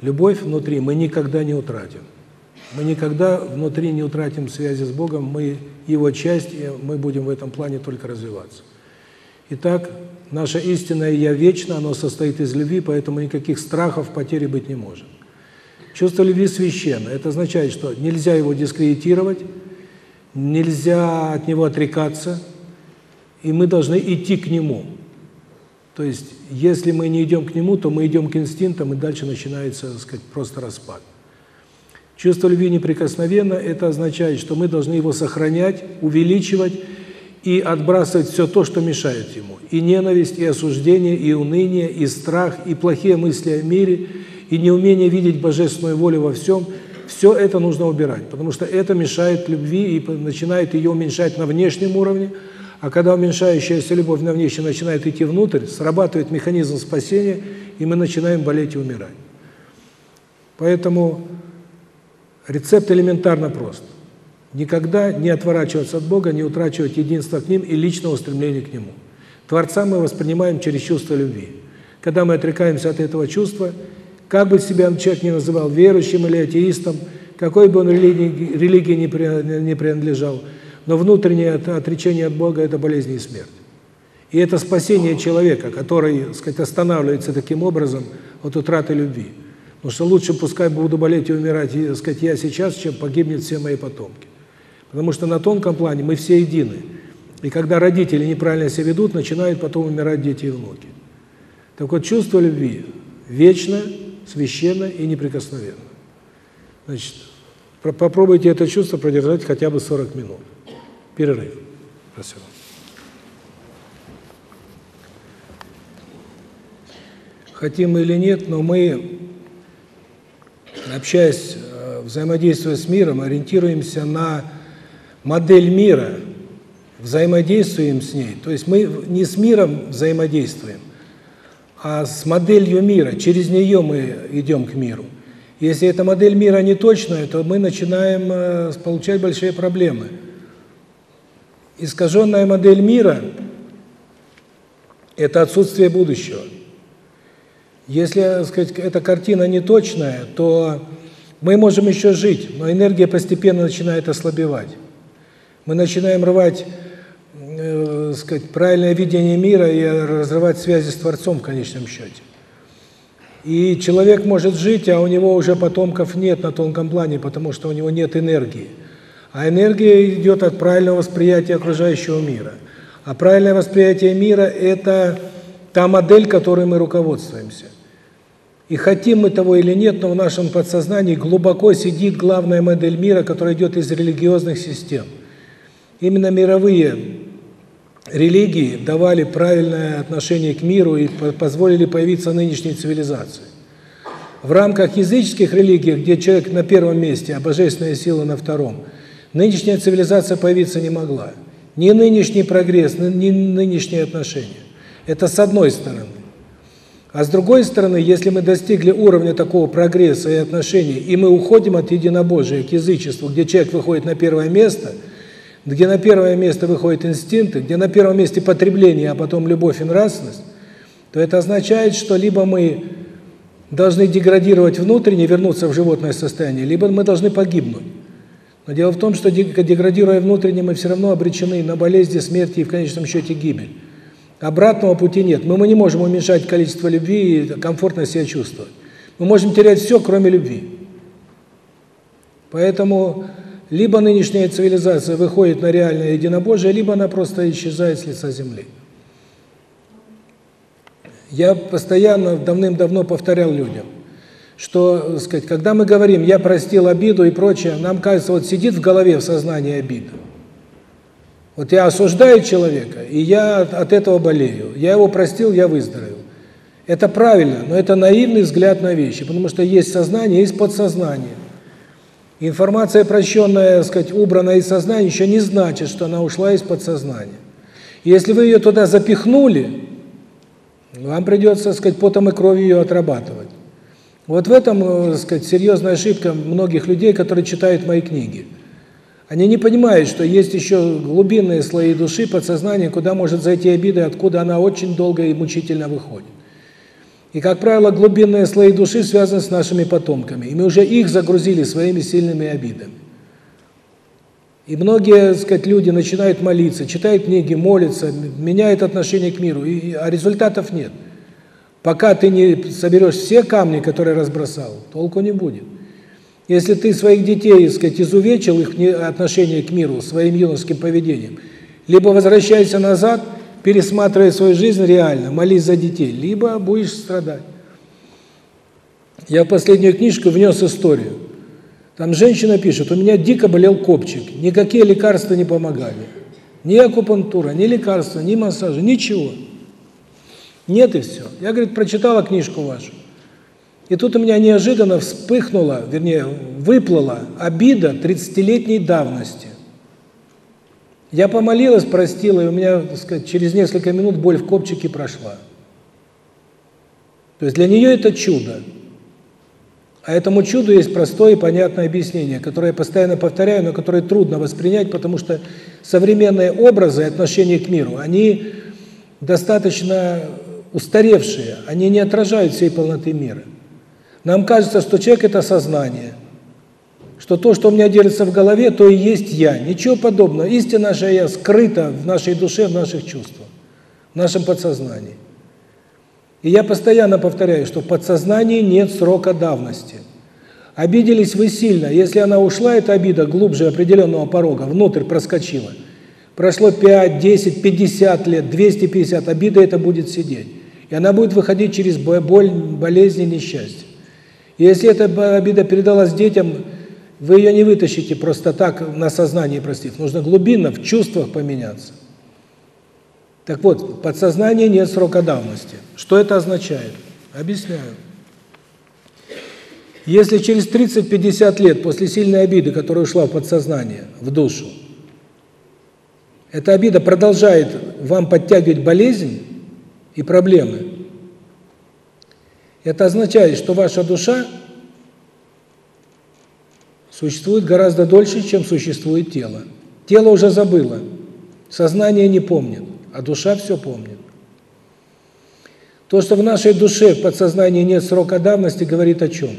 Любовь внутри мы никогда не утратим. Мы никогда внутри не утратим связи с Богом, мы Его часть, и мы будем в этом плане только развиваться. Итак, наше истинное «я» вечно, оно состоит из любви, поэтому никаких страхов, потери быть не может. Чувство любви священно. Это означает, что нельзя его дискредитировать, нельзя от него отрекаться – и мы должны идти к нему. То есть, если мы не идем к нему, то мы идем к инстинктам, и дальше начинается, так сказать, просто распад. Чувство любви неприкосновенно – это означает, что мы должны его сохранять, увеличивать и отбрасывать все то, что мешает ему. И ненависть, и осуждение, и уныние, и страх, и плохие мысли о мире, и неумение видеть божественную волю во всем – все это нужно убирать, потому что это мешает любви и начинает ее уменьшать на внешнем уровне, а когда уменьшающаяся любовь на внешне начинает идти внутрь, срабатывает механизм спасения, и мы начинаем болеть и умирать. Поэтому рецепт элементарно прост. Никогда не отворачиваться от Бога, не утрачивать единство к Ним и личного стремления к Нему. Творца мы воспринимаем через чувство любви. Когда мы отрекаемся от этого чувства, как бы себя человек ни называл, верующим или атеистом, какой бы он религии, религии не принадлежал – но внутреннее отречение от Бога – это болезнь и смерть. И это спасение человека, который, так сказать, останавливается таким образом от утраты любви. Потому что лучше пускай буду болеть и умирать, так сказать, я сейчас, чем погибнет все мои потомки. Потому что на тонком плане мы все едины. И когда родители неправильно себя ведут, начинают потом умирать дети и внуки. Так вот, чувство любви вечно, священно и неприкосновенно. Значит, попробуйте это чувство продержать хотя бы 40 минут. Перерыв. Спасибо. Хотим мы или нет, но мы, общаясь, э, взаимодействуя с миром, ориентируемся на модель мира, взаимодействуем с ней. То есть мы не с миром взаимодействуем, а с моделью мира. Через нее мы идем к миру. Если эта модель мира не точная, то мы начинаем э, получать большие проблемы искаженная модель мира – это отсутствие будущего. Если, сказать, эта картина неточная, то мы можем еще жить, но энергия постепенно начинает ослабевать. Мы начинаем рвать, э, сказать, правильное видение мира и разрывать связи с Творцом в конечном счете. И человек может жить, а у него уже потомков нет на тонком плане, потому что у него нет энергии. А энергия идет от правильного восприятия окружающего мира. А правильное восприятие мира – это та модель, которой мы руководствуемся. И хотим мы того или нет, но в нашем подсознании глубоко сидит главная модель мира, которая идет из религиозных систем. Именно мировые религии давали правильное отношение к миру и позволили появиться нынешней цивилизации. В рамках языческих религий, где человек на первом месте, а божественная сила на втором – Нынешняя цивилизация появиться не могла. Ни нынешний прогресс, ни нынешние отношения. Это с одной стороны. А с другой стороны, если мы достигли уровня такого прогресса и отношений, и мы уходим от единобожия к язычеству, где человек выходит на первое место, где на первое место выходят инстинкты, где на первом месте потребление, а потом любовь и нравственность, то это означает, что либо мы должны деградировать внутренне, вернуться в животное состояние, либо мы должны погибнуть. Но дело в том, что деградируя внутренне, мы все равно обречены на болезни, смерти и в конечном счете гибель. Обратного пути нет. Мы, мы не можем уменьшать количество любви и комфортно себя чувствовать. Мы можем терять все, кроме любви. Поэтому либо нынешняя цивилизация выходит на реальное единобожие, либо она просто исчезает с лица земли. Я постоянно давным-давно повторял людям, что, так сказать, когда мы говорим «я простил обиду» и прочее, нам кажется, вот сидит в голове в сознании обида. Вот я осуждаю человека, и я от этого болею. Я его простил, я выздоровел. Это правильно, но это наивный взгляд на вещи, потому что есть сознание, есть подсознание. Информация, прощенная, так сказать, убранная из сознания, еще не значит, что она ушла из подсознания. Если вы ее туда запихнули, вам придется, так сказать, потом и кровью ее отрабатывать. Вот в этом, э, так сказать, серьезная ошибка многих людей, которые читают мои книги. Они не понимают, что есть еще глубинные слои души, подсознания, куда может зайти обида, откуда она очень долго и мучительно выходит. И, как правило, глубинные слои души связаны с нашими потомками, и мы уже их загрузили своими сильными обидами. И многие, так сказать, люди начинают молиться, читают книги, молятся, меняют отношение к миру, и, а результатов нет. Пока ты не соберешь все камни, которые разбросал, толку не будет. Если ты своих детей, так сказать, изувечил их отношение к миру своим юношеским поведением, либо возвращайся назад, пересматривай свою жизнь реально, молись за детей, либо будешь страдать. Я в последнюю книжку внес историю. Там женщина пишет, у меня дико болел копчик, никакие лекарства не помогали. Ни акупунктура, ни лекарства, ни массажа, ничего. Нет и все. Я, говорит, прочитала книжку вашу. И тут у меня неожиданно вспыхнула, вернее, выплыла обида 30-летней давности. Я помолилась, простила, и у меня, так сказать, через несколько минут боль в копчике прошла. То есть для нее это чудо. А этому чуду есть простое и понятное объяснение, которое я постоянно повторяю, но которое трудно воспринять, потому что современные образы отношения к миру, они достаточно устаревшие, они не отражают всей полноты мира. Нам кажется, что человек – это сознание, что то, что у меня держится в голове, то и есть я. Ничего подобного. Истина наша я скрыта в нашей душе, в наших чувствах, в нашем подсознании. И я постоянно повторяю, что в подсознании нет срока давности. Обиделись вы сильно. Если она ушла, эта обида глубже определенного порога, внутрь проскочила. Прошло 5, 10, 50 лет, 250, обида это будет сидеть. И она будет выходить через боль, болезни, несчастье. И если эта обида передалась детям, вы ее не вытащите просто так на сознании простив. Нужно глубинно, в чувствах поменяться. Так вот, в подсознании нет срока давности. Что это означает? Объясняю. Если через 30-50 лет после сильной обиды, которая ушла в подсознание, в душу, эта обида продолжает вам подтягивать болезнь и проблемы, это означает, что ваша душа существует гораздо дольше, чем существует тело. Тело уже забыло, сознание не помнит а душа все помнит. То, что в нашей душе, в подсознании нет срока давности, говорит о чем?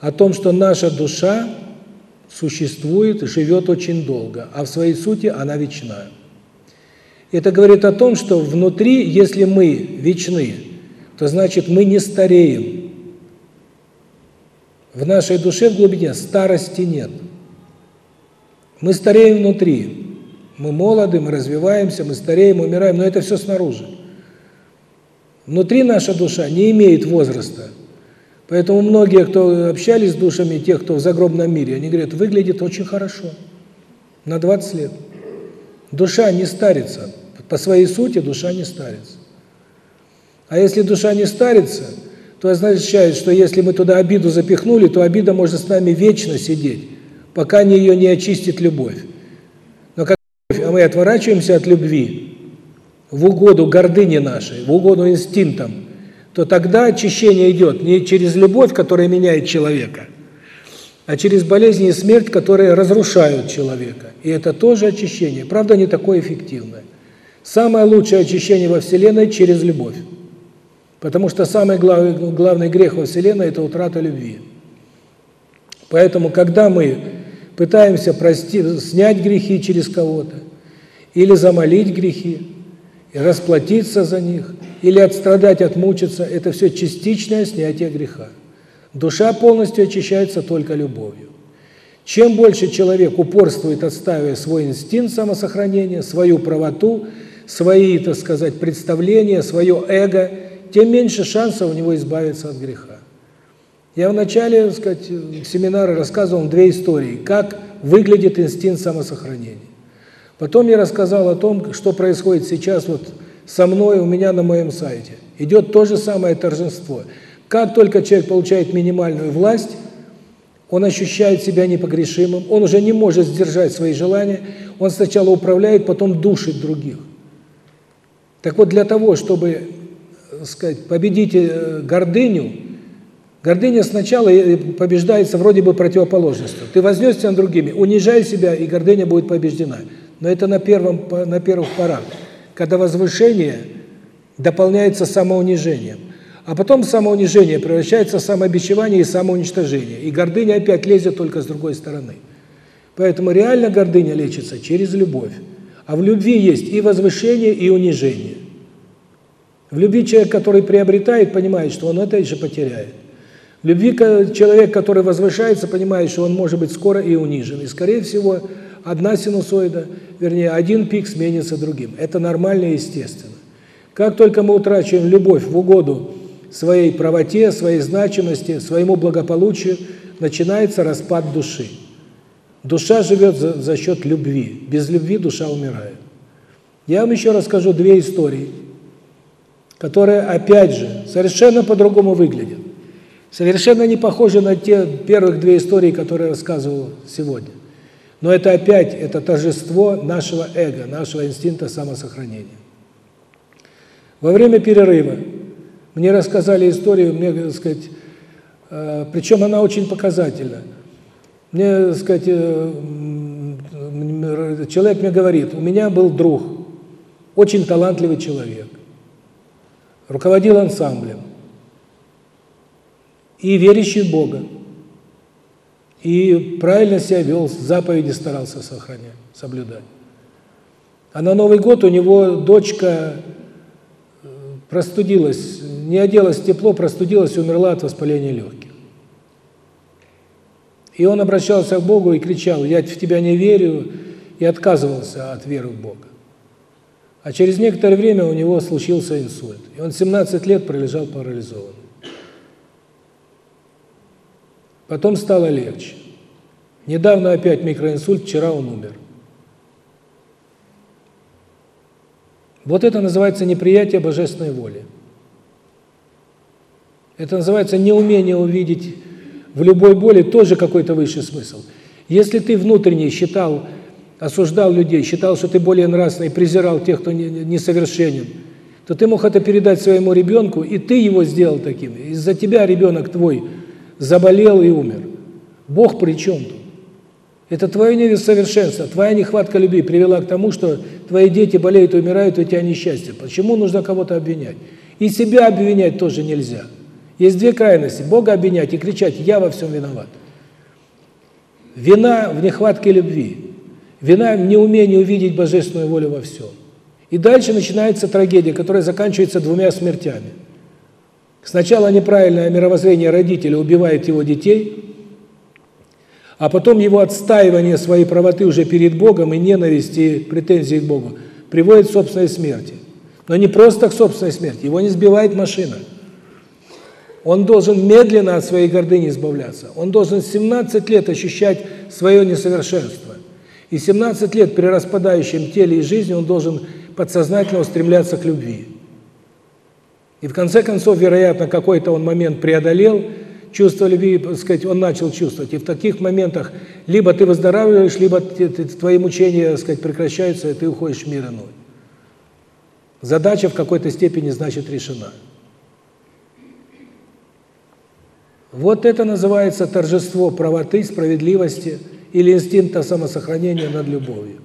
О том, что наша душа существует, живет очень долго, а в своей сути она вечна. Это говорит о том, что внутри, если мы вечны, то значит мы не стареем. В нашей душе в глубине старости нет. Мы стареем внутри. Мы молоды, мы развиваемся, мы стареем, умираем, но это все снаружи. Внутри наша душа не имеет возраста. Поэтому многие, кто общались с душами тех, кто в загробном мире, они говорят, выглядит очень хорошо. На 20 лет. Душа не старится. По своей сути душа не старится. А если душа не старится, то означает, что если мы туда обиду запихнули, то обида может с нами вечно сидеть, пока ее не очистит любовь а мы отворачиваемся от любви в угоду гордыне нашей, в угоду инстинктам, то тогда очищение идет не через любовь, которая меняет человека, а через болезни и смерть, которые разрушают человека. И это тоже очищение, правда, не такое эффективное. Самое лучшее очищение во Вселенной через любовь. Потому что самый главный, главный грех во Вселенной – это утрата любви. Поэтому, когда мы пытаемся простить, снять грехи через кого-то, или замолить грехи, и расплатиться за них, или отстрадать, отмучиться – это все частичное снятие греха. Душа полностью очищается только любовью. Чем больше человек упорствует, отстаивая свой инстинкт самосохранения, свою правоту, свои, так сказать, представления, свое эго, тем меньше шансов у него избавиться от греха. Я в начале, так сказать, семинара рассказывал две истории, как выглядит инстинкт самосохранения. Потом я рассказал о том, что происходит сейчас вот со мной у меня на моем сайте. Идет то же самое торжество. Как только человек получает минимальную власть, он ощущает себя непогрешимым, он уже не может сдержать свои желания, он сначала управляет, потом душит других. Так вот, для того, чтобы, сказать, победить э, гордыню, гордыня сначала э, побеждается вроде бы противоположностью. Ты вознесся над другими, унижай себя, и гордыня будет побеждена. Но это на первом на первых порах, когда возвышение дополняется самоунижением. А потом самоунижение превращается в самобичевание и самоуничтожение. И гордыня опять лезет только с другой стороны. Поэтому реально гордыня лечится через любовь. А в любви есть и возвышение, и унижение. В любви человек, который приобретает, понимает, что он это же потеряет. В любви человек, который возвышается, понимает, что он может быть скоро и унижен. И, скорее всего, одна синусоида, вернее, один пик сменится другим. Это нормально и естественно. Как только мы утрачиваем любовь в угоду своей правоте, своей значимости, своему благополучию, начинается распад души. Душа живет за, за счет любви. Без любви душа умирает. Я вам еще расскажу две истории, которые, опять же, совершенно по-другому выглядят. Совершенно не похожи на те первых две истории, которые я рассказывал сегодня. Но это опять, это торжество нашего эго, нашего инстинкта самосохранения. Во время перерыва мне рассказали историю, мне, так сказать, э, причем она очень показательна. Мне, так сказать, э, человек мне говорит, у меня был друг, очень талантливый человек, руководил ансамблем и верящий в Бога. И правильно себя вел, заповеди старался сохранять, соблюдать. А на Новый год у него дочка э, простудилась, не оделась тепло, простудилась и умерла от воспаления легких. И он обращался к Богу и кричал, я в тебя не верю, и отказывался от веры в Бога. А через некоторое время у него случился инсульт. И он 17 лет пролежал парализованным. Потом стало легче. Недавно опять микроинсульт, вчера он умер. Вот это называется неприятие божественной воли. Это называется неумение увидеть в любой боли тоже какой-то высший смысл. Если ты внутренне считал, осуждал людей, считал, что ты более нравственный, презирал тех, кто несовершенен, то ты мог это передать своему ребенку, и ты его сделал таким. Из-за тебя ребенок твой – заболел и умер. Бог при чем тут? Это твое несовершенство, твоя нехватка любви привела к тому, что твои дети болеют и умирают, и у тебя несчастье. Почему нужно кого-то обвинять? И себя обвинять тоже нельзя. Есть две крайности. Бога обвинять и кричать «я во всем виноват». Вина в нехватке любви. Вина в неумении увидеть божественную волю во всем. И дальше начинается трагедия, которая заканчивается двумя смертями. Сначала неправильное мировоззрение родителя убивает его детей, а потом его отстаивание своей правоты уже перед Богом и ненависть и претензии к Богу приводит к собственной смерти. Но не просто к собственной смерти, его не сбивает машина. Он должен медленно от своей гордыни избавляться. Он должен 17 лет ощущать свое несовершенство. И 17 лет при распадающем теле и жизни он должен подсознательно устремляться к любви. И в конце концов, вероятно, какой-то он момент преодолел, чувство любви, сказать, он начал чувствовать. И в таких моментах либо ты выздоравливаешь, либо твои мучения, сказать, прекращаются, и ты уходишь в мир иной. Задача в какой-то степени, значит, решена. Вот это называется торжество правоты, справедливости или инстинкта самосохранения над любовью.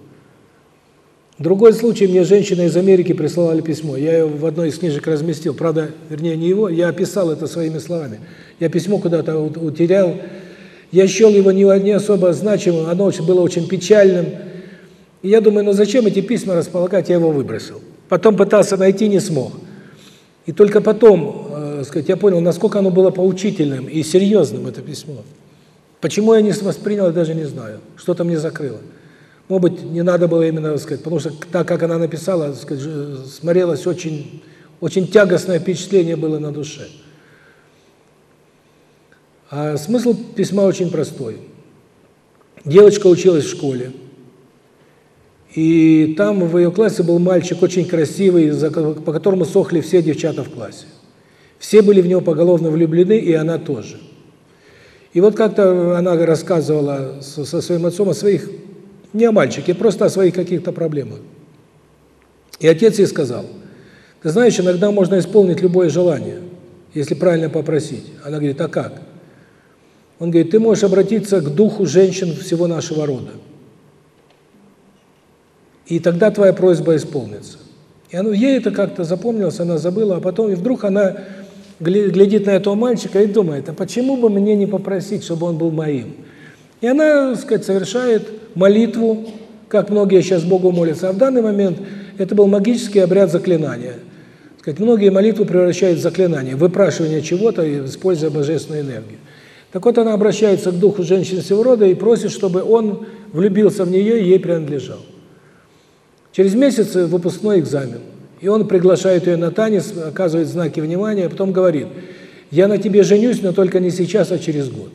Другой случай, мне женщина из Америки прислала письмо. Я ее в одной из книжек разместил. Правда, вернее, не его, я описал это своими словами. Я письмо куда-то утерял. Я счел его не, особо значимым, оно было очень печальным. И я думаю, ну зачем эти письма располагать, я его выбросил. Потом пытался найти, не смог. И только потом, сказать, я понял, насколько оно было поучительным и серьезным, это письмо. Почему я не воспринял, даже не знаю. Что-то мне закрыло. Может быть, не надо было именно, сказать, потому что так, как она написала, сказать, смотрелось очень, очень тягостное впечатление было на душе. А смысл письма очень простой. Девочка училась в школе. И там в ее классе был мальчик очень красивый, по которому сохли все девчата в классе. Все были в него поголовно влюблены, и она тоже. И вот как-то она рассказывала со своим отцом о своих, не о мальчике, просто о своих каких-то проблемах. И отец ей сказал, ты знаешь, иногда можно исполнить любое желание, если правильно попросить. Она говорит, а как? Он говорит, ты можешь обратиться к духу женщин всего нашего рода. И тогда твоя просьба исполнится. И оно, ей это как-то запомнилось, она забыла, а потом и вдруг она глядит на этого мальчика и думает, а почему бы мне не попросить, чтобы он был моим? И она, так сказать, совершает молитву, как многие сейчас Богу молятся. А в данный момент это был магический обряд заклинания. Сказать, многие молитвы превращают в заклинание, выпрашивание чего-то, используя божественную энергию. Так вот, она обращается к духу женщины всего рода и просит, чтобы он влюбился в нее и ей принадлежал. Через месяц выпускной экзамен. И он приглашает ее на танец, оказывает знаки внимания, а потом говорит, я на тебе женюсь, но только не сейчас, а через год.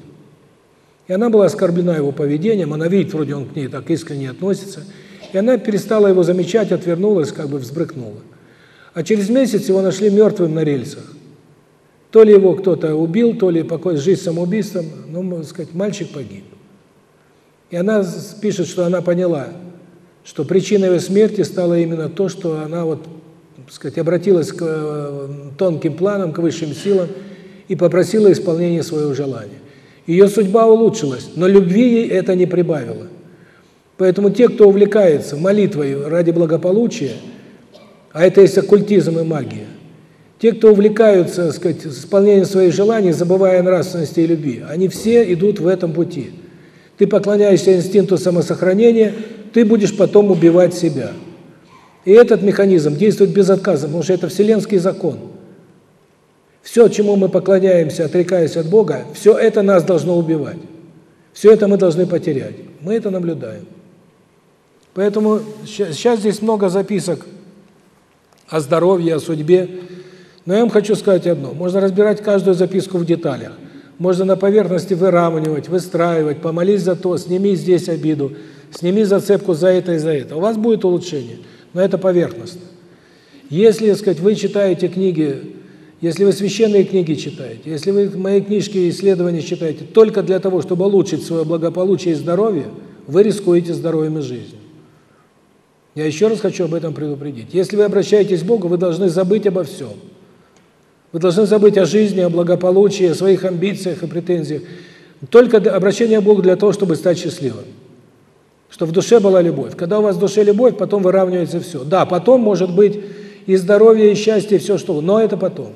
И она была оскорблена его поведением, она видит, вроде он к ней так искренне относится, и она перестала его замечать, отвернулась, как бы взбрыкнула. А через месяц его нашли мертвым на рельсах. То ли его кто-то убил, то ли покой жизнь самоубийством, ну, можно сказать, мальчик погиб. И она пишет, что она поняла, что причиной его смерти стало именно то, что она вот, сказать, обратилась к э, тонким планам, к высшим силам и попросила исполнения своего желания. Ее судьба улучшилась, но любви ей это не прибавило. Поэтому те, кто увлекается молитвой ради благополучия, а это есть оккультизм и магия, те, кто увлекаются, сказать, исполнением своих желаний, забывая о нравственности и любви, они все идут в этом пути. Ты поклоняешься инстинкту самосохранения, ты будешь потом убивать себя. И этот механизм действует безотказно, потому что это вселенский закон. Все, чему мы поклоняемся, отрекаясь от Бога, все это нас должно убивать. Все это мы должны потерять. Мы это наблюдаем. Поэтому сейчас здесь много записок о здоровье, о судьбе. Но я вам хочу сказать одно. Можно разбирать каждую записку в деталях. Можно на поверхности выравнивать, выстраивать, помолись за то, сними здесь обиду, сними зацепку за это и за это. У вас будет улучшение, но это поверхностно. Если, так сказать, вы читаете книги, если вы священные книги читаете, если вы мои книжки и исследования читаете только для того, чтобы улучшить свое благополучие и здоровье, вы рискуете здоровьем и жизнью. Я еще раз хочу об этом предупредить. Если вы обращаетесь к Богу, вы должны забыть обо всем. Вы должны забыть о жизни, о благополучии, о своих амбициях и претензиях. Только обращение к Богу для того, чтобы стать счастливым что в душе была любовь. Когда у вас в душе любовь, потом выравнивается все. Да, потом может быть и здоровье, и счастье, и все что, но это потом.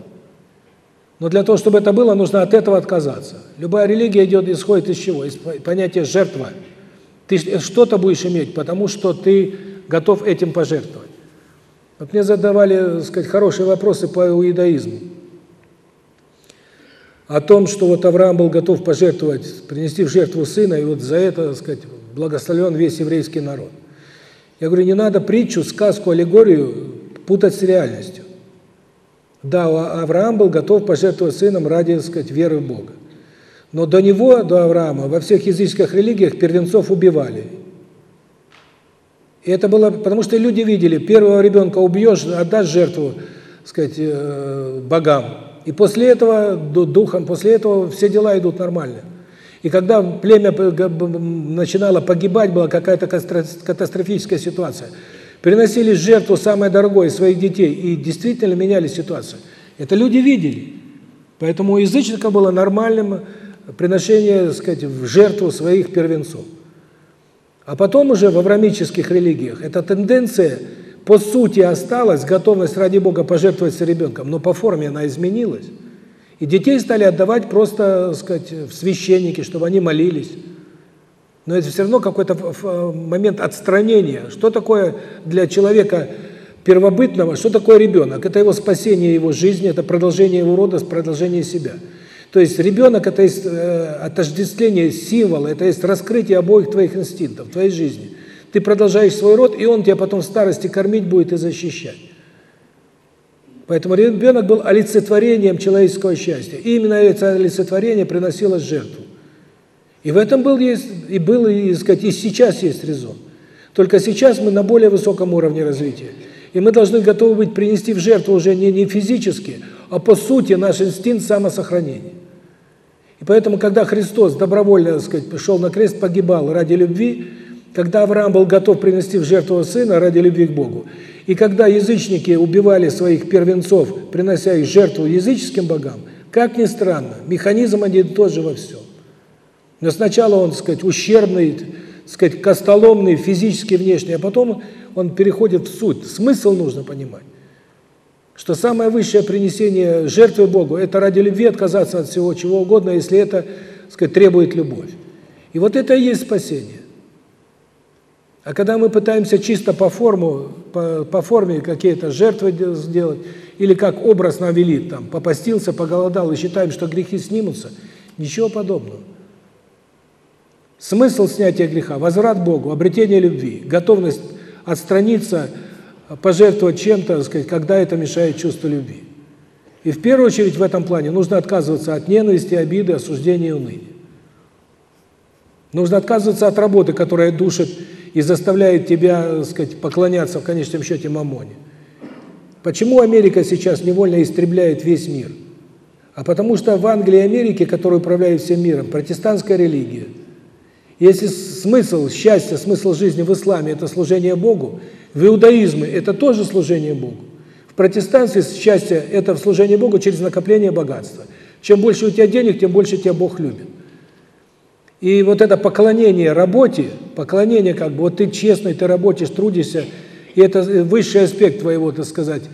Но для того, чтобы это было, нужно от этого отказаться. Любая религия идет исходит из чего? Из понятия жертва. Ты что-то будешь иметь, потому что ты готов этим пожертвовать. Вот мне задавали, так сказать, хорошие вопросы по иудаизму. О том, что вот Авраам был готов пожертвовать, принести в жертву сына, и вот за это, так сказать, благословлен весь еврейский народ. Я говорю, не надо притчу, сказку, аллегорию путать с реальностью. Да, Авраам был готов пожертвовать сыном ради, так сказать, веры в Бога. Но до него, до Авраама, во всех языческих религиях первенцов убивали. И это было, потому что люди видели, первого ребенка убьешь, отдашь жертву, сказать, э, богам. И после этого, духом, после этого все дела идут нормально. И когда племя начинало погибать, была какая-то катастрофическая ситуация, приносили жертву самое дорогое своих детей, и действительно меняли ситуацию. Это люди видели. Поэтому у язычника было нормальным приношение, так сказать, в жертву своих первенцов. А потом уже в аврамических религиях эта тенденция по сути осталась, готовность ради Бога пожертвовать ребенком, но по форме она изменилась. И детей стали отдавать просто, так сказать, в священники, чтобы они молились. Но это все равно какой-то момент отстранения. Что такое для человека первобытного, что такое ребенок? Это его спасение его жизни, это продолжение его рода, продолжение себя. То есть ребенок – это есть э, отождествление символа, это есть раскрытие обоих твоих инстинктов, твоей жизни. Ты продолжаешь свой род, и он тебя потом в старости кормить будет и защищать. Поэтому ребенок был олицетворением человеческого счастья. И именно это олицетворение приносилось жертву. И в этом был есть и был и, сказать, и сейчас есть резон. Только сейчас мы на более высоком уровне развития. И мы должны готовы быть принести в жертву уже не не физически, а по сути наш инстинкт самосохранения. И поэтому когда Христос добровольно, так сказать, пришел на крест, погибал ради любви, когда Авраам был готов принести в жертву сына ради любви к Богу, и когда язычники убивали своих первенцов, принося их жертву языческим богам, как ни странно, механизм один тот же во всем. Но сначала он, так сказать, ущербный, так сказать, костоломный, физически внешний, а потом он переходит в суть. Смысл нужно понимать. Что самое высшее принесение жертвы Богу – это ради любви отказаться от всего чего угодно, если это, так сказать, требует любовь. И вот это и есть спасение. А когда мы пытаемся чисто по форму, по, по форме какие-то жертвы сделать, или как образ нам велит, там, попастился, поголодал, и считаем, что грехи снимутся, ничего подобного. Смысл снятия греха – возврат Богу, обретение любви, готовность отстраниться, пожертвовать чем-то, сказать, когда это мешает чувству любви. И в первую очередь в этом плане нужно отказываться от ненависти, обиды, осуждения и уныния. Нужно отказываться от работы, которая душит и заставляет тебя, так сказать, поклоняться в конечном счете мамоне. Почему Америка сейчас невольно истребляет весь мир? А потому что в Англии и Америке, которая управляет всем миром, протестантская религия. Если смысл счастья, смысл жизни в исламе – это служение Богу, в иудаизме – это тоже служение Богу. В протестанстве счастье – это служение Богу через накопление богатства. Чем больше у тебя денег, тем больше тебя Бог любит. И вот это поклонение работе, поклонение как бы, вот ты честный, ты работаешь, трудишься, и это высший аспект твоего, так сказать,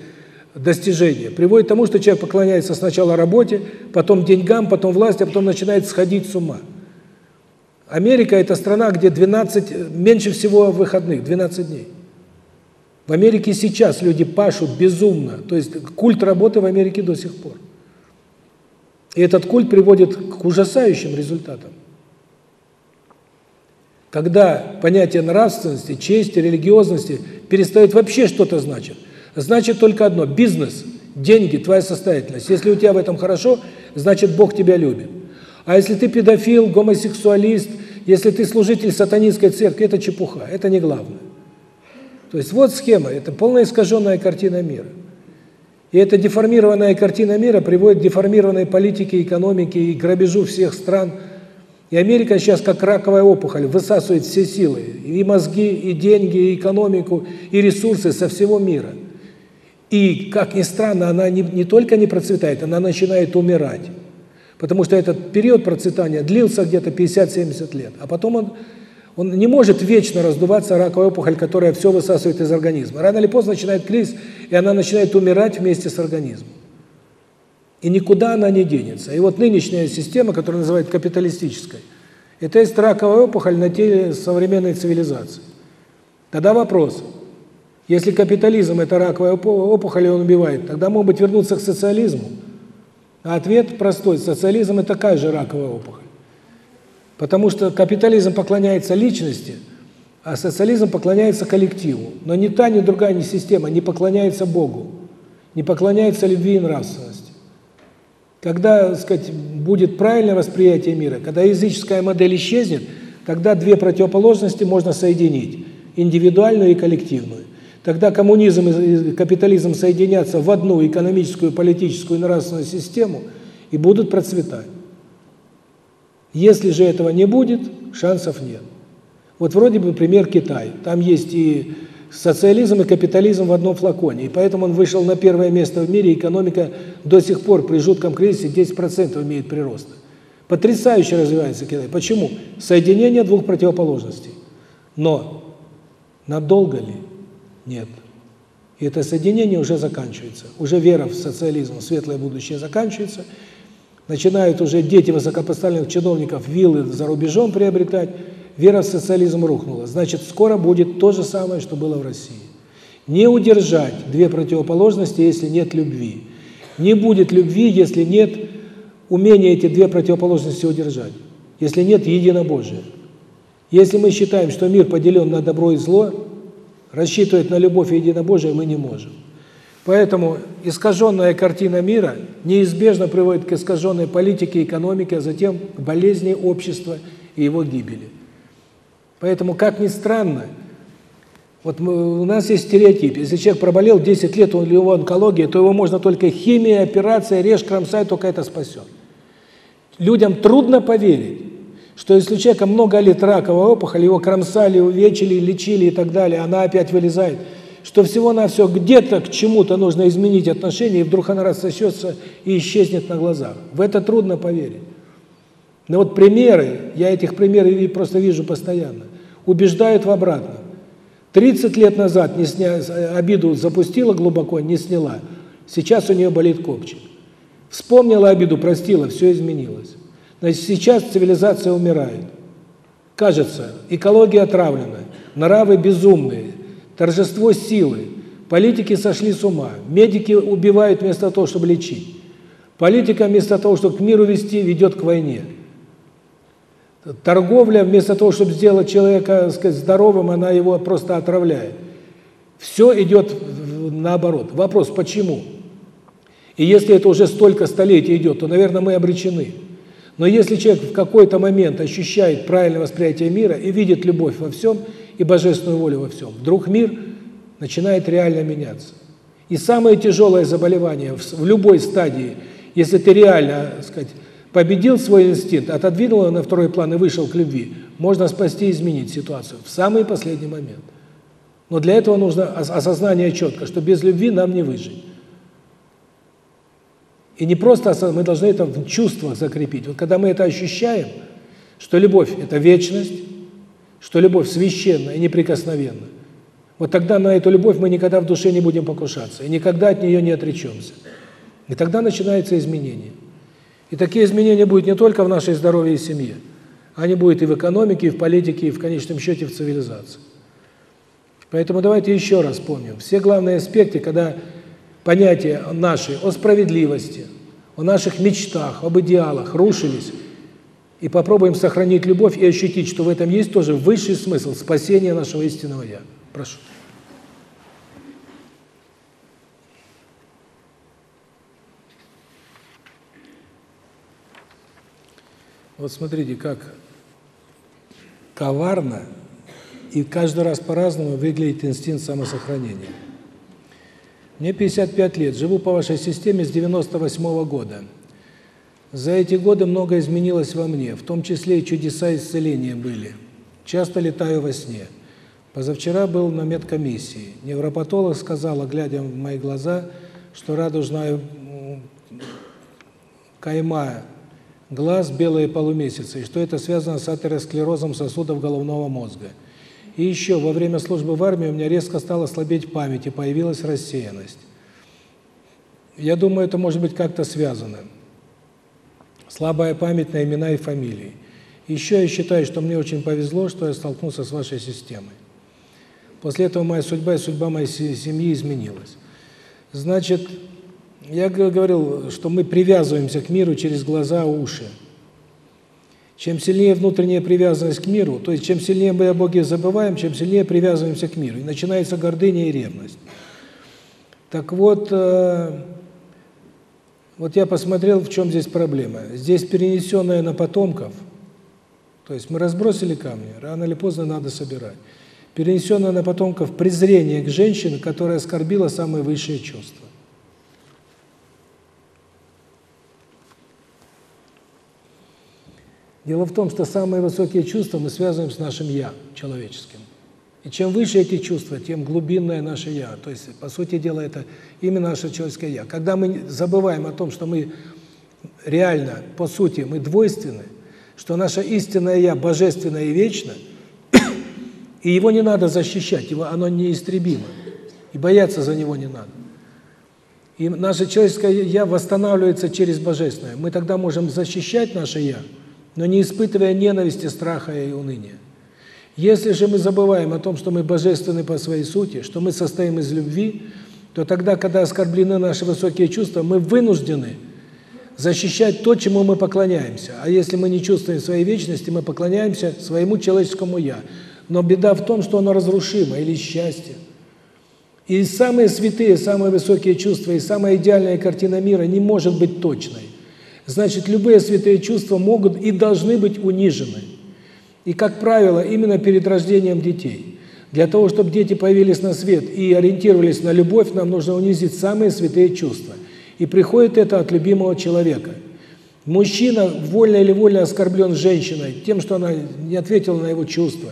достижения, приводит к тому, что человек поклоняется сначала работе, потом деньгам, потом власти, а потом начинает сходить с ума. Америка – это страна, где 12, меньше всего выходных, 12 дней. В Америке сейчас люди пашут безумно, то есть культ работы в Америке до сих пор. И этот культ приводит к ужасающим результатам. Когда понятие нравственности, чести, религиозности перестает вообще что-то значить. Значит только одно – бизнес, деньги, твоя состоятельность. Если у тебя в этом хорошо, значит Бог тебя любит. А если ты педофил, гомосексуалист, если ты служитель сатанинской церкви, это чепуха, это не главное. То есть вот схема, это полная искаженная картина мира. И эта деформированная картина мира приводит к деформированной политике, экономике и грабежу всех стран – и Америка сейчас как раковая опухоль высасывает все силы, и мозги, и деньги, и экономику, и ресурсы со всего мира. И, как ни странно, она не, не только не процветает, она начинает умирать. Потому что этот период процветания длился где-то 50-70 лет. А потом он, он не может вечно раздуваться раковая опухоль, которая все высасывает из организма. Рано или поздно начинает кризис, и она начинает умирать вместе с организмом. И никуда она не денется. И вот нынешняя система, которую называют капиталистической, это есть раковая опухоль на теле современной цивилизации. Тогда вопрос. Если капитализм – это раковая опухоль, и он убивает, тогда, может быть, вернуться к социализму? А ответ простой. Социализм – это такая же раковая опухоль. Потому что капитализм поклоняется личности, а социализм поклоняется коллективу. Но ни та, ни другая ни система не поклоняется Богу, не поклоняется любви и нравственности. Когда, так сказать, будет правильное восприятие мира, когда языческая модель исчезнет, тогда две противоположности можно соединить – индивидуальную и коллективную. Тогда коммунизм и капитализм соединятся в одну экономическую, политическую и нравственную систему и будут процветать. Если же этого не будет, шансов нет. Вот вроде бы пример Китай. Там есть и Социализм и капитализм в одном флаконе. И поэтому он вышел на первое место в мире. Экономика до сих пор при жутком кризисе 10% имеет прироста. Потрясающе развивается Китай. Почему? Соединение двух противоположностей. Но надолго ли? Нет. И это соединение уже заканчивается. Уже вера в социализм, светлое будущее заканчивается. Начинают уже дети высокопоставленных чиновников виллы за рубежом приобретать. Вера в социализм рухнула. Значит, скоро будет то же самое, что было в России. Не удержать две противоположности, если нет любви. Не будет любви, если нет умения эти две противоположности удержать. Если нет единобожия. Если мы считаем, что мир поделен на добро и зло, рассчитывать на любовь и единобожие мы не можем. Поэтому искаженная картина мира неизбежно приводит к искаженной политике, экономике, а затем к болезни общества и его гибели. Поэтому, как ни странно, вот мы, у нас есть стереотип. Если человек проболел 10 лет, у него онкология, то его можно только химия, операция, режь, кромсай, только это спасет. Людям трудно поверить, что если у человека много лет раковая опухоль, его кромсали, увечили, лечили и так далее, она опять вылезает, что всего-навсего где-то к чему-то нужно изменить отношение, и вдруг она рассосется и исчезнет на глазах. В это трудно поверить. Но вот примеры, я этих примеров просто вижу постоянно, убеждают в обратном. 30 лет назад не сня... обиду запустила глубоко, не сняла. Сейчас у нее болит копчик. Вспомнила обиду, простила, все изменилось. Значит, сейчас цивилизация умирает. Кажется, экология отравлена, нравы безумные, торжество силы, политики сошли с ума, медики убивают вместо того, чтобы лечить. Политика вместо того, чтобы к миру вести, ведет к войне. Торговля вместо того, чтобы сделать человека сказать, здоровым, она его просто отравляет. Все идет наоборот. Вопрос, почему? И если это уже столько столетий идет, то, наверное, мы обречены. Но если человек в какой-то момент ощущает правильное восприятие мира и видит любовь во всем и божественную волю во всем, вдруг мир начинает реально меняться. И самое тяжелое заболевание в любой стадии, если ты реально, так сказать, победил свой инстинкт, отодвинул его на второй план и вышел к любви, можно спасти и изменить ситуацию в самый последний момент. Но для этого нужно осознание четко, что без любви нам не выжить. И не просто мы должны это в чувствах закрепить. Вот когда мы это ощущаем, что любовь – это вечность, что любовь священна и неприкосновенна, вот тогда на эту любовь мы никогда в душе не будем покушаться, и никогда от нее не отречемся. И тогда начинается изменение. И такие изменения будут не только в нашей здоровье и семье, они будут и в экономике, и в политике, и в конечном счете в цивилизации. Поэтому давайте еще раз помним. Все главные аспекты, когда понятия наши о справедливости, о наших мечтах, об идеалах рушились, и попробуем сохранить любовь и ощутить, что в этом есть тоже высший смысл спасения нашего истинного Я. Прошу. Вот смотрите, как коварно и каждый раз по-разному выглядит инстинкт самосохранения. Мне 55 лет, живу по вашей системе с 98 -го года. За эти годы многое изменилось во мне, в том числе и чудеса исцеления были. Часто летаю во сне. Позавчера был на медкомиссии. Невропатолог сказала, глядя в мои глаза, что радужная кайма глаз белые полумесяцы, и что это связано с атеросклерозом сосудов головного мозга. И еще, во время службы в армии у меня резко стала слабеть память, и появилась рассеянность. Я думаю, это может быть как-то связано. Слабая память на имена и фамилии. Еще я считаю, что мне очень повезло, что я столкнулся с вашей системой. После этого моя судьба и судьба моей семьи изменилась. Значит, я говорил, что мы привязываемся к миру через глаза, уши. Чем сильнее внутренняя привязанность к миру, то есть чем сильнее мы о Боге забываем, чем сильнее привязываемся к миру. И начинается гордыня и ревность. Так вот, э, вот я посмотрел, в чем здесь проблема. Здесь перенесенное на потомков, то есть мы разбросили камни, рано или поздно надо собирать. Перенесенное на потомков презрение к женщине, которая оскорбила самые высшие чувства. Дело в том, что самые высокие чувства мы связываем с нашим «я» человеческим. И чем выше эти чувства, тем глубинное наше «я». То есть, по сути дела, это именно наше человеческое «я». Когда мы забываем о том, что мы реально, по сути, мы двойственны, что наше истинное «я» божественное и вечно, (coughs) И его не надо защищать, его оно неистребимо. И бояться за него не надо. И наше человеческое «я» восстанавливается через Божественное. Мы тогда можем защищать наше «я», но не испытывая ненависти, страха и уныния. Если же мы забываем о том, что мы божественны по своей сути, что мы состоим из любви, то тогда, когда оскорблены наши высокие чувства, мы вынуждены защищать то, чему мы поклоняемся. А если мы не чувствуем своей вечности, мы поклоняемся своему человеческому «я». Но беда в том, что оно разрушимо, или счастье. И самые святые, самые высокие чувства, и самая идеальная картина мира не может быть точной. Значит, любые святые чувства могут и должны быть унижены. И, как правило, именно перед рождением детей. Для того, чтобы дети появились на свет и ориентировались на любовь, нам нужно унизить самые святые чувства. И приходит это от любимого человека. Мужчина, вольно или вольно оскорблен женщиной тем, что она не ответила на его чувства,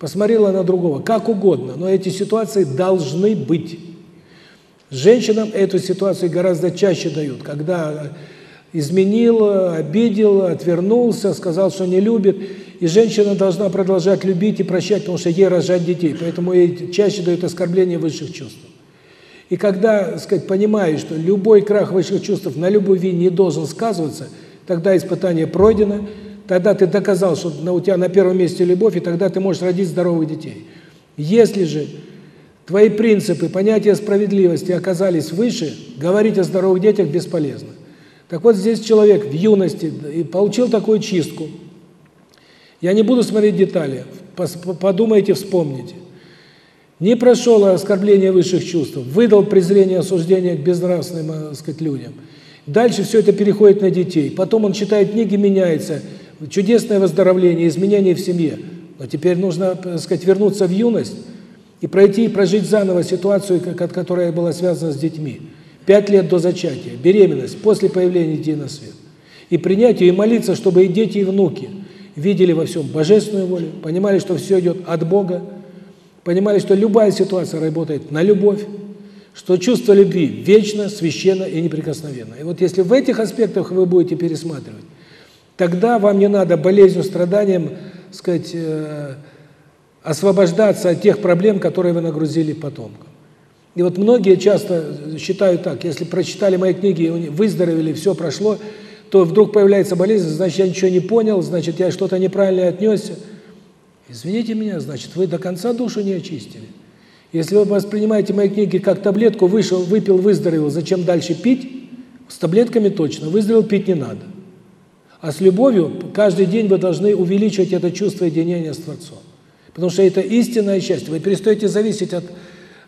посмотрела на другого, как угодно, но эти ситуации должны быть. Женщинам эту ситуацию гораздо чаще дают, когда изменил, обидел, отвернулся, сказал, что не любит. И женщина должна продолжать любить и прощать, потому что ей рожать детей. Поэтому ей чаще дают оскорбление высших чувств. И когда, сказать, понимаешь, что любой крах высших чувств на любви не должен сказываться, тогда испытание пройдено, тогда ты доказал, что у тебя на первом месте любовь, и тогда ты можешь родить здоровых детей. Если же твои принципы, понятия справедливости оказались выше, говорить о здоровых детях бесполезно. Так вот здесь человек в юности получил такую чистку. Я не буду смотреть детали, подумайте, вспомните. Не прошел оскорбление высших чувств, выдал презрение, осуждение к безнравственным, э, так сказать, людям. Дальше все это переходит на детей. Потом он читает книги, меняется. Чудесное выздоровление, изменения в семье. Но теперь нужно, так сказать, вернуться в юность и пройти и прожить заново ситуацию, которая была связана с детьми. Пять лет до зачатия, беременность, после появления детей на свет. И принять ее, и молиться, чтобы и дети, и внуки видели во всем божественную волю, понимали, что все идет от Бога, понимали, что любая ситуация работает на любовь, что чувство любви вечно, священно и неприкосновенно. И вот если в этих аспектах вы будете пересматривать, тогда вам не надо болезнью, страданием, сказать, э, освобождаться от тех проблем, которые вы нагрузили потомкам. И вот многие часто считают так, если прочитали мои книги, выздоровели, все прошло, то вдруг появляется болезнь, значит, я ничего не понял, значит, я что-то неправильно отнесся. Извините меня, значит, вы до конца душу не очистили. Если вы воспринимаете мои книги как таблетку, вышел, выпил, выздоровел, зачем дальше пить? С таблетками точно, выздоровел, пить не надо. А с любовью каждый день вы должны увеличивать это чувство единения с Творцом. Потому что это истинное счастье. Вы перестаете зависеть от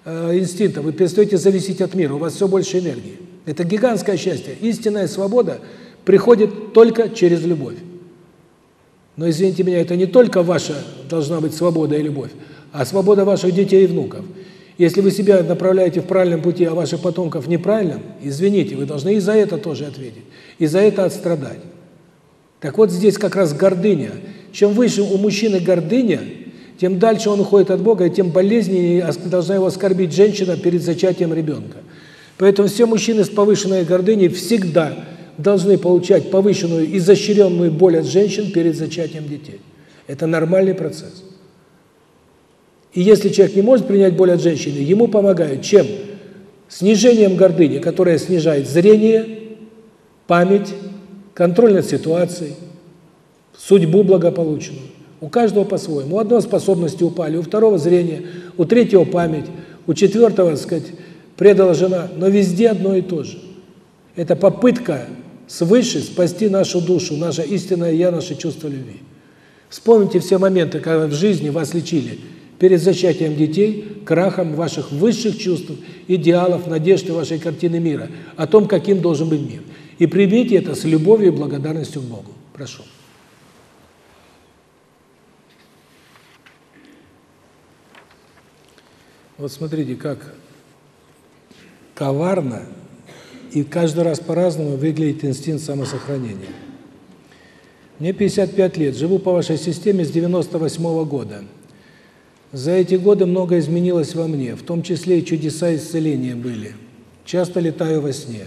э, инстинкта, вы перестаете зависеть от мира, у вас все больше энергии. Это гигантское счастье. Истинная свобода приходит только через любовь. Но, извините меня, это не только ваша должна быть свобода и любовь, а свобода ваших детей и внуков. Если вы себя направляете в правильном пути, а ваших потомков неправильном, извините, вы должны и за это тоже ответить, и за это отстрадать. Так вот здесь как раз гордыня. Чем выше у мужчины гордыня, тем дальше он уходит от Бога, и тем болезненнее должна его оскорбить женщина перед зачатием ребенка. Поэтому все мужчины с повышенной гордыней всегда должны получать повышенную, изощренную боль от женщин перед зачатием детей. Это нормальный процесс. И если человек не может принять боль от женщины, ему помогают чем? Снижением гордыни, которая снижает зрение, память, контроль над ситуацией, судьбу благополучную. У каждого по-своему. У одного способности упали, у второго зрение, у третьего память, у четвертого, так сказать, предала жена. Но везде одно и то же. Это попытка свыше спасти нашу душу, наше истинное «я», наше чувство любви. Вспомните все моменты, когда в жизни вас лечили перед зачатием детей, крахом ваших высших чувств, идеалов, надежд и вашей картины мира, о том, каким должен быть мир. И примите это с любовью и благодарностью к Богу. Прошу. Вот смотрите, как коварно и каждый раз по-разному выглядит инстинкт самосохранения. Мне 55 лет, живу по вашей системе с 98 -го года. За эти годы многое изменилось во мне, в том числе и чудеса исцеления были. Часто летаю во сне.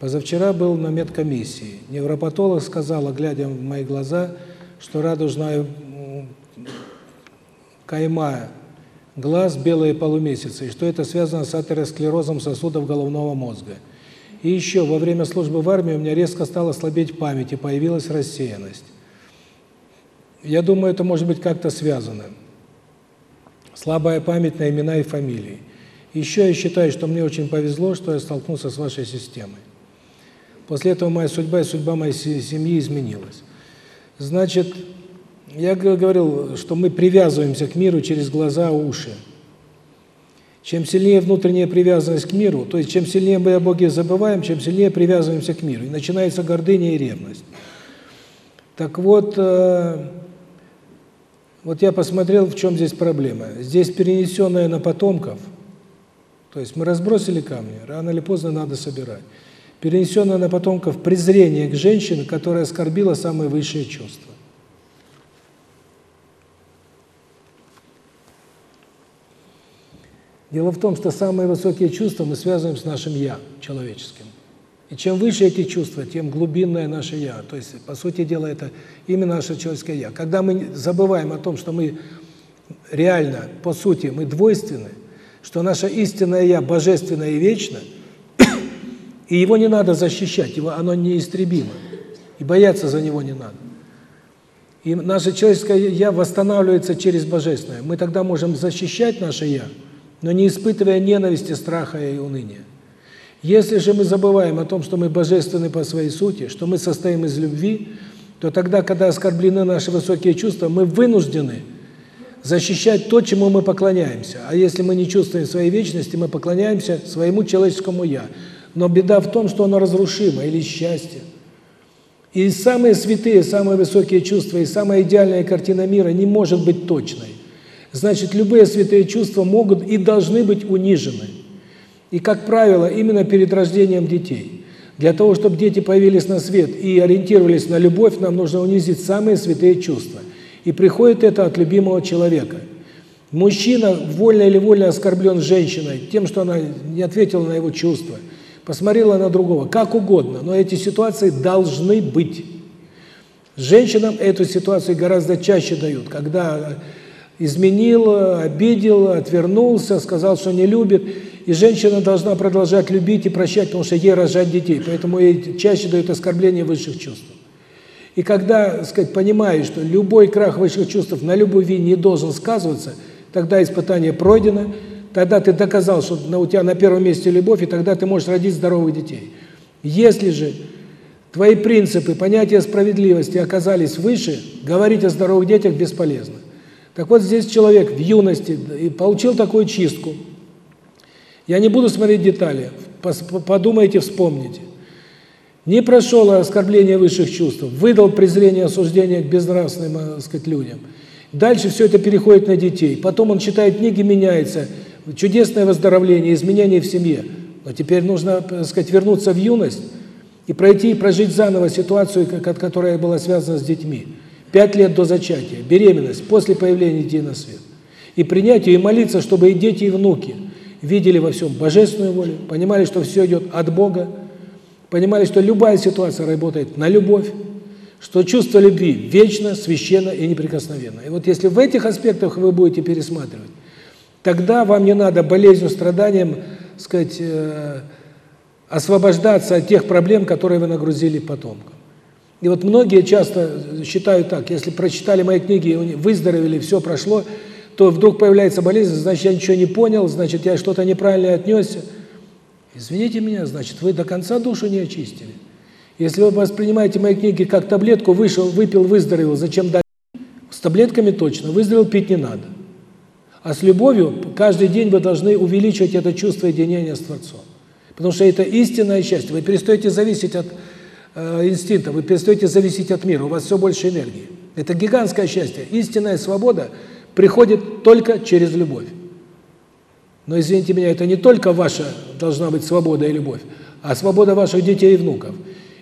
Позавчера был на медкомиссии. Невропатолог сказала, глядя в мои глаза, что радужная кайма, глаз, белые полумесяцы, и что это связано с атеросклерозом сосудов головного мозга. И еще, во время службы в армии у меня резко стала слабеть память, и появилась рассеянность. Я думаю, это может быть как-то связано. Слабая память на имена и фамилии. Еще я считаю, что мне очень повезло, что я столкнулся с вашей системой. После этого моя судьба и судьба моей семьи изменилась. Значит, я говорил, что мы привязываемся к миру через глаза, уши. Чем сильнее внутренняя привязанность к миру, то есть чем сильнее мы о Боге забываем, чем сильнее привязываемся к миру. И начинается гордыня и ревность. Так вот, э, вот я посмотрел, в чем здесь проблема. Здесь перенесенное на потомков, то есть мы разбросили камни, рано или поздно надо собирать. Перенесенное на потомков презрение к женщине, которая оскорбила самые высшие чувства. Дело в том, что самые высокие чувства мы связываем с нашим «я» человеческим. И чем выше эти чувства, тем глубинное наше «я». То есть, по сути дела, это именно наше человеческое «я». Когда мы забываем о том, что мы реально, по сути, мы двойственны, что наше истинное «я» божественное и вечно, (coughs) и его не надо защищать, его оно неистребимо, и бояться за него не надо. И наше человеческое «я» восстанавливается через божественное. Мы тогда можем защищать наше «я», но не испытывая ненависти, страха и уныния. Если же мы забываем о том, что мы божественны по своей сути, что мы состоим из любви, то тогда, когда оскорблены наши высокие чувства, мы вынуждены защищать то, чему мы поклоняемся. А если мы не чувствуем своей вечности, мы поклоняемся своему человеческому «я». Но беда в том, что оно разрушимо, или счастье. И самые святые, самые высокие чувства, и самая идеальная картина мира не может быть точной. Значит, любые святые чувства могут и должны быть унижены. И, как правило, именно перед рождением детей. Для того, чтобы дети появились на свет и ориентировались на любовь, нам нужно унизить самые святые чувства. И приходит это от любимого человека. Мужчина, вольно или вольно оскорблен женщиной тем, что она не ответила на его чувства, посмотрела на другого, как угодно, но эти ситуации должны быть. Женщинам эту ситуацию гораздо чаще дают, когда изменил, обидел, отвернулся, сказал, что не любит. И женщина должна продолжать любить и прощать, потому что ей рожать детей. Поэтому ей чаще дают оскорбление высших чувств. И когда, сказать, понимаешь, что любой крах высших чувств на любви не должен сказываться, тогда испытание пройдено, тогда ты доказал, что у тебя на первом месте любовь, и тогда ты можешь родить здоровых детей. Если же твои принципы, понятия справедливости оказались выше, говорить о здоровых детях бесполезно. Так вот здесь человек в юности получил такую чистку. Я не буду смотреть детали, подумайте, вспомните. Не прошел оскорбление высших чувств, выдал презрение, осуждение к безнравственным, э, так сказать, людям. Дальше все это переходит на детей. Потом он читает книги, меняется. Чудесное выздоровление, изменения в семье. Но теперь нужно, так сказать, вернуться в юность и пройти и прожить заново ситуацию, которая была связана с детьми. Пять лет до зачатия, беременность, после появления детей на свет. И принять ее, и молиться, чтобы и дети, и внуки видели во всем божественную волю, понимали, что все идет от Бога, понимали, что любая ситуация работает на любовь, что чувство любви вечно, священно и неприкосновенно. И вот если в этих аспектах вы будете пересматривать, тогда вам не надо болезнью, страданием, сказать, э, освобождаться от тех проблем, которые вы нагрузили потомкам. И вот многие часто считают так, если прочитали мои книги, выздоровели, все прошло, то вдруг появляется болезнь, значит, я ничего не понял, значит, я что-то неправильно отнесся. Извините меня, значит, вы до конца душу не очистили. Если вы воспринимаете мои книги как таблетку, вышел, выпил, выздоровел, зачем дать? С таблетками точно, выздоровел, пить не надо. А с любовью каждый день вы должны увеличивать это чувство единения с Творцом. Потому что это истинное счастье. Вы перестаете зависеть от э, вы перестаете зависеть от мира, у вас все больше энергии. Это гигантское счастье. Истинная свобода приходит только через любовь. Но, извините меня, это не только ваша должна быть свобода и любовь, а свобода ваших детей и внуков.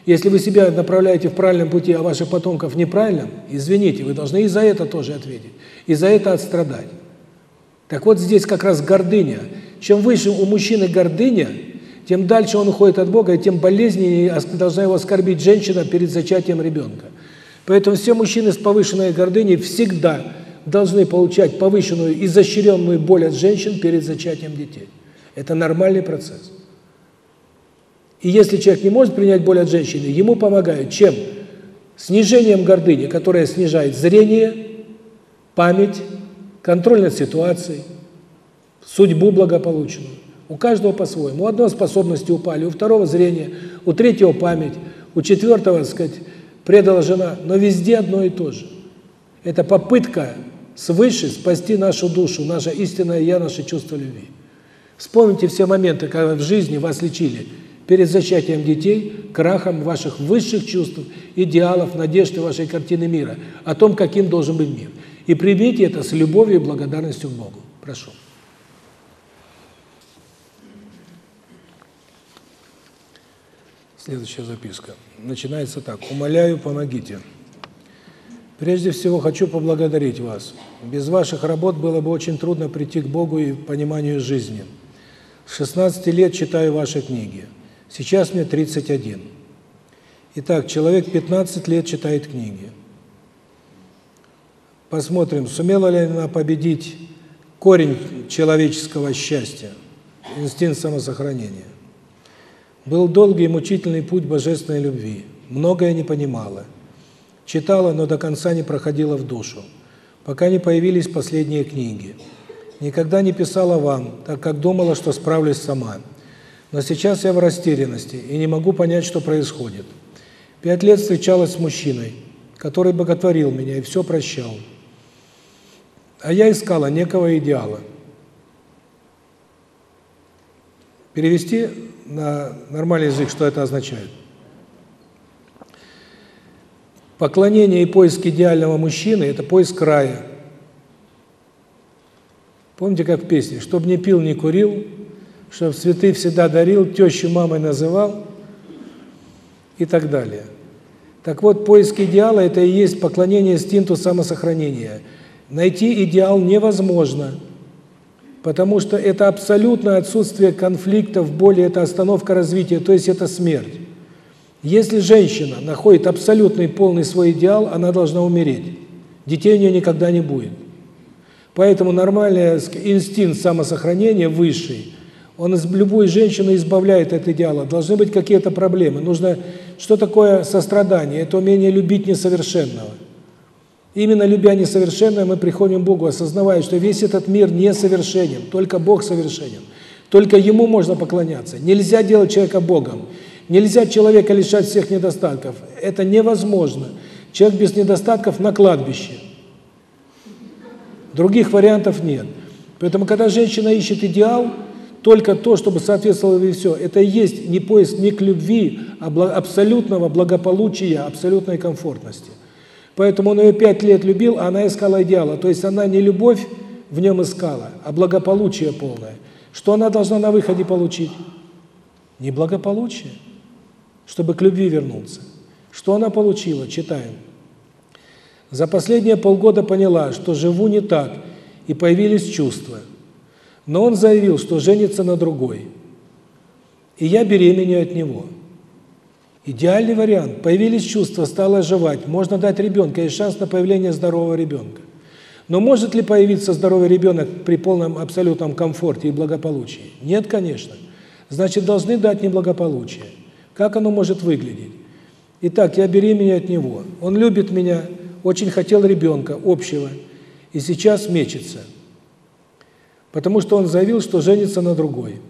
Если вы себя направляете в правильном пути, а ваших потомков неправильном, извините, вы должны и за это тоже ответить, и за это отстрадать. Так вот здесь как раз гордыня. Чем выше у мужчины гордыня, тем дальше он уходит от Бога, и тем болезненнее должна его оскорбить женщина перед зачатием ребенка. Поэтому все мужчины с повышенной гордыней всегда должны получать повышенную, изощренную боль от женщин перед зачатием детей. Это нормальный процесс. И если человек не может принять боль от женщины, ему помогают чем? Снижением гордыни, которая снижает зрение, память, контроль над ситуацией, судьбу благополучную. У каждого по-своему. У одного способности упали, у второго зрение, у третьего память, у четвертого, так сказать, предала жена. Но везде одно и то же. Это попытка свыше спасти нашу душу, наше истинное «я», наше чувство любви. Вспомните все моменты, когда в жизни вас лечили перед зачатием детей, крахом ваших высших чувств, идеалов, надежд и вашей картины мира, о том, каким должен быть мир. И примите это с любовью и благодарностью к Богу. Прошу. Следующая записка. Начинается так. «Умоляю, помогите. Прежде всего хочу поблагодарить вас. Без ваших работ было бы очень трудно прийти к Богу и пониманию жизни. С 16 лет читаю ваши книги. Сейчас мне 31. Итак, человек 15 лет читает книги. Посмотрим, сумела ли она победить корень человеческого счастья, инстинкт самосохранения. Был долгий и мучительный путь божественной любви. Многое не понимала. Читала, но до конца не проходила в душу. Пока не появились последние книги. Никогда не писала вам, так как думала, что справлюсь сама. Но сейчас я в растерянности и не могу понять, что происходит. Пять лет встречалась с мужчиной, который боготворил меня и все прощал. А я искала некого идеала. Перевести на нормальный язык, что это означает. Поклонение и поиск идеального мужчины – это поиск рая. Помните, как в песне? «Чтоб не пил, не курил, чтоб цветы всегда дарил, тещу мамой называл» и так далее. Так вот, поиск идеала – это и есть поклонение инстинкту самосохранения. Найти идеал невозможно – потому что это абсолютное отсутствие конфликтов, боли, это остановка развития, то есть это смерть. Если женщина находит абсолютный полный свой идеал, она должна умереть. Детей у нее никогда не будет. Поэтому нормальный инстинкт самосохранения высший, он из любой женщины избавляет от идеала. Должны быть какие-то проблемы. Нужно что такое сострадание? Это умение любить несовершенного. Именно любя несовершенное, мы приходим к Богу, осознавая, что весь этот мир несовершенен, только Бог совершенен. Только Ему можно поклоняться. Нельзя делать человека Богом. Нельзя человека лишать всех недостатков. Это невозможно. Человек без недостатков на кладбище. Других вариантов нет. Поэтому, когда женщина ищет идеал, только то, чтобы соответствовало ей все, это и есть не поиск не к любви, а абсолютного благополучия, абсолютной комфортности. Поэтому он ее пять лет любил, а она искала идеала. То есть она не любовь в нем искала, а благополучие полное. Что она должна на выходе получить? Не благополучие, чтобы к любви вернуться. Что она получила? Читаем. За последние полгода поняла, что живу не так, и появились чувства. Но он заявил, что женится на другой. И я беременею от него. Идеальный вариант. Появились чувства, стало оживать. Можно дать ребенка, есть шанс на появление здорового ребенка. Но может ли появиться здоровый ребенок при полном абсолютном комфорте и благополучии? Нет, конечно. Значит, должны дать неблагополучие. Как оно может выглядеть? Итак, я беременна от него. Он любит меня, очень хотел ребенка общего, и сейчас мечется. Потому что он заявил, что женится на другой.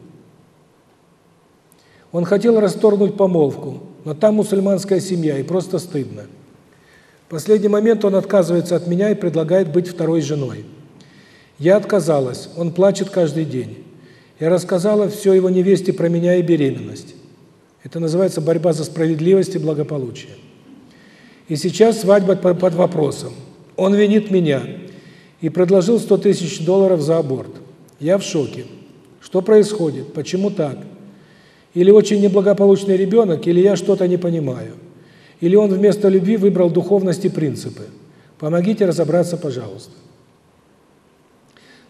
Он хотел расторгнуть помолвку, но там мусульманская семья, и просто стыдно. В последний момент он отказывается от меня и предлагает быть второй женой. Я отказалась, он плачет каждый день. Я рассказала все его невесте про меня и беременность. Это называется борьба за справедливость и благополучие. И сейчас свадьба под вопросом. Он винит меня и предложил 100 тысяч долларов за аборт. Я в шоке. Что происходит? Почему так? Или очень неблагополучный ребенок, или я что-то не понимаю. Или он вместо любви выбрал духовность и принципы. Помогите разобраться, пожалуйста.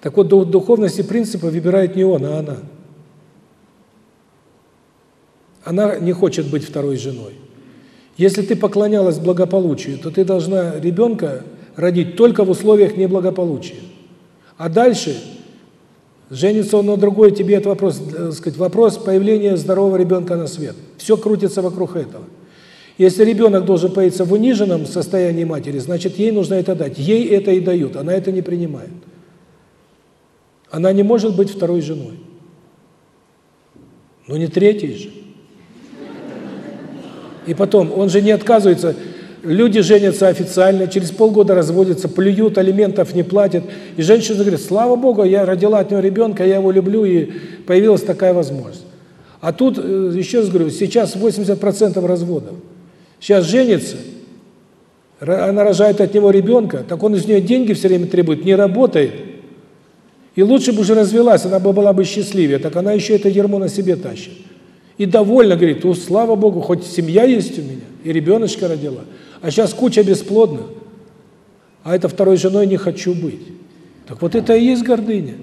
Так вот, духовность и принципы выбирает не он, а она. Она не хочет быть второй женой. Если ты поклонялась благополучию, то ты должна ребенка родить только в условиях неблагополучия. А дальше женится он на другой, тебе это вопрос, так сказать, вопрос появления здорового ребенка на свет. Все крутится вокруг этого. Если ребенок должен появиться в униженном состоянии матери, значит, ей нужно это дать. Ей это и дают, она это не принимает. Она не может быть второй женой. Но не третьей же. И потом, он же не отказывается. Люди женятся официально, через полгода разводятся, плюют, алиментов не платят. И женщина говорит, слава Богу, я родила от него ребенка, я его люблю, и появилась такая возможность. А тут, э, еще раз говорю, сейчас 80% разводов. Сейчас женится, она рожает от него ребенка, так он из нее деньги все время требует, не работает. И лучше бы уже развелась, она бы была бы счастливее, так она еще это ермо на себе тащит. И довольна, говорит, ну, слава Богу, хоть семья есть у меня, и ребеночка родила. А сейчас куча бесплодных. А это второй женой не хочу быть. Так вот это и есть гордыня.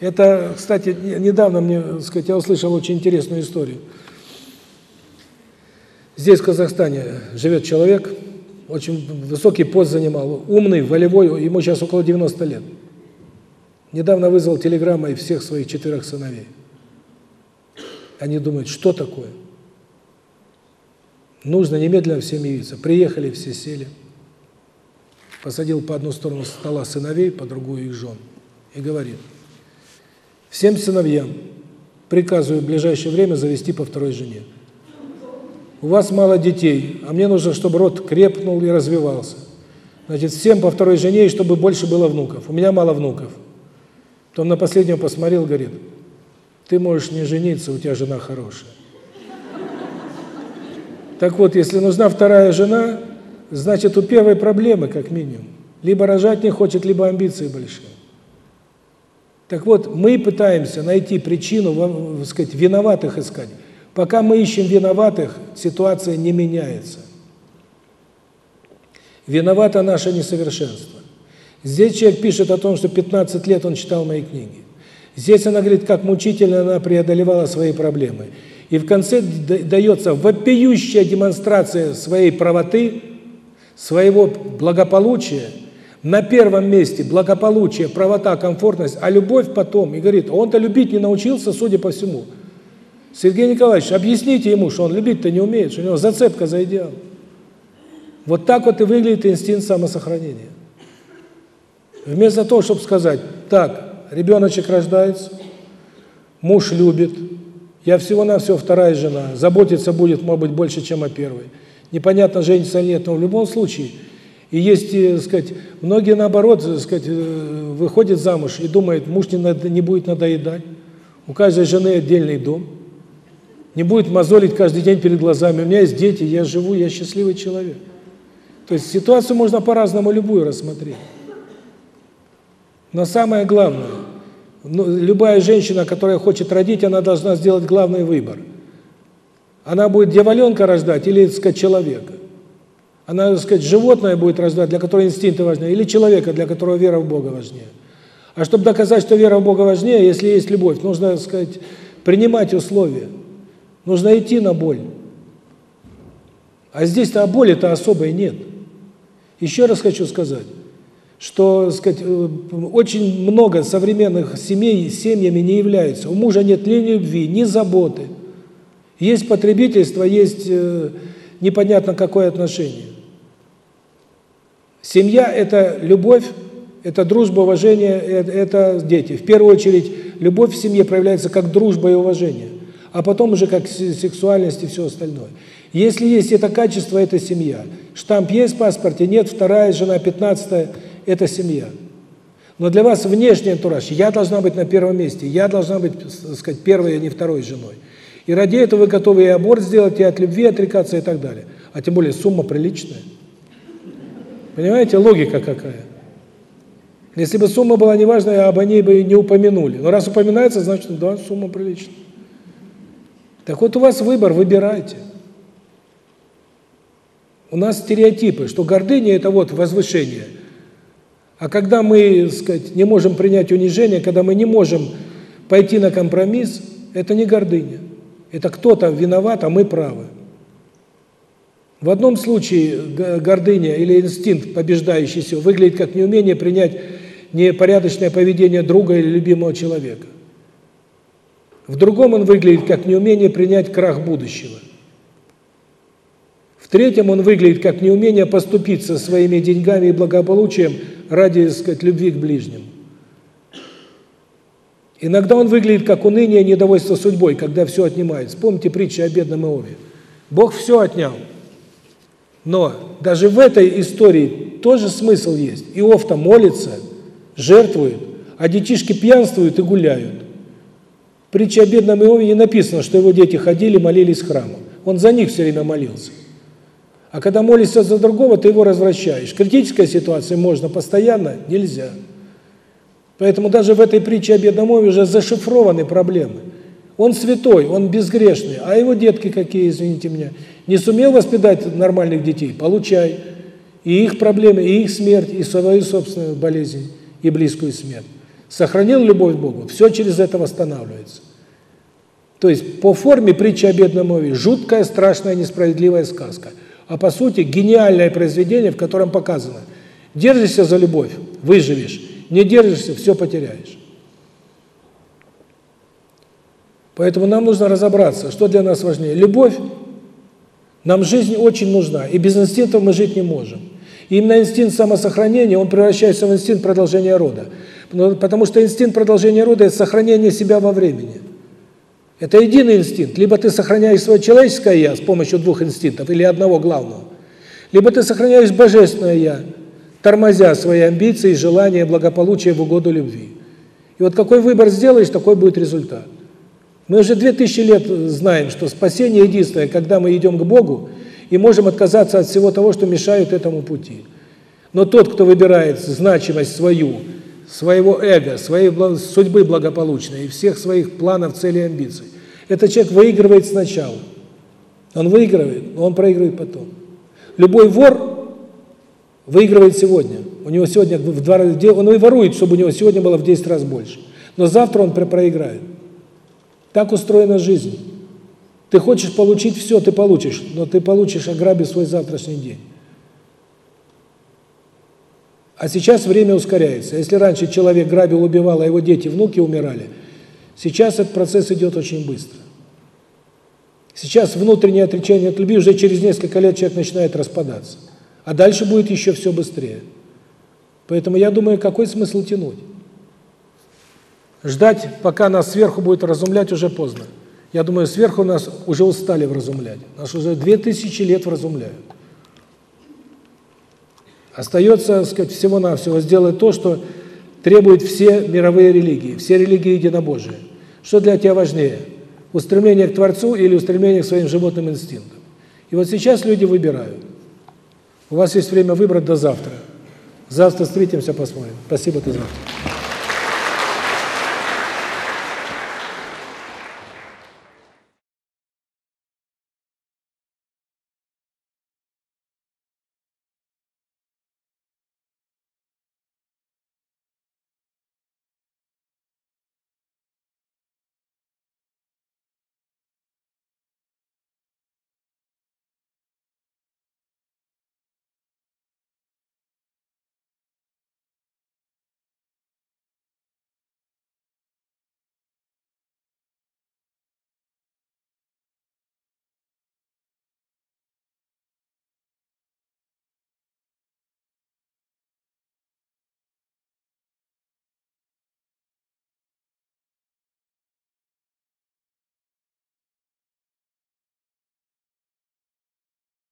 Это, кстати, недавно мне, так сказать, я услышал очень интересную историю. Здесь, в Казахстане, живет человек, очень высокий пост занимал, умный, волевой, ему сейчас около 90 лет. Недавно вызвал телеграммой всех своих четверых сыновей. Они думают, что такое? Нужно немедленно всем явиться. Приехали, все сели. Посадил по одну сторону стола сыновей, по другую их жен. И говорит, всем сыновьям приказываю в ближайшее время завести по второй жене у вас мало детей, а мне нужно, чтобы род крепнул и развивался. Значит, всем по второй жене, и чтобы больше было внуков. У меня мало внуков. Потом на последнего посмотрел, говорит, ты можешь не жениться, у тебя жена хорошая. Так вот, если нужна вторая жена, значит, у первой проблемы, как минимум. Либо рожать не хочет, либо амбиции большие. Так вот, мы пытаемся найти причину, так сказать, виноватых искать. Пока мы ищем виноватых, ситуация не меняется. Виновато наше несовершенство. Здесь человек пишет о том, что 15 лет он читал мои книги. Здесь она говорит, как мучительно она преодолевала свои проблемы. И в конце дается вопиющая демонстрация своей правоты, своего благополучия. На первом месте благополучие, правота, комфортность, а любовь потом. И говорит, он-то любить не научился, судя по всему. Сергей Николаевич, объясните ему, что он любить-то не умеет, что у него зацепка за идеал. Вот так вот и выглядит инстинкт самосохранения. Вместо того, чтобы сказать, так, ребеночек рождается, муж любит, я всего-навсего вторая жена, заботиться будет, может быть, больше, чем о первой. Непонятно, женится или нет, но в любом случае. И есть, э, так сказать, многие наоборот, так сказать, э, выходят замуж и думают, муж не, надо, не будет надоедать. У каждой жены отдельный дом не будет мозолить каждый день перед глазами. У меня есть дети, я живу, я счастливый человек. То есть ситуацию можно по-разному любую рассмотреть. Но самое главное, любая женщина, которая хочет родить, она должна сделать главный выбор. Она будет дьяволенка рождать или, так сказать, человека. Она, так сказать, животное будет рождать, для которого инстинкты важнее, или человека, для которого вера в Бога важнее. А чтобы доказать, что вера в Бога важнее, если есть любовь, нужно, так сказать, принимать условия. Нужно идти на боль. А здесь-то боли-то особой нет. Еще раз хочу сказать, что, сказать, э, очень много современных семей семьями не являются. У мужа нет ни любви, ни заботы. Есть потребительство, есть э, непонятно какое отношение. Семья – это любовь, это дружба, уважение, это, это дети. В первую очередь, любовь в семье проявляется как дружба и уважение а потом уже как сексуальность и все остальное. Если есть это качество, это семья. Штамп есть в паспорте, нет, вторая жена, пятнадцатая – это семья. Но для вас внешний антураж. Я должна быть на первом месте, я должна быть, так сказать, первой, а не второй женой. И ради этого вы готовы и аборт сделать, и от любви отрекаться, и так далее. А тем более сумма приличная. Понимаете, логика какая? Если бы сумма была неважная, об ней бы не упомянули. Но раз упоминается, значит, да, сумма приличная. Так вот у вас выбор, выбирайте. У нас стереотипы, что гордыня – это вот возвышение. А когда мы, сказать, не можем принять унижение, когда мы не можем пойти на компромисс, это не гордыня. Это кто-то виноват, а мы правы. В одном случае гордыня или инстинкт, побеждающий все, выглядит как неумение принять непорядочное поведение друга или любимого человека. В другом он выглядит как неумение принять крах будущего. В третьем он выглядит как неумение поступиться своими деньгами и благополучием ради, так сказать, любви к ближнему. Иногда он выглядит как уныние и недовольство судьбой, когда все отнимает. Вспомните притчу о бедном Иове. Бог все отнял. Но даже в этой истории тоже смысл есть. Иов-то молится, жертвует, а детишки пьянствуют и гуляют. В притче о бедном Иове не написано, что его дети ходили, молились в храму. Он за них все время молился. А когда молишься за другого, ты его развращаешь. В критической ситуации можно постоянно, нельзя. Поэтому даже в этой притче о бедном уже зашифрованы проблемы. Он святой, он безгрешный, а его детки какие, извините меня. Не сумел воспитать нормальных детей? Получай. И их проблемы, и их смерть, и свою собственную болезнь, и близкую смерть. Сохранил любовь к Богу, все через это восстанавливается. То есть по форме притча о бедном Ове жуткая, страшная, несправедливая сказка. А по сути гениальное произведение, в котором показано, держишься за любовь, выживешь, не держишься, все потеряешь. Поэтому нам нужно разобраться, что для нас важнее. Любовь. Нам жизнь очень нужна, и без инстинктов мы жить не можем. И именно инстинкт самосохранения, он превращается в инстинкт продолжения рода. Потому что инстинкт продолжения рода – это сохранение себя во времени. Это единый инстинкт. Либо ты сохраняешь свое человеческое «я» с помощью двух инстинктов, или одного главного. Либо ты сохраняешь божественное «я», тормозя свои амбиции, желания, благополучия в угоду любви. И вот какой выбор сделаешь, такой будет результат. Мы уже 2000 лет знаем, что спасение единственное, когда мы идем к Богу и можем отказаться от всего того, что мешает этому пути. Но тот, кто выбирает значимость свою, своего эго, своей судьбы благополучной и всех своих планов, целей, амбиций, этот человек выигрывает сначала. Он выигрывает, но он проигрывает потом. Любой вор выигрывает сегодня. У него сегодня в два раза, он и ворует, чтобы у него сегодня было в 10 раз больше. Но завтра он проиграет. Так устроена жизнь. Ты хочешь получить все, ты получишь, но ты получишь, ограбив свой завтрашний день. А сейчас время ускоряется. Если раньше человек грабил, убивал, а его дети, внуки умирали, сейчас этот процесс идет очень быстро. Сейчас внутреннее отречение от любви, уже через несколько лет человек начинает распадаться. А дальше будет еще все быстрее. Поэтому я думаю, какой смысл тянуть? Ждать, пока нас сверху будет разумлять, уже поздно. Я думаю, сверху нас уже устали вразумлять. Нас уже две тысячи лет вразумляют. Остается, так сказать, всего-навсего сделать то, что требуют все мировые религии, все религии единобожия. Что для тебя важнее? Устремление к Творцу или устремление к своим животным инстинктам? И вот сейчас люди выбирают. У вас есть время выбрать до завтра. Завтра встретимся, посмотрим. Спасибо, до завтра.